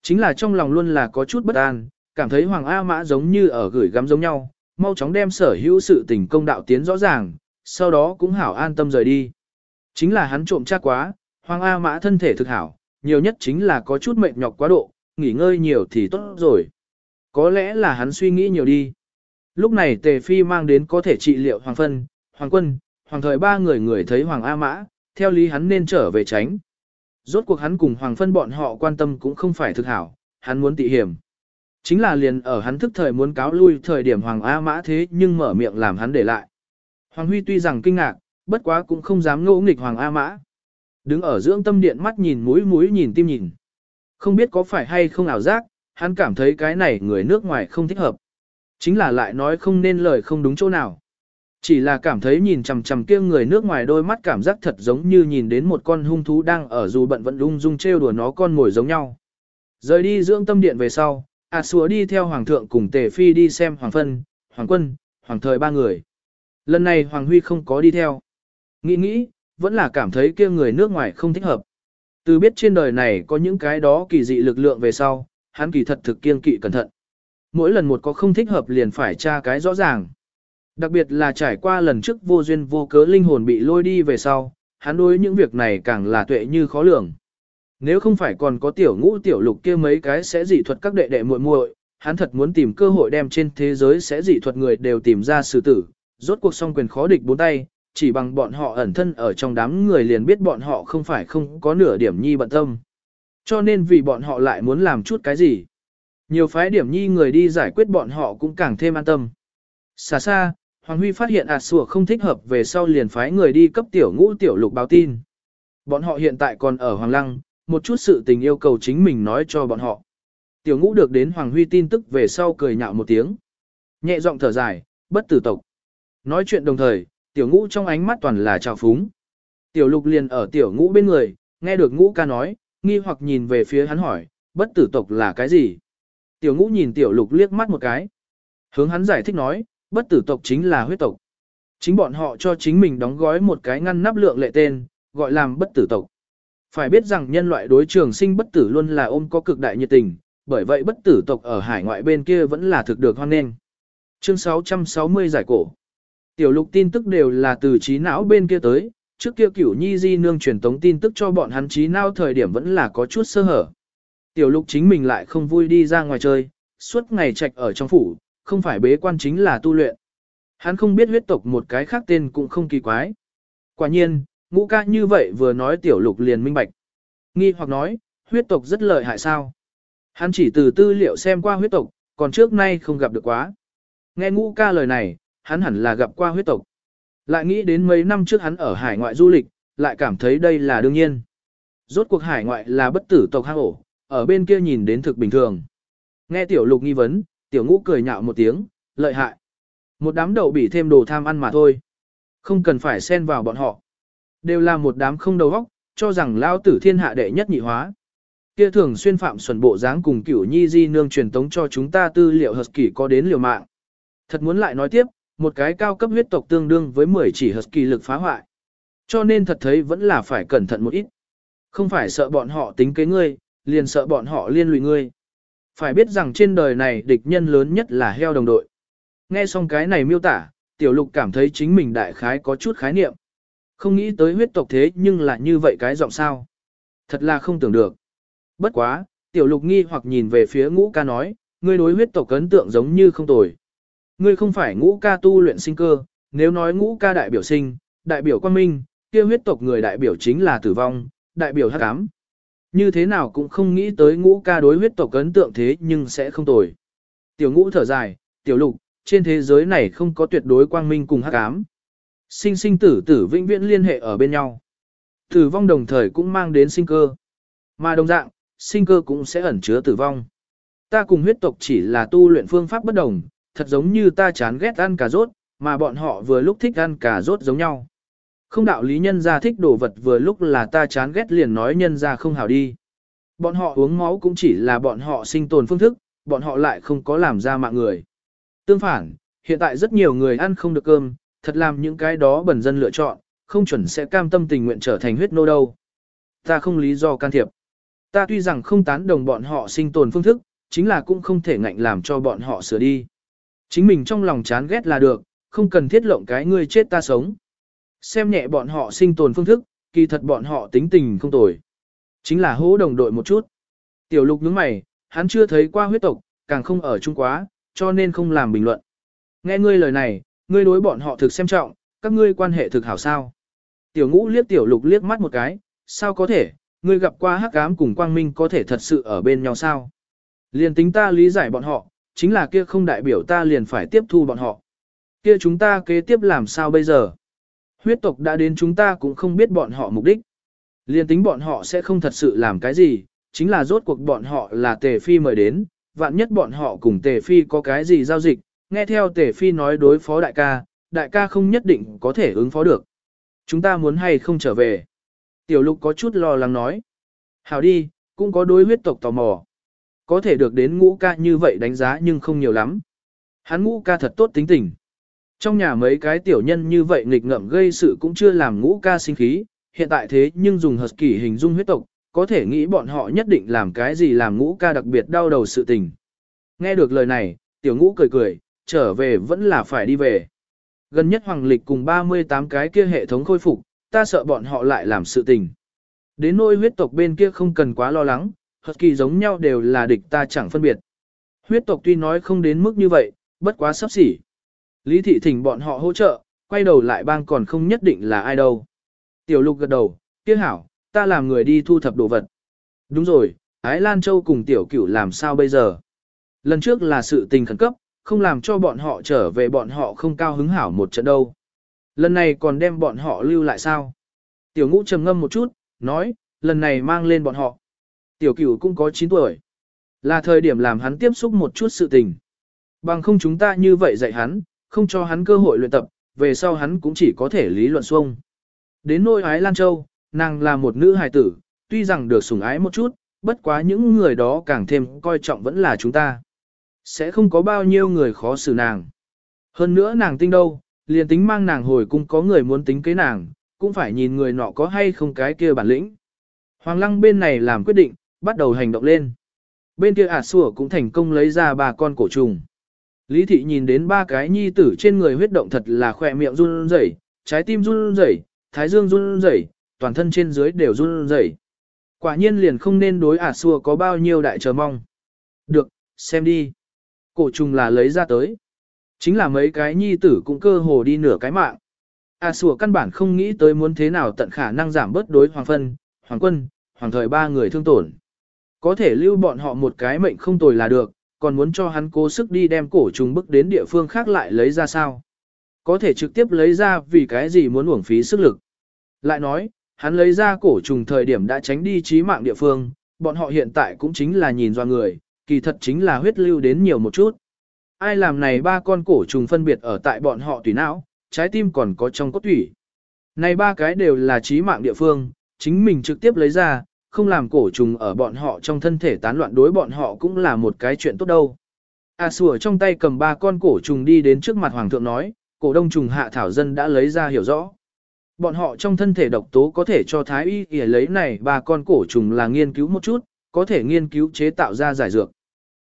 Chính là trong lòng luôn là có chút bất an, cảm thấy Hoàng A Mã giống như ở gửi gắm giống nhau, mau chóng đem sở hữu sự tình công đạo tiến rõ ràng, sau đó cũng hảo an tâm rời đi. Chính là hắn trộm chắc quá, Hoàng A Mã thân thể thực hảo, nhiều nhất chính là có chút mệt nhọc quá độ, nghỉ ngơi nhiều thì tốt rồi. Có lẽ là hắn suy nghĩ nhiều đi. Lúc này Tề Phi mang đến có thể trị liệu Hoàng Phân, Hoàng Quân, Hoàng Thời ba người người thấy Hoàng A Mã, theo lý hắn nên trở về tránh. Rốt cuộc hắn cùng Hoàng Phân bọn họ quan tâm cũng không phải thực hảo, hắn muốn tị hiểm. Chính là liền ở hắn thức thời muốn cáo lui thời điểm Hoàng A Mã thế nhưng mở miệng làm hắn để lại. Hoàng Huy tuy rằng kinh ngạc, bất quá cũng không dám ngỗ nghịch Hoàng A Mã. Đứng ở dưỡng tâm điện mắt nhìn mũi mũi nhìn tim nhìn. Không biết có phải hay không ảo giác, hắn cảm thấy cái này người nước ngoài không thích hợp. Chính là lại nói không nên lời không đúng chỗ nào. Chỉ là cảm thấy nhìn chằm chằm kia người nước ngoài đôi mắt cảm giác thật giống như nhìn đến một con hung thú đang ở dù bận vẫn lung dung trêu đùa nó con ngồi giống nhau. Rời đi dưỡng tâm điện về sau, A à đi theo Hoàng thượng cùng Tề Phi đi xem Hoàng Phân, Hoàng Quân, Hoàng Thời ba người. Lần này Hoàng Huy không có đi theo. Nghĩ nghĩ, vẫn là cảm thấy kia người nước ngoài không thích hợp. Từ biết trên đời này có những cái đó kỳ dị lực lượng về sau, hắn kỳ thật thực kiên kỵ cẩn thận. Mỗi lần một có không thích hợp liền phải tra cái rõ ràng. Đặc biệt là trải qua lần trước vô duyên vô cớ linh hồn bị lôi đi về sau, hắn đối những việc này càng là tuệ như khó lường. Nếu không phải còn có tiểu ngũ tiểu lục kia mấy cái sẽ dị thuật các đệ đệ muội muội, hắn thật muốn tìm cơ hội đem trên thế giới sẽ dị thuật người đều tìm ra xử tử, rốt cuộc song quyền khó địch bốn tay, chỉ bằng bọn họ ẩn thân ở trong đám người liền biết bọn họ không phải không có nửa điểm nhi bận tâm. Cho nên vì bọn họ lại muốn làm chút cái gì. Nhiều phái điểm nhi người đi giải quyết bọn họ cũng càng thêm an tâm. Xa xa, Hoàng Huy phát hiện ạt sủa không thích hợp về sau liền phái người đi cấp tiểu ngũ tiểu lục báo tin. Bọn họ hiện tại còn ở Hoàng Lăng, một chút sự tình yêu cầu chính mình nói cho bọn họ. Tiểu ngũ được đến Hoàng Huy tin tức về sau cười nhạo một tiếng. Nhẹ giọng thở dài, bất tử tộc. Nói chuyện đồng thời, tiểu ngũ trong ánh mắt toàn là trào phúng. Tiểu lục liền ở tiểu ngũ bên người, nghe được ngũ ca nói, nghi hoặc nhìn về phía hắn hỏi, bất tử tộc là cái gì? Tiểu ngũ nhìn tiểu lục liếc mắt một cái. Hướng hắn giải thích nói, bất tử tộc chính là huyết tộc. Chính bọn họ cho chính mình đóng gói một cái ngăn nắp lượng lệ tên, gọi làm bất tử tộc. Phải biết rằng nhân loại đối trường sinh bất tử luôn là ôm có cực đại nhiệt tình, bởi vậy bất tử tộc ở hải ngoại bên kia vẫn là thực được hoan nghênh. Chương 660 giải cổ. Tiểu lục tin tức đều là từ trí não bên kia tới, trước kia cửu nhi di nương truyền tống tin tức cho bọn hắn trí não thời điểm vẫn là có chút sơ hở. Tiểu lục chính mình lại không vui đi ra ngoài chơi, suốt ngày trạch ở trong phủ, không phải bế quan chính là tu luyện. Hắn không biết huyết tộc một cái khác tên cũng không kỳ quái. Quả nhiên, ngũ ca như vậy vừa nói tiểu lục liền minh bạch. Nghi hoặc nói, huyết tộc rất lợi hại sao? Hắn chỉ từ tư liệu xem qua huyết tộc, còn trước nay không gặp được quá. Nghe ngũ ca lời này, hắn hẳn là gặp qua huyết tộc. Lại nghĩ đến mấy năm trước hắn ở hải ngoại du lịch, lại cảm thấy đây là đương nhiên. Rốt cuộc hải ngoại là bất tử tộc hang ổ, ở bên kia nhìn đến thực bình thường. Nghe tiểu lục nghi vấn, tiểu ngũ cười nhạo một tiếng, lợi hại. Một đám đậu bị thêm đồ tham ăn mà thôi. Không cần phải xen vào bọn họ. Đều là một đám không đầu óc, cho rằng lao tử thiên hạ đệ nhất nhị hóa. Kia thường xuyên phạm xuẩn bộ dáng cùng cửu nhi di nương truyền tống cho chúng ta tư liệu hợp kỷ có đến liều mạng. Thật muốn lại nói tiếp, một cái cao cấp huyết tộc tương đương với 10 chỉ hợp kỳ lực phá hoại. Cho nên thật thấy vẫn là phải cẩn thận một ít. Không phải sợ bọn họ tính kế ngươi, liền sợ bọn họ liên lụy ngươi. Phải biết rằng trên đời này địch nhân lớn nhất là heo đồng đội. Nghe xong cái này miêu tả, tiểu lục cảm thấy chính mình đại khái có chút khái niệm. Không nghĩ tới huyết tộc thế nhưng là như vậy cái giọng sao. Thật là không tưởng được. Bất quá, tiểu lục nghi hoặc nhìn về phía ngũ ca nói, ngươi đối huyết tộc ấn tượng giống như không tồi. Ngươi không phải ngũ ca tu luyện sinh cơ, nếu nói ngũ ca đại biểu sinh, đại biểu quan minh, kia huyết tộc người đại biểu chính là tử vong, đại biểu hắc ám. Như thế nào cũng không nghĩ tới ngũ ca đối huyết tộc ấn tượng thế nhưng sẽ không tồi. Tiểu ngũ thở dài, tiểu lục, trên thế giới này không có tuyệt đối quang minh cùng hắc ám. Sinh sinh tử tử vĩnh viễn liên hệ ở bên nhau. Tử vong đồng thời cũng mang đến sinh cơ. Mà đồng dạng, sinh cơ cũng sẽ ẩn chứa tử vong. Ta cùng huyết tộc chỉ là tu luyện phương pháp bất đồng, thật giống như ta chán ghét ăn cà rốt, mà bọn họ vừa lúc thích ăn cà rốt giống nhau. Không đạo lý nhân ra thích đồ vật vừa lúc là ta chán ghét liền nói nhân ra không hảo đi. Bọn họ uống máu cũng chỉ là bọn họ sinh tồn phương thức, bọn họ lại không có làm ra mạng người. Tương phản, hiện tại rất nhiều người ăn không được cơm, thật làm những cái đó bẩn dân lựa chọn, không chuẩn sẽ cam tâm tình nguyện trở thành huyết nô đâu. Ta không lý do can thiệp. Ta tuy rằng không tán đồng bọn họ sinh tồn phương thức, chính là cũng không thể ngạnh làm cho bọn họ sửa đi. Chính mình trong lòng chán ghét là được, không cần thiết lộng cái ngươi chết ta sống. Xem nhẹ bọn họ sinh tồn phương thức, kỳ thật bọn họ tính tình không tồi. Chính là hố đồng đội một chút. Tiểu lục nhướng mày, hắn chưa thấy qua huyết tộc, càng không ở chung quá, cho nên không làm bình luận. Nghe ngươi lời này, ngươi đối bọn họ thực xem trọng, các ngươi quan hệ thực hảo sao. Tiểu ngũ liếc tiểu lục liếc mắt một cái, sao có thể, ngươi gặp qua hắc ám cùng quang minh có thể thật sự ở bên nhau sao. Liền tính ta lý giải bọn họ, chính là kia không đại biểu ta liền phải tiếp thu bọn họ. Kia chúng ta kế tiếp làm sao bây giờ? Huyết tộc đã đến chúng ta cũng không biết bọn họ mục đích. Liên tính bọn họ sẽ không thật sự làm cái gì, chính là rốt cuộc bọn họ là tề phi mời đến, vạn nhất bọn họ cùng tề phi có cái gì giao dịch, nghe theo tề phi nói đối phó đại ca, đại ca không nhất định có thể ứng phó được. Chúng ta muốn hay không trở về. Tiểu lục có chút lo lắng nói. Hảo đi, cũng có đối huyết tộc tò mò. Có thể được đến ngũ ca như vậy đánh giá nhưng không nhiều lắm. Hắn ngũ ca thật tốt tính tình. Trong nhà mấy cái tiểu nhân như vậy nghịch ngợm gây sự cũng chưa làm ngũ ca sinh khí, hiện tại thế nhưng dùng hợp kỷ hình dung huyết tộc, có thể nghĩ bọn họ nhất định làm cái gì làm ngũ ca đặc biệt đau đầu sự tình. Nghe được lời này, tiểu ngũ cười cười, trở về vẫn là phải đi về. Gần nhất hoàng lịch cùng 38 cái kia hệ thống khôi phục, ta sợ bọn họ lại làm sự tình. Đến nỗi huyết tộc bên kia không cần quá lo lắng, hợp kỳ giống nhau đều là địch ta chẳng phân biệt. Huyết tộc tuy nói không đến mức như vậy, bất quá sắp xỉ. Lý thị thỉnh bọn họ hỗ trợ, quay đầu lại bang còn không nhất định là ai đâu. Tiểu lục gật đầu, kia hảo, ta làm người đi thu thập đồ vật. Đúng rồi, Ái Lan Châu cùng tiểu cửu làm sao bây giờ? Lần trước là sự tình khẩn cấp, không làm cho bọn họ trở về bọn họ không cao hứng hảo một trận đâu. Lần này còn đem bọn họ lưu lại sao? Tiểu ngũ trầm ngâm một chút, nói, lần này mang lên bọn họ. Tiểu cửu cũng có 9 tuổi. Là thời điểm làm hắn tiếp xúc một chút sự tình. Bằng không chúng ta như vậy dạy hắn, không cho hắn cơ hội luyện tập, về sau hắn cũng chỉ có thể lý luận xuông. Đến nôi ái Lan Châu, nàng là một nữ hài tử, tuy rằng được sủng ái một chút, bất quá những người đó càng thêm coi trọng vẫn là chúng ta. Sẽ không có bao nhiêu người khó xử nàng. Hơn nữa nàng tinh đâu, liền tính mang nàng hồi cung có người muốn tính kế nàng, cũng phải nhìn người nọ có hay không cái kia bản lĩnh. Hoàng lăng bên này làm quyết định, bắt đầu hành động lên. Bên kia ả sủa cũng thành công lấy ra bà con cổ trùng. Lý thị nhìn đến ba cái nhi tử trên người huyết động thật là khỏe miệng run rẩy, trái tim run rẩy, thái dương run rẩy, toàn thân trên dưới đều run rẩy. Quả nhiên liền không nên đối ả xua có bao nhiêu đại chờ mong. Được, xem đi. Cổ trùng là lấy ra tới. Chính là mấy cái nhi tử cũng cơ hồ đi nửa cái mạng. A sủa căn bản không nghĩ tới muốn thế nào tận khả năng giảm bớt đối hoàng phân, hoàng quân, hoàng thời ba người thương tổn. Có thể lưu bọn họ một cái mệnh không tồi là được, còn muốn cho hắn cố sức đi đem cổ trùng bức đến địa phương khác lại lấy ra sao. Có thể trực tiếp lấy ra vì cái gì muốn uổng phí sức lực. Lại nói, hắn lấy ra cổ trùng thời điểm đã tránh đi trí mạng địa phương, bọn họ hiện tại cũng chính là nhìn do người, kỳ thật chính là huyết lưu đến nhiều một chút. Ai làm này ba con cổ trùng phân biệt ở tại bọn họ tùy não, trái tim còn có trong cốt tủy. Này ba cái đều là trí mạng địa phương, chính mình trực tiếp lấy ra, không làm cổ trùng ở bọn họ trong thân thể tán loạn đối bọn họ cũng là một cái chuyện tốt đâu. A à sủa trong tay cầm ba con cổ trùng đi đến trước mặt hoàng thượng nói, cổ đông trùng hạ thảo dân đã lấy ra hiểu rõ. Bọn họ trong thân thể độc tố có thể cho thái y y lấy này ba con cổ trùng là nghiên cứu một chút, có thể nghiên cứu chế tạo ra giải dược.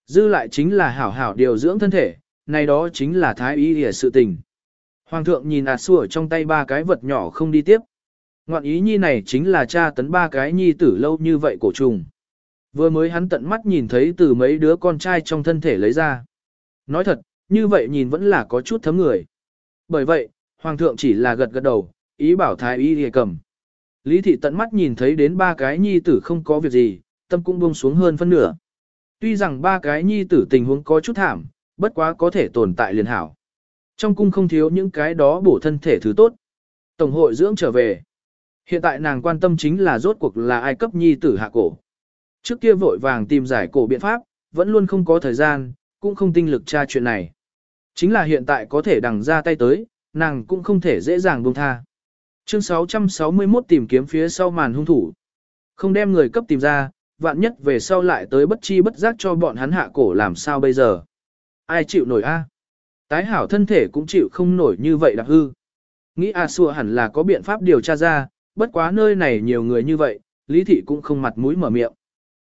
Dư lại chính là hảo hảo điều dưỡng thân thể, này đó chính là thái y y sự tình. Hoàng thượng nhìn A sủa trong tay ba cái vật nhỏ không đi tiếp. Ngoạn ý nhi này chính là cha tấn ba cái nhi tử lâu như vậy cổ trùng. Vừa mới hắn tận mắt nhìn thấy từ mấy đứa con trai trong thân thể lấy ra. Nói thật, như vậy nhìn vẫn là có chút thấm người. Bởi vậy, Hoàng thượng chỉ là gật gật đầu, ý bảo thái y hề cầm. Lý thị tận mắt nhìn thấy đến ba cái nhi tử không có việc gì, tâm cũng buông xuống hơn phân nửa. Tuy rằng ba cái nhi tử tình huống có chút thảm, bất quá có thể tồn tại liền hảo. Trong cung không thiếu những cái đó bổ thân thể thứ tốt. Tổng hội dưỡng trở về. Hiện tại nàng quan tâm chính là rốt cuộc là ai cấp nhi tử hạ cổ. Trước kia vội vàng tìm giải cổ biện pháp, vẫn luôn không có thời gian, cũng không tinh lực tra chuyện này. Chính là hiện tại có thể đằng ra tay tới, nàng cũng không thể dễ dàng buông tha. Chương 661 tìm kiếm phía sau màn hung thủ. Không đem người cấp tìm ra, vạn nhất về sau lại tới bất chi bất giác cho bọn hắn hạ cổ làm sao bây giờ. Ai chịu nổi a? Tái hảo thân thể cũng chịu không nổi như vậy đặc hư. Nghĩ A Xua hẳn là có biện pháp điều tra ra, bất quá nơi này nhiều người như vậy, Lý Thị cũng không mặt mũi mở miệng.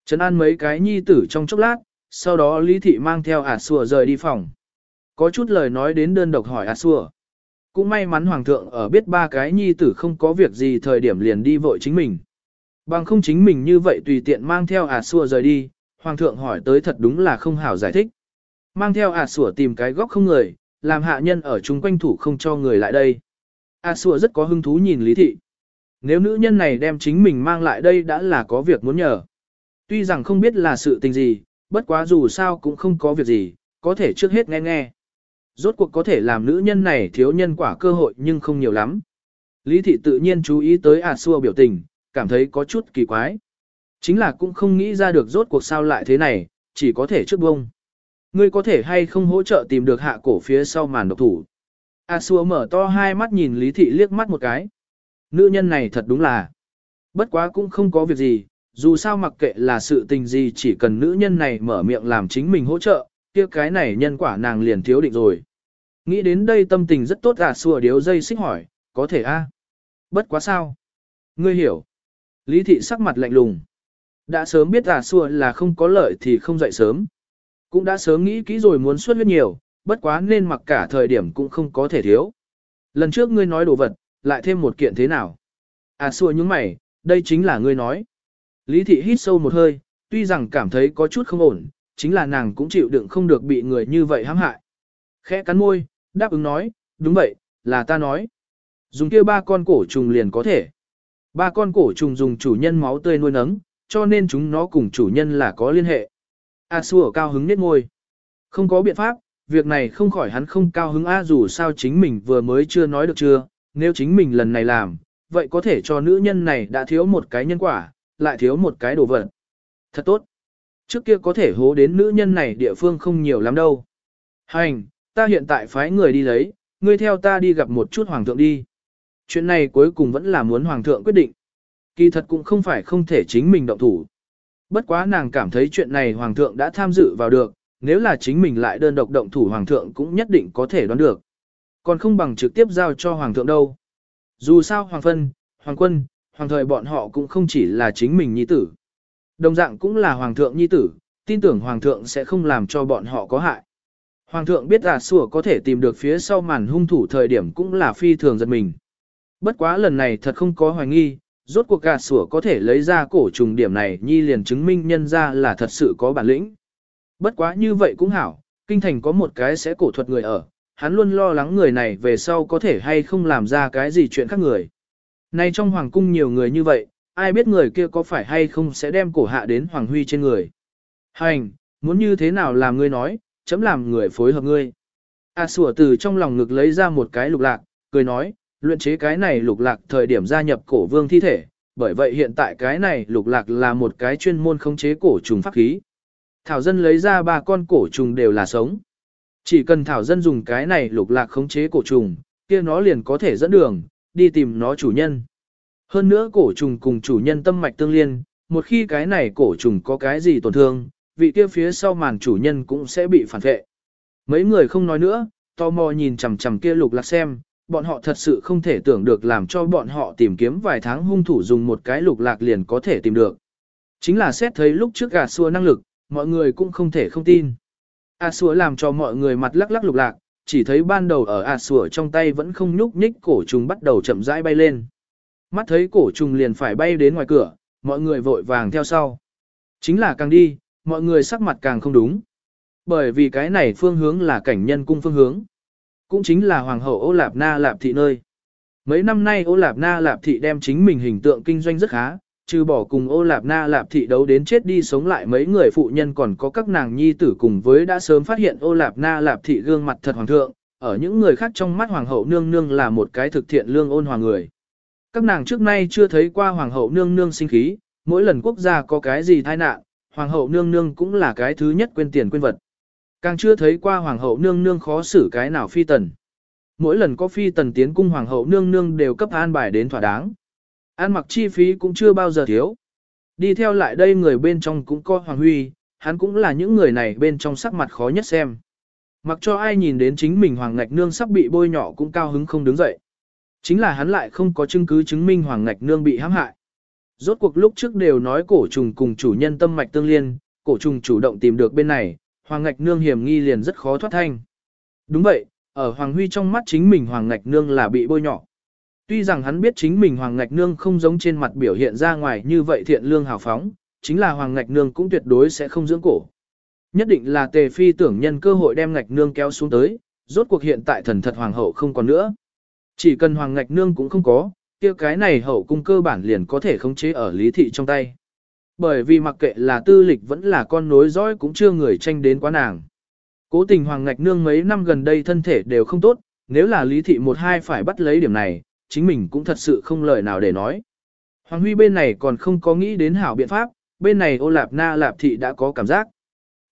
Trấn an mấy cái nhi tử trong chốc lát, sau đó Lý Thị mang theo à Xua rời đi phòng. Có chút lời nói đến đơn độc hỏi à Xua. Cũng may mắn Hoàng thượng ở biết ba cái nhi tử không có việc gì thời điểm liền đi vội chính mình. Bằng không chính mình như vậy tùy tiện mang theo à Xua rời đi, Hoàng thượng hỏi tới thật đúng là không hảo giải thích. Mang theo ả sủa tìm cái góc không người, làm hạ nhân ở chung quanh thủ không cho người lại đây. ả sùa rất có hứng thú nhìn lý thị. Nếu nữ nhân này đem chính mình mang lại đây đã là có việc muốn nhờ. Tuy rằng không biết là sự tình gì, bất quá dù sao cũng không có việc gì, có thể trước hết nghe nghe. Rốt cuộc có thể làm nữ nhân này thiếu nhân quả cơ hội nhưng không nhiều lắm. Lý thị tự nhiên chú ý tới ả xua biểu tình, cảm thấy có chút kỳ quái. Chính là cũng không nghĩ ra được rốt cuộc sao lại thế này, chỉ có thể trước bông. Ngươi có thể hay không hỗ trợ tìm được hạ cổ phía sau màn độc thủ. A xua mở to hai mắt nhìn Lý Thị liếc mắt một cái. Nữ nhân này thật đúng là. Bất quá cũng không có việc gì, dù sao mặc kệ là sự tình gì chỉ cần nữ nhân này mở miệng làm chính mình hỗ trợ, kia cái này nhân quả nàng liền thiếu định rồi. Nghĩ đến đây tâm tình rất tốt à xua điếu dây xích hỏi, có thể a Bất quá sao? Ngươi hiểu. Lý thị sắc mặt lạnh lùng. Đã sớm biết à xua là không có lợi thì không dậy sớm. Cũng đã sớm nghĩ kỹ rồi muốn xuất huyết nhiều, bất quá nên mặc cả thời điểm cũng không có thể thiếu. Lần trước ngươi nói đồ vật, lại thêm một kiện thế nào? À xua những mày, đây chính là ngươi nói. Lý thị hít sâu một hơi, tuy rằng cảm thấy có chút không ổn, chính là nàng cũng chịu đựng không được bị người như vậy hãm hại. Khẽ cắn môi, đáp ứng nói, đúng vậy, là ta nói. Dùng kia ba con cổ trùng liền có thể. Ba con cổ trùng dùng chủ nhân máu tươi nuôi nấng, cho nên chúng nó cùng chủ nhân là có liên hệ. A xua cao hứng nết ngôi. Không có biện pháp, việc này không khỏi hắn không cao hứng A dù sao chính mình vừa mới chưa nói được chưa, nếu chính mình lần này làm, vậy có thể cho nữ nhân này đã thiếu một cái nhân quả, lại thiếu một cái đồ vật. Thật tốt. Trước kia có thể hố đến nữ nhân này địa phương không nhiều lắm đâu. Hành, ta hiện tại phái người đi lấy, ngươi theo ta đi gặp một chút hoàng thượng đi. Chuyện này cuối cùng vẫn là muốn hoàng thượng quyết định. Kỳ thật cũng không phải không thể chính mình động thủ. Bất quá nàng cảm thấy chuyện này hoàng thượng đã tham dự vào được, nếu là chính mình lại đơn độc động thủ hoàng thượng cũng nhất định có thể đoán được. Còn không bằng trực tiếp giao cho hoàng thượng đâu. Dù sao hoàng phân, hoàng quân, hoàng thời bọn họ cũng không chỉ là chính mình nhi tử. Đồng dạng cũng là hoàng thượng nhi tử, tin tưởng hoàng thượng sẽ không làm cho bọn họ có hại. Hoàng thượng biết à sủa có thể tìm được phía sau màn hung thủ thời điểm cũng là phi thường giật mình. Bất quá lần này thật không có hoài nghi, rốt cuộc gà sủa có thể lấy ra cổ trùng điểm này nhi liền chứng minh nhân ra là thật sự có bản lĩnh. Bất quá như vậy cũng hảo, kinh thành có một cái sẽ cổ thuật người ở, hắn luôn lo lắng người này về sau có thể hay không làm ra cái gì chuyện khác người. Nay trong hoàng cung nhiều người như vậy, ai biết người kia có phải hay không sẽ đem cổ hạ đến hoàng huy trên người. Hành, muốn như thế nào làm ngươi nói, chấm làm người phối hợp ngươi. A sủa từ trong lòng ngực lấy ra một cái lục lạc, cười nói, luyện chế cái này lục lạc thời điểm gia nhập cổ vương thi thể, bởi vậy hiện tại cái này lục lạc là một cái chuyên môn khống chế cổ trùng pháp khí. Thảo dân lấy ra ba con cổ trùng đều là sống. Chỉ cần Thảo dân dùng cái này lục lạc khống chế cổ trùng, kia nó liền có thể dẫn đường, đi tìm nó chủ nhân. Hơn nữa cổ trùng cùng chủ nhân tâm mạch tương liên, một khi cái này cổ trùng có cái gì tổn thương, vị kia phía sau màn chủ nhân cũng sẽ bị phản vệ. Mấy người không nói nữa, tò mò nhìn chằm chằm kia lục lạc xem, bọn họ thật sự không thể tưởng được làm cho bọn họ tìm kiếm vài tháng hung thủ dùng một cái lục lạc liền có thể tìm được. Chính là xét thấy lúc trước gà xua năng lực, mọi người cũng không thể không tin. A sủa làm cho mọi người mặt lắc lắc lục lạc, chỉ thấy ban đầu ở A sủa trong tay vẫn không nhúc nhích cổ trùng bắt đầu chậm rãi bay lên. Mắt thấy cổ trùng liền phải bay đến ngoài cửa, mọi người vội vàng theo sau. Chính là càng đi, mọi người sắc mặt càng không đúng. Bởi vì cái này phương hướng là cảnh nhân cung phương hướng. Cũng chính là Hoàng hậu ô Lạp Na Lạp Thị nơi. Mấy năm nay ô Lạp Na Lạp Thị đem chính mình hình tượng kinh doanh rất khá, trừ bỏ cùng ô Lạp Na Lạp Thị đấu đến chết đi sống lại mấy người phụ nhân còn có các nàng nhi tử cùng với đã sớm phát hiện ô Lạp Na Lạp Thị gương mặt thật hoàng thượng, ở những người khác trong mắt Hoàng hậu nương nương là một cái thực thiện lương ôn hòa người. Các nàng trước nay chưa thấy qua Hoàng hậu nương nương sinh khí, mỗi lần quốc gia có cái gì tai nạn, Hoàng hậu nương nương cũng là cái thứ nhất quên tiền quên vật. Càng chưa thấy qua hoàng hậu nương nương khó xử cái nào phi tần. Mỗi lần có phi tần tiến cung hoàng hậu nương nương đều cấp an bài đến thỏa đáng. An mặc chi phí cũng chưa bao giờ thiếu. Đi theo lại đây người bên trong cũng có hoàng huy, hắn cũng là những người này bên trong sắc mặt khó nhất xem. Mặc cho ai nhìn đến chính mình hoàng ngạch nương sắp bị bôi nhỏ cũng cao hứng không đứng dậy. Chính là hắn lại không có chứng cứ chứng minh hoàng ngạch nương bị hãm hại. Rốt cuộc lúc trước đều nói cổ trùng cùng chủ nhân tâm mạch tương liên, cổ trùng chủ động tìm được bên này, Hoàng Ngạch Nương hiểm nghi liền rất khó thoát thanh. Đúng vậy, ở Hoàng Huy trong mắt chính mình Hoàng Ngạch Nương là bị bôi nhỏ. Tuy rằng hắn biết chính mình Hoàng Ngạch Nương không giống trên mặt biểu hiện ra ngoài như vậy thiện lương hào phóng, chính là Hoàng Ngạch Nương cũng tuyệt đối sẽ không dưỡng cổ. Nhất định là tề phi tưởng nhân cơ hội đem Ngạch Nương kéo xuống tới, rốt cuộc hiện tại thần thật Hoàng hậu không còn nữa. Chỉ cần Hoàng Ngạch Nương cũng không có, kia cái này hậu cung cơ bản liền có thể khống chế ở lý thị trong tay. Bởi vì mặc kệ là tư lịch vẫn là con nối dõi cũng chưa người tranh đến quá nàng. Cố tình Hoàng Ngạch Nương mấy năm gần đây thân thể đều không tốt, nếu là lý thị một hai phải bắt lấy điểm này, chính mình cũng thật sự không lời nào để nói. Hoàng Huy bên này còn không có nghĩ đến hảo biện pháp, bên này ô lạp na lạp thị đã có cảm giác.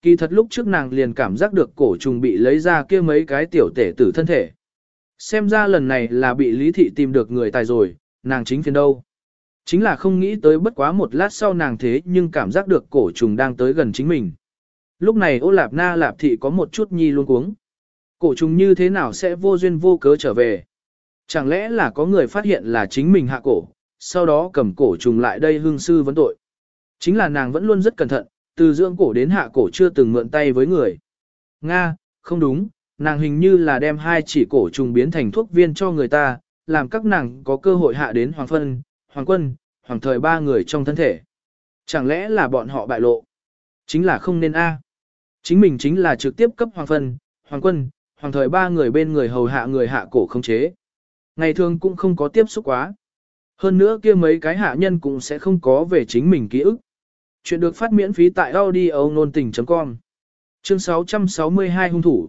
Kỳ thật lúc trước nàng liền cảm giác được cổ trùng bị lấy ra kia mấy cái tiểu tể tử thân thể. Xem ra lần này là bị lý thị tìm được người tài rồi, nàng chính phiền đâu. Chính là không nghĩ tới bất quá một lát sau nàng thế nhưng cảm giác được cổ trùng đang tới gần chính mình. Lúc này ô lạp na lạp thị có một chút nhi luôn cuống. Cổ trùng như thế nào sẽ vô duyên vô cớ trở về? Chẳng lẽ là có người phát hiện là chính mình hạ cổ, sau đó cầm cổ trùng lại đây hương sư vấn tội. Chính là nàng vẫn luôn rất cẩn thận, từ dưỡng cổ đến hạ cổ chưa từng mượn tay với người. Nga, không đúng, nàng hình như là đem hai chỉ cổ trùng biến thành thuốc viên cho người ta, làm các nàng có cơ hội hạ đến hoàng phân, hoàng quân, hoàng thời ba người trong thân thể. Chẳng lẽ là bọn họ bại lộ? Chính là không nên A. Chính mình chính là trực tiếp cấp hoàng phân, hoàng quân, hoàng thời ba người bên người hầu hạ người hạ cổ không chế. Ngày thường cũng không có tiếp xúc quá. Hơn nữa kia mấy cái hạ nhân cũng sẽ không có về chính mình ký ức. Chuyện được phát miễn phí tại audio nôn tình.com Chương 662 hung thủ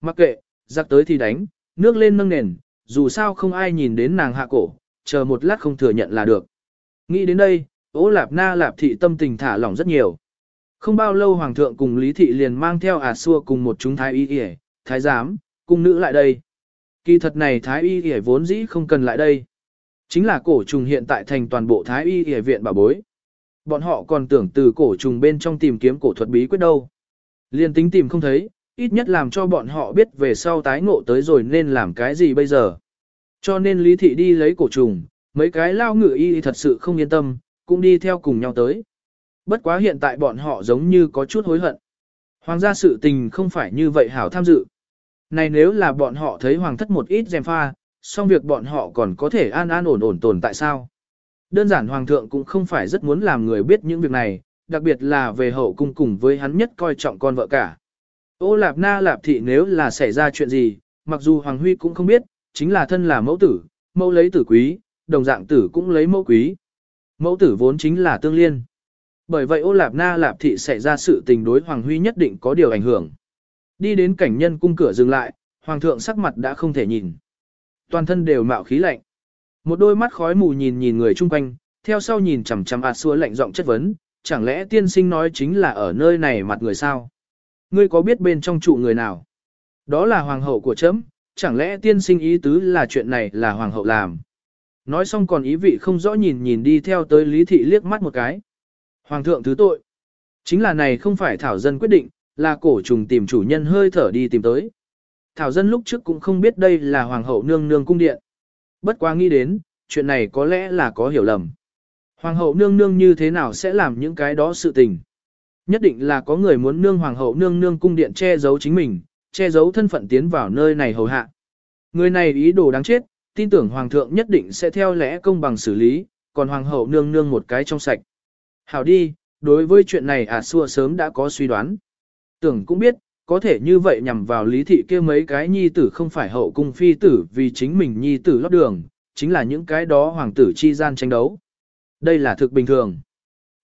Mặc kệ, giặc tới thì đánh, nước lên nâng nền, dù sao không ai nhìn đến nàng hạ cổ, chờ một lát không thừa nhận là được. Nghĩ đến đây, ố lạp na lạp thị tâm tình thả lỏng rất nhiều. Không bao lâu hoàng thượng cùng lý thị liền mang theo ả xua cùng một chúng thái y yể, thái giám, cung nữ lại đây. Kỳ thật này thái y y vốn dĩ không cần lại đây. Chính là cổ trùng hiện tại thành toàn bộ thái y y viện bà bối. Bọn họ còn tưởng từ cổ trùng bên trong tìm kiếm cổ thuật bí quyết đâu. Liên tính tìm không thấy, ít nhất làm cho bọn họ biết về sau tái ngộ tới rồi nên làm cái gì bây giờ. Cho nên Lý Thị đi lấy cổ trùng, mấy cái lao ngự y thật sự không yên tâm, cũng đi theo cùng nhau tới. Bất quá hiện tại bọn họ giống như có chút hối hận. Hoàng gia sự tình không phải như vậy hảo tham dự. Này nếu là bọn họ thấy hoàng thất một ít dèm pha, xong việc bọn họ còn có thể an an ổn ổn tồn tại sao? Đơn giản hoàng thượng cũng không phải rất muốn làm người biết những việc này, đặc biệt là về hậu cung cùng với hắn nhất coi trọng con vợ cả. Ô lạp na lạp thị nếu là xảy ra chuyện gì, mặc dù hoàng huy cũng không biết, chính là thân là mẫu tử, mẫu lấy tử quý, đồng dạng tử cũng lấy mẫu quý. Mẫu tử vốn chính là tương liên. Bởi vậy ô lạp na lạp thị xảy ra sự tình đối hoàng huy nhất định có điều ảnh hưởng. Đi đến cảnh nhân cung cửa dừng lại, hoàng thượng sắc mặt đã không thể nhìn. Toàn thân đều mạo khí lạnh. Một đôi mắt khói mù nhìn nhìn người chung quanh, theo sau nhìn chằm chằm ạt xua lạnh giọng chất vấn, chẳng lẽ tiên sinh nói chính là ở nơi này mặt người sao? Ngươi có biết bên trong trụ người nào? Đó là hoàng hậu của chấm, chẳng lẽ tiên sinh ý tứ là chuyện này là hoàng hậu làm? Nói xong còn ý vị không rõ nhìn nhìn đi theo tới lý thị liếc mắt một cái. Hoàng thượng thứ tội. Chính là này không phải thảo dân quyết định, là cổ trùng tìm chủ nhân hơi thở đi tìm tới. Thảo dân lúc trước cũng không biết đây là hoàng hậu nương nương cung điện. Bất quá nghĩ đến, chuyện này có lẽ là có hiểu lầm. Hoàng hậu nương nương như thế nào sẽ làm những cái đó sự tình. Nhất định là có người muốn nương hoàng hậu nương nương cung điện che giấu chính mình, che giấu thân phận tiến vào nơi này hầu hạ. Người này ý đồ đáng chết, tin tưởng hoàng thượng nhất định sẽ theo lẽ công bằng xử lý, còn hoàng hậu nương nương một cái trong sạch. Hảo đi, đối với chuyện này à xua sớm đã có suy đoán. Tưởng cũng biết, có thể như vậy nhằm vào lý thị kia mấy cái nhi tử không phải hậu cung phi tử vì chính mình nhi tử lót đường, chính là những cái đó hoàng tử chi gian tranh đấu. Đây là thực bình thường.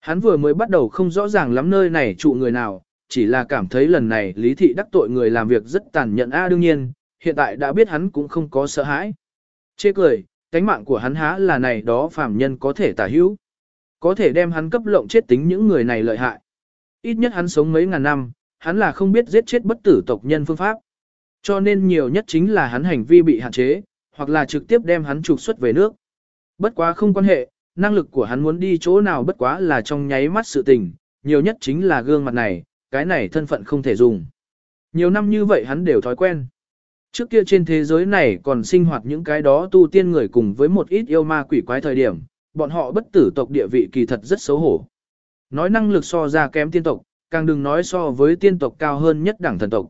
Hắn vừa mới bắt đầu không rõ ràng lắm nơi này trụ người nào, chỉ là cảm thấy lần này lý thị đắc tội người làm việc rất tàn nhẫn a đương nhiên, hiện tại đã biết hắn cũng không có sợ hãi. Chê cười, cánh mạng của hắn há là này đó phàm nhân có thể tả hữu. Có thể đem hắn cấp lộng chết tính những người này lợi hại. Ít nhất hắn sống mấy ngàn năm, hắn là không biết giết chết bất tử tộc nhân phương pháp. Cho nên nhiều nhất chính là hắn hành vi bị hạn chế, hoặc là trực tiếp đem hắn trục xuất về nước. Bất quá không quan hệ, năng lực của hắn muốn đi chỗ nào bất quá là trong nháy mắt sự tình, nhiều nhất chính là gương mặt này, cái này thân phận không thể dùng. Nhiều năm như vậy hắn đều thói quen. Trước kia trên thế giới này còn sinh hoạt những cái đó tu tiên người cùng với một ít yêu ma quỷ quái thời điểm, bọn họ bất tử tộc địa vị kỳ thật rất xấu hổ. Nói năng lực so ra kém tiên tộc, càng đừng nói so với tiên tộc cao hơn nhất đẳng thần tộc.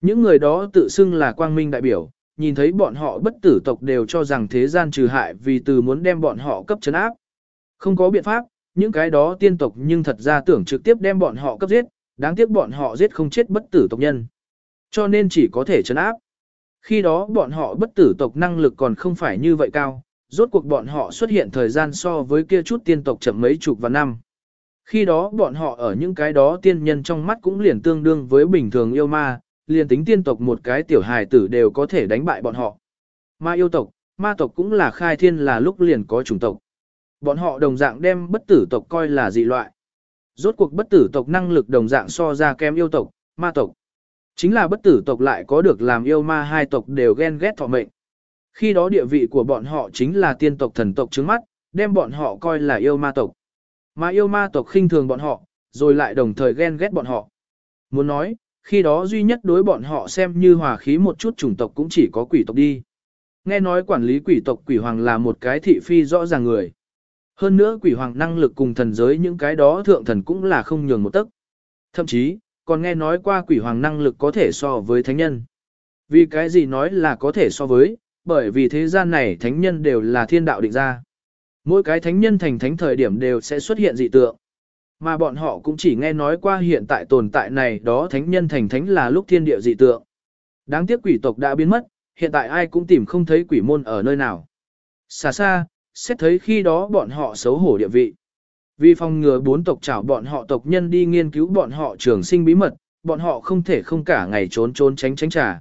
Những người đó tự xưng là quang minh đại biểu, nhìn thấy bọn họ bất tử tộc đều cho rằng thế gian trừ hại vì từ muốn đem bọn họ cấp chấn áp. Không có biện pháp, những cái đó tiên tộc nhưng thật ra tưởng trực tiếp đem bọn họ cấp giết, đáng tiếc bọn họ giết không chết bất tử tộc nhân. Cho nên chỉ có thể chấn áp. Khi đó bọn họ bất tử tộc năng lực còn không phải như vậy cao, rốt cuộc bọn họ xuất hiện thời gian so với kia chút tiên tộc chậm mấy chục và năm. Khi đó bọn họ ở những cái đó tiên nhân trong mắt cũng liền tương đương với bình thường yêu ma, liền tính tiên tộc một cái tiểu hài tử đều có thể đánh bại bọn họ. Ma yêu tộc, ma tộc cũng là khai thiên là lúc liền có chủng tộc. Bọn họ đồng dạng đem bất tử tộc coi là dị loại. Rốt cuộc bất tử tộc năng lực đồng dạng so ra kém yêu tộc, ma tộc. Chính là bất tử tộc lại có được làm yêu ma hai tộc đều ghen ghét thọ mệnh. Khi đó địa vị của bọn họ chính là tiên tộc thần tộc trước mắt, đem bọn họ coi là yêu ma tộc. Mà yêu ma tộc khinh thường bọn họ, rồi lại đồng thời ghen ghét bọn họ. Muốn nói, khi đó duy nhất đối bọn họ xem như hòa khí một chút chủng tộc cũng chỉ có quỷ tộc đi. Nghe nói quản lý quỷ tộc quỷ hoàng là một cái thị phi rõ ràng người. Hơn nữa quỷ hoàng năng lực cùng thần giới những cái đó thượng thần cũng là không nhường một tấc. Thậm chí, còn nghe nói qua quỷ hoàng năng lực có thể so với thánh nhân. Vì cái gì nói là có thể so với, bởi vì thế gian này thánh nhân đều là thiên đạo định ra. Mỗi cái thánh nhân thành thánh thời điểm đều sẽ xuất hiện dị tượng. Mà bọn họ cũng chỉ nghe nói qua hiện tại tồn tại này đó thánh nhân thành thánh là lúc thiên địa dị tượng. Đáng tiếc quỷ tộc đã biến mất, hiện tại ai cũng tìm không thấy quỷ môn ở nơi nào. Xa xa, xét thấy khi đó bọn họ xấu hổ địa vị. Vì phòng ngừa bốn tộc chảo bọn họ tộc nhân đi nghiên cứu bọn họ trường sinh bí mật, bọn họ không thể không cả ngày trốn trốn tránh tránh trả.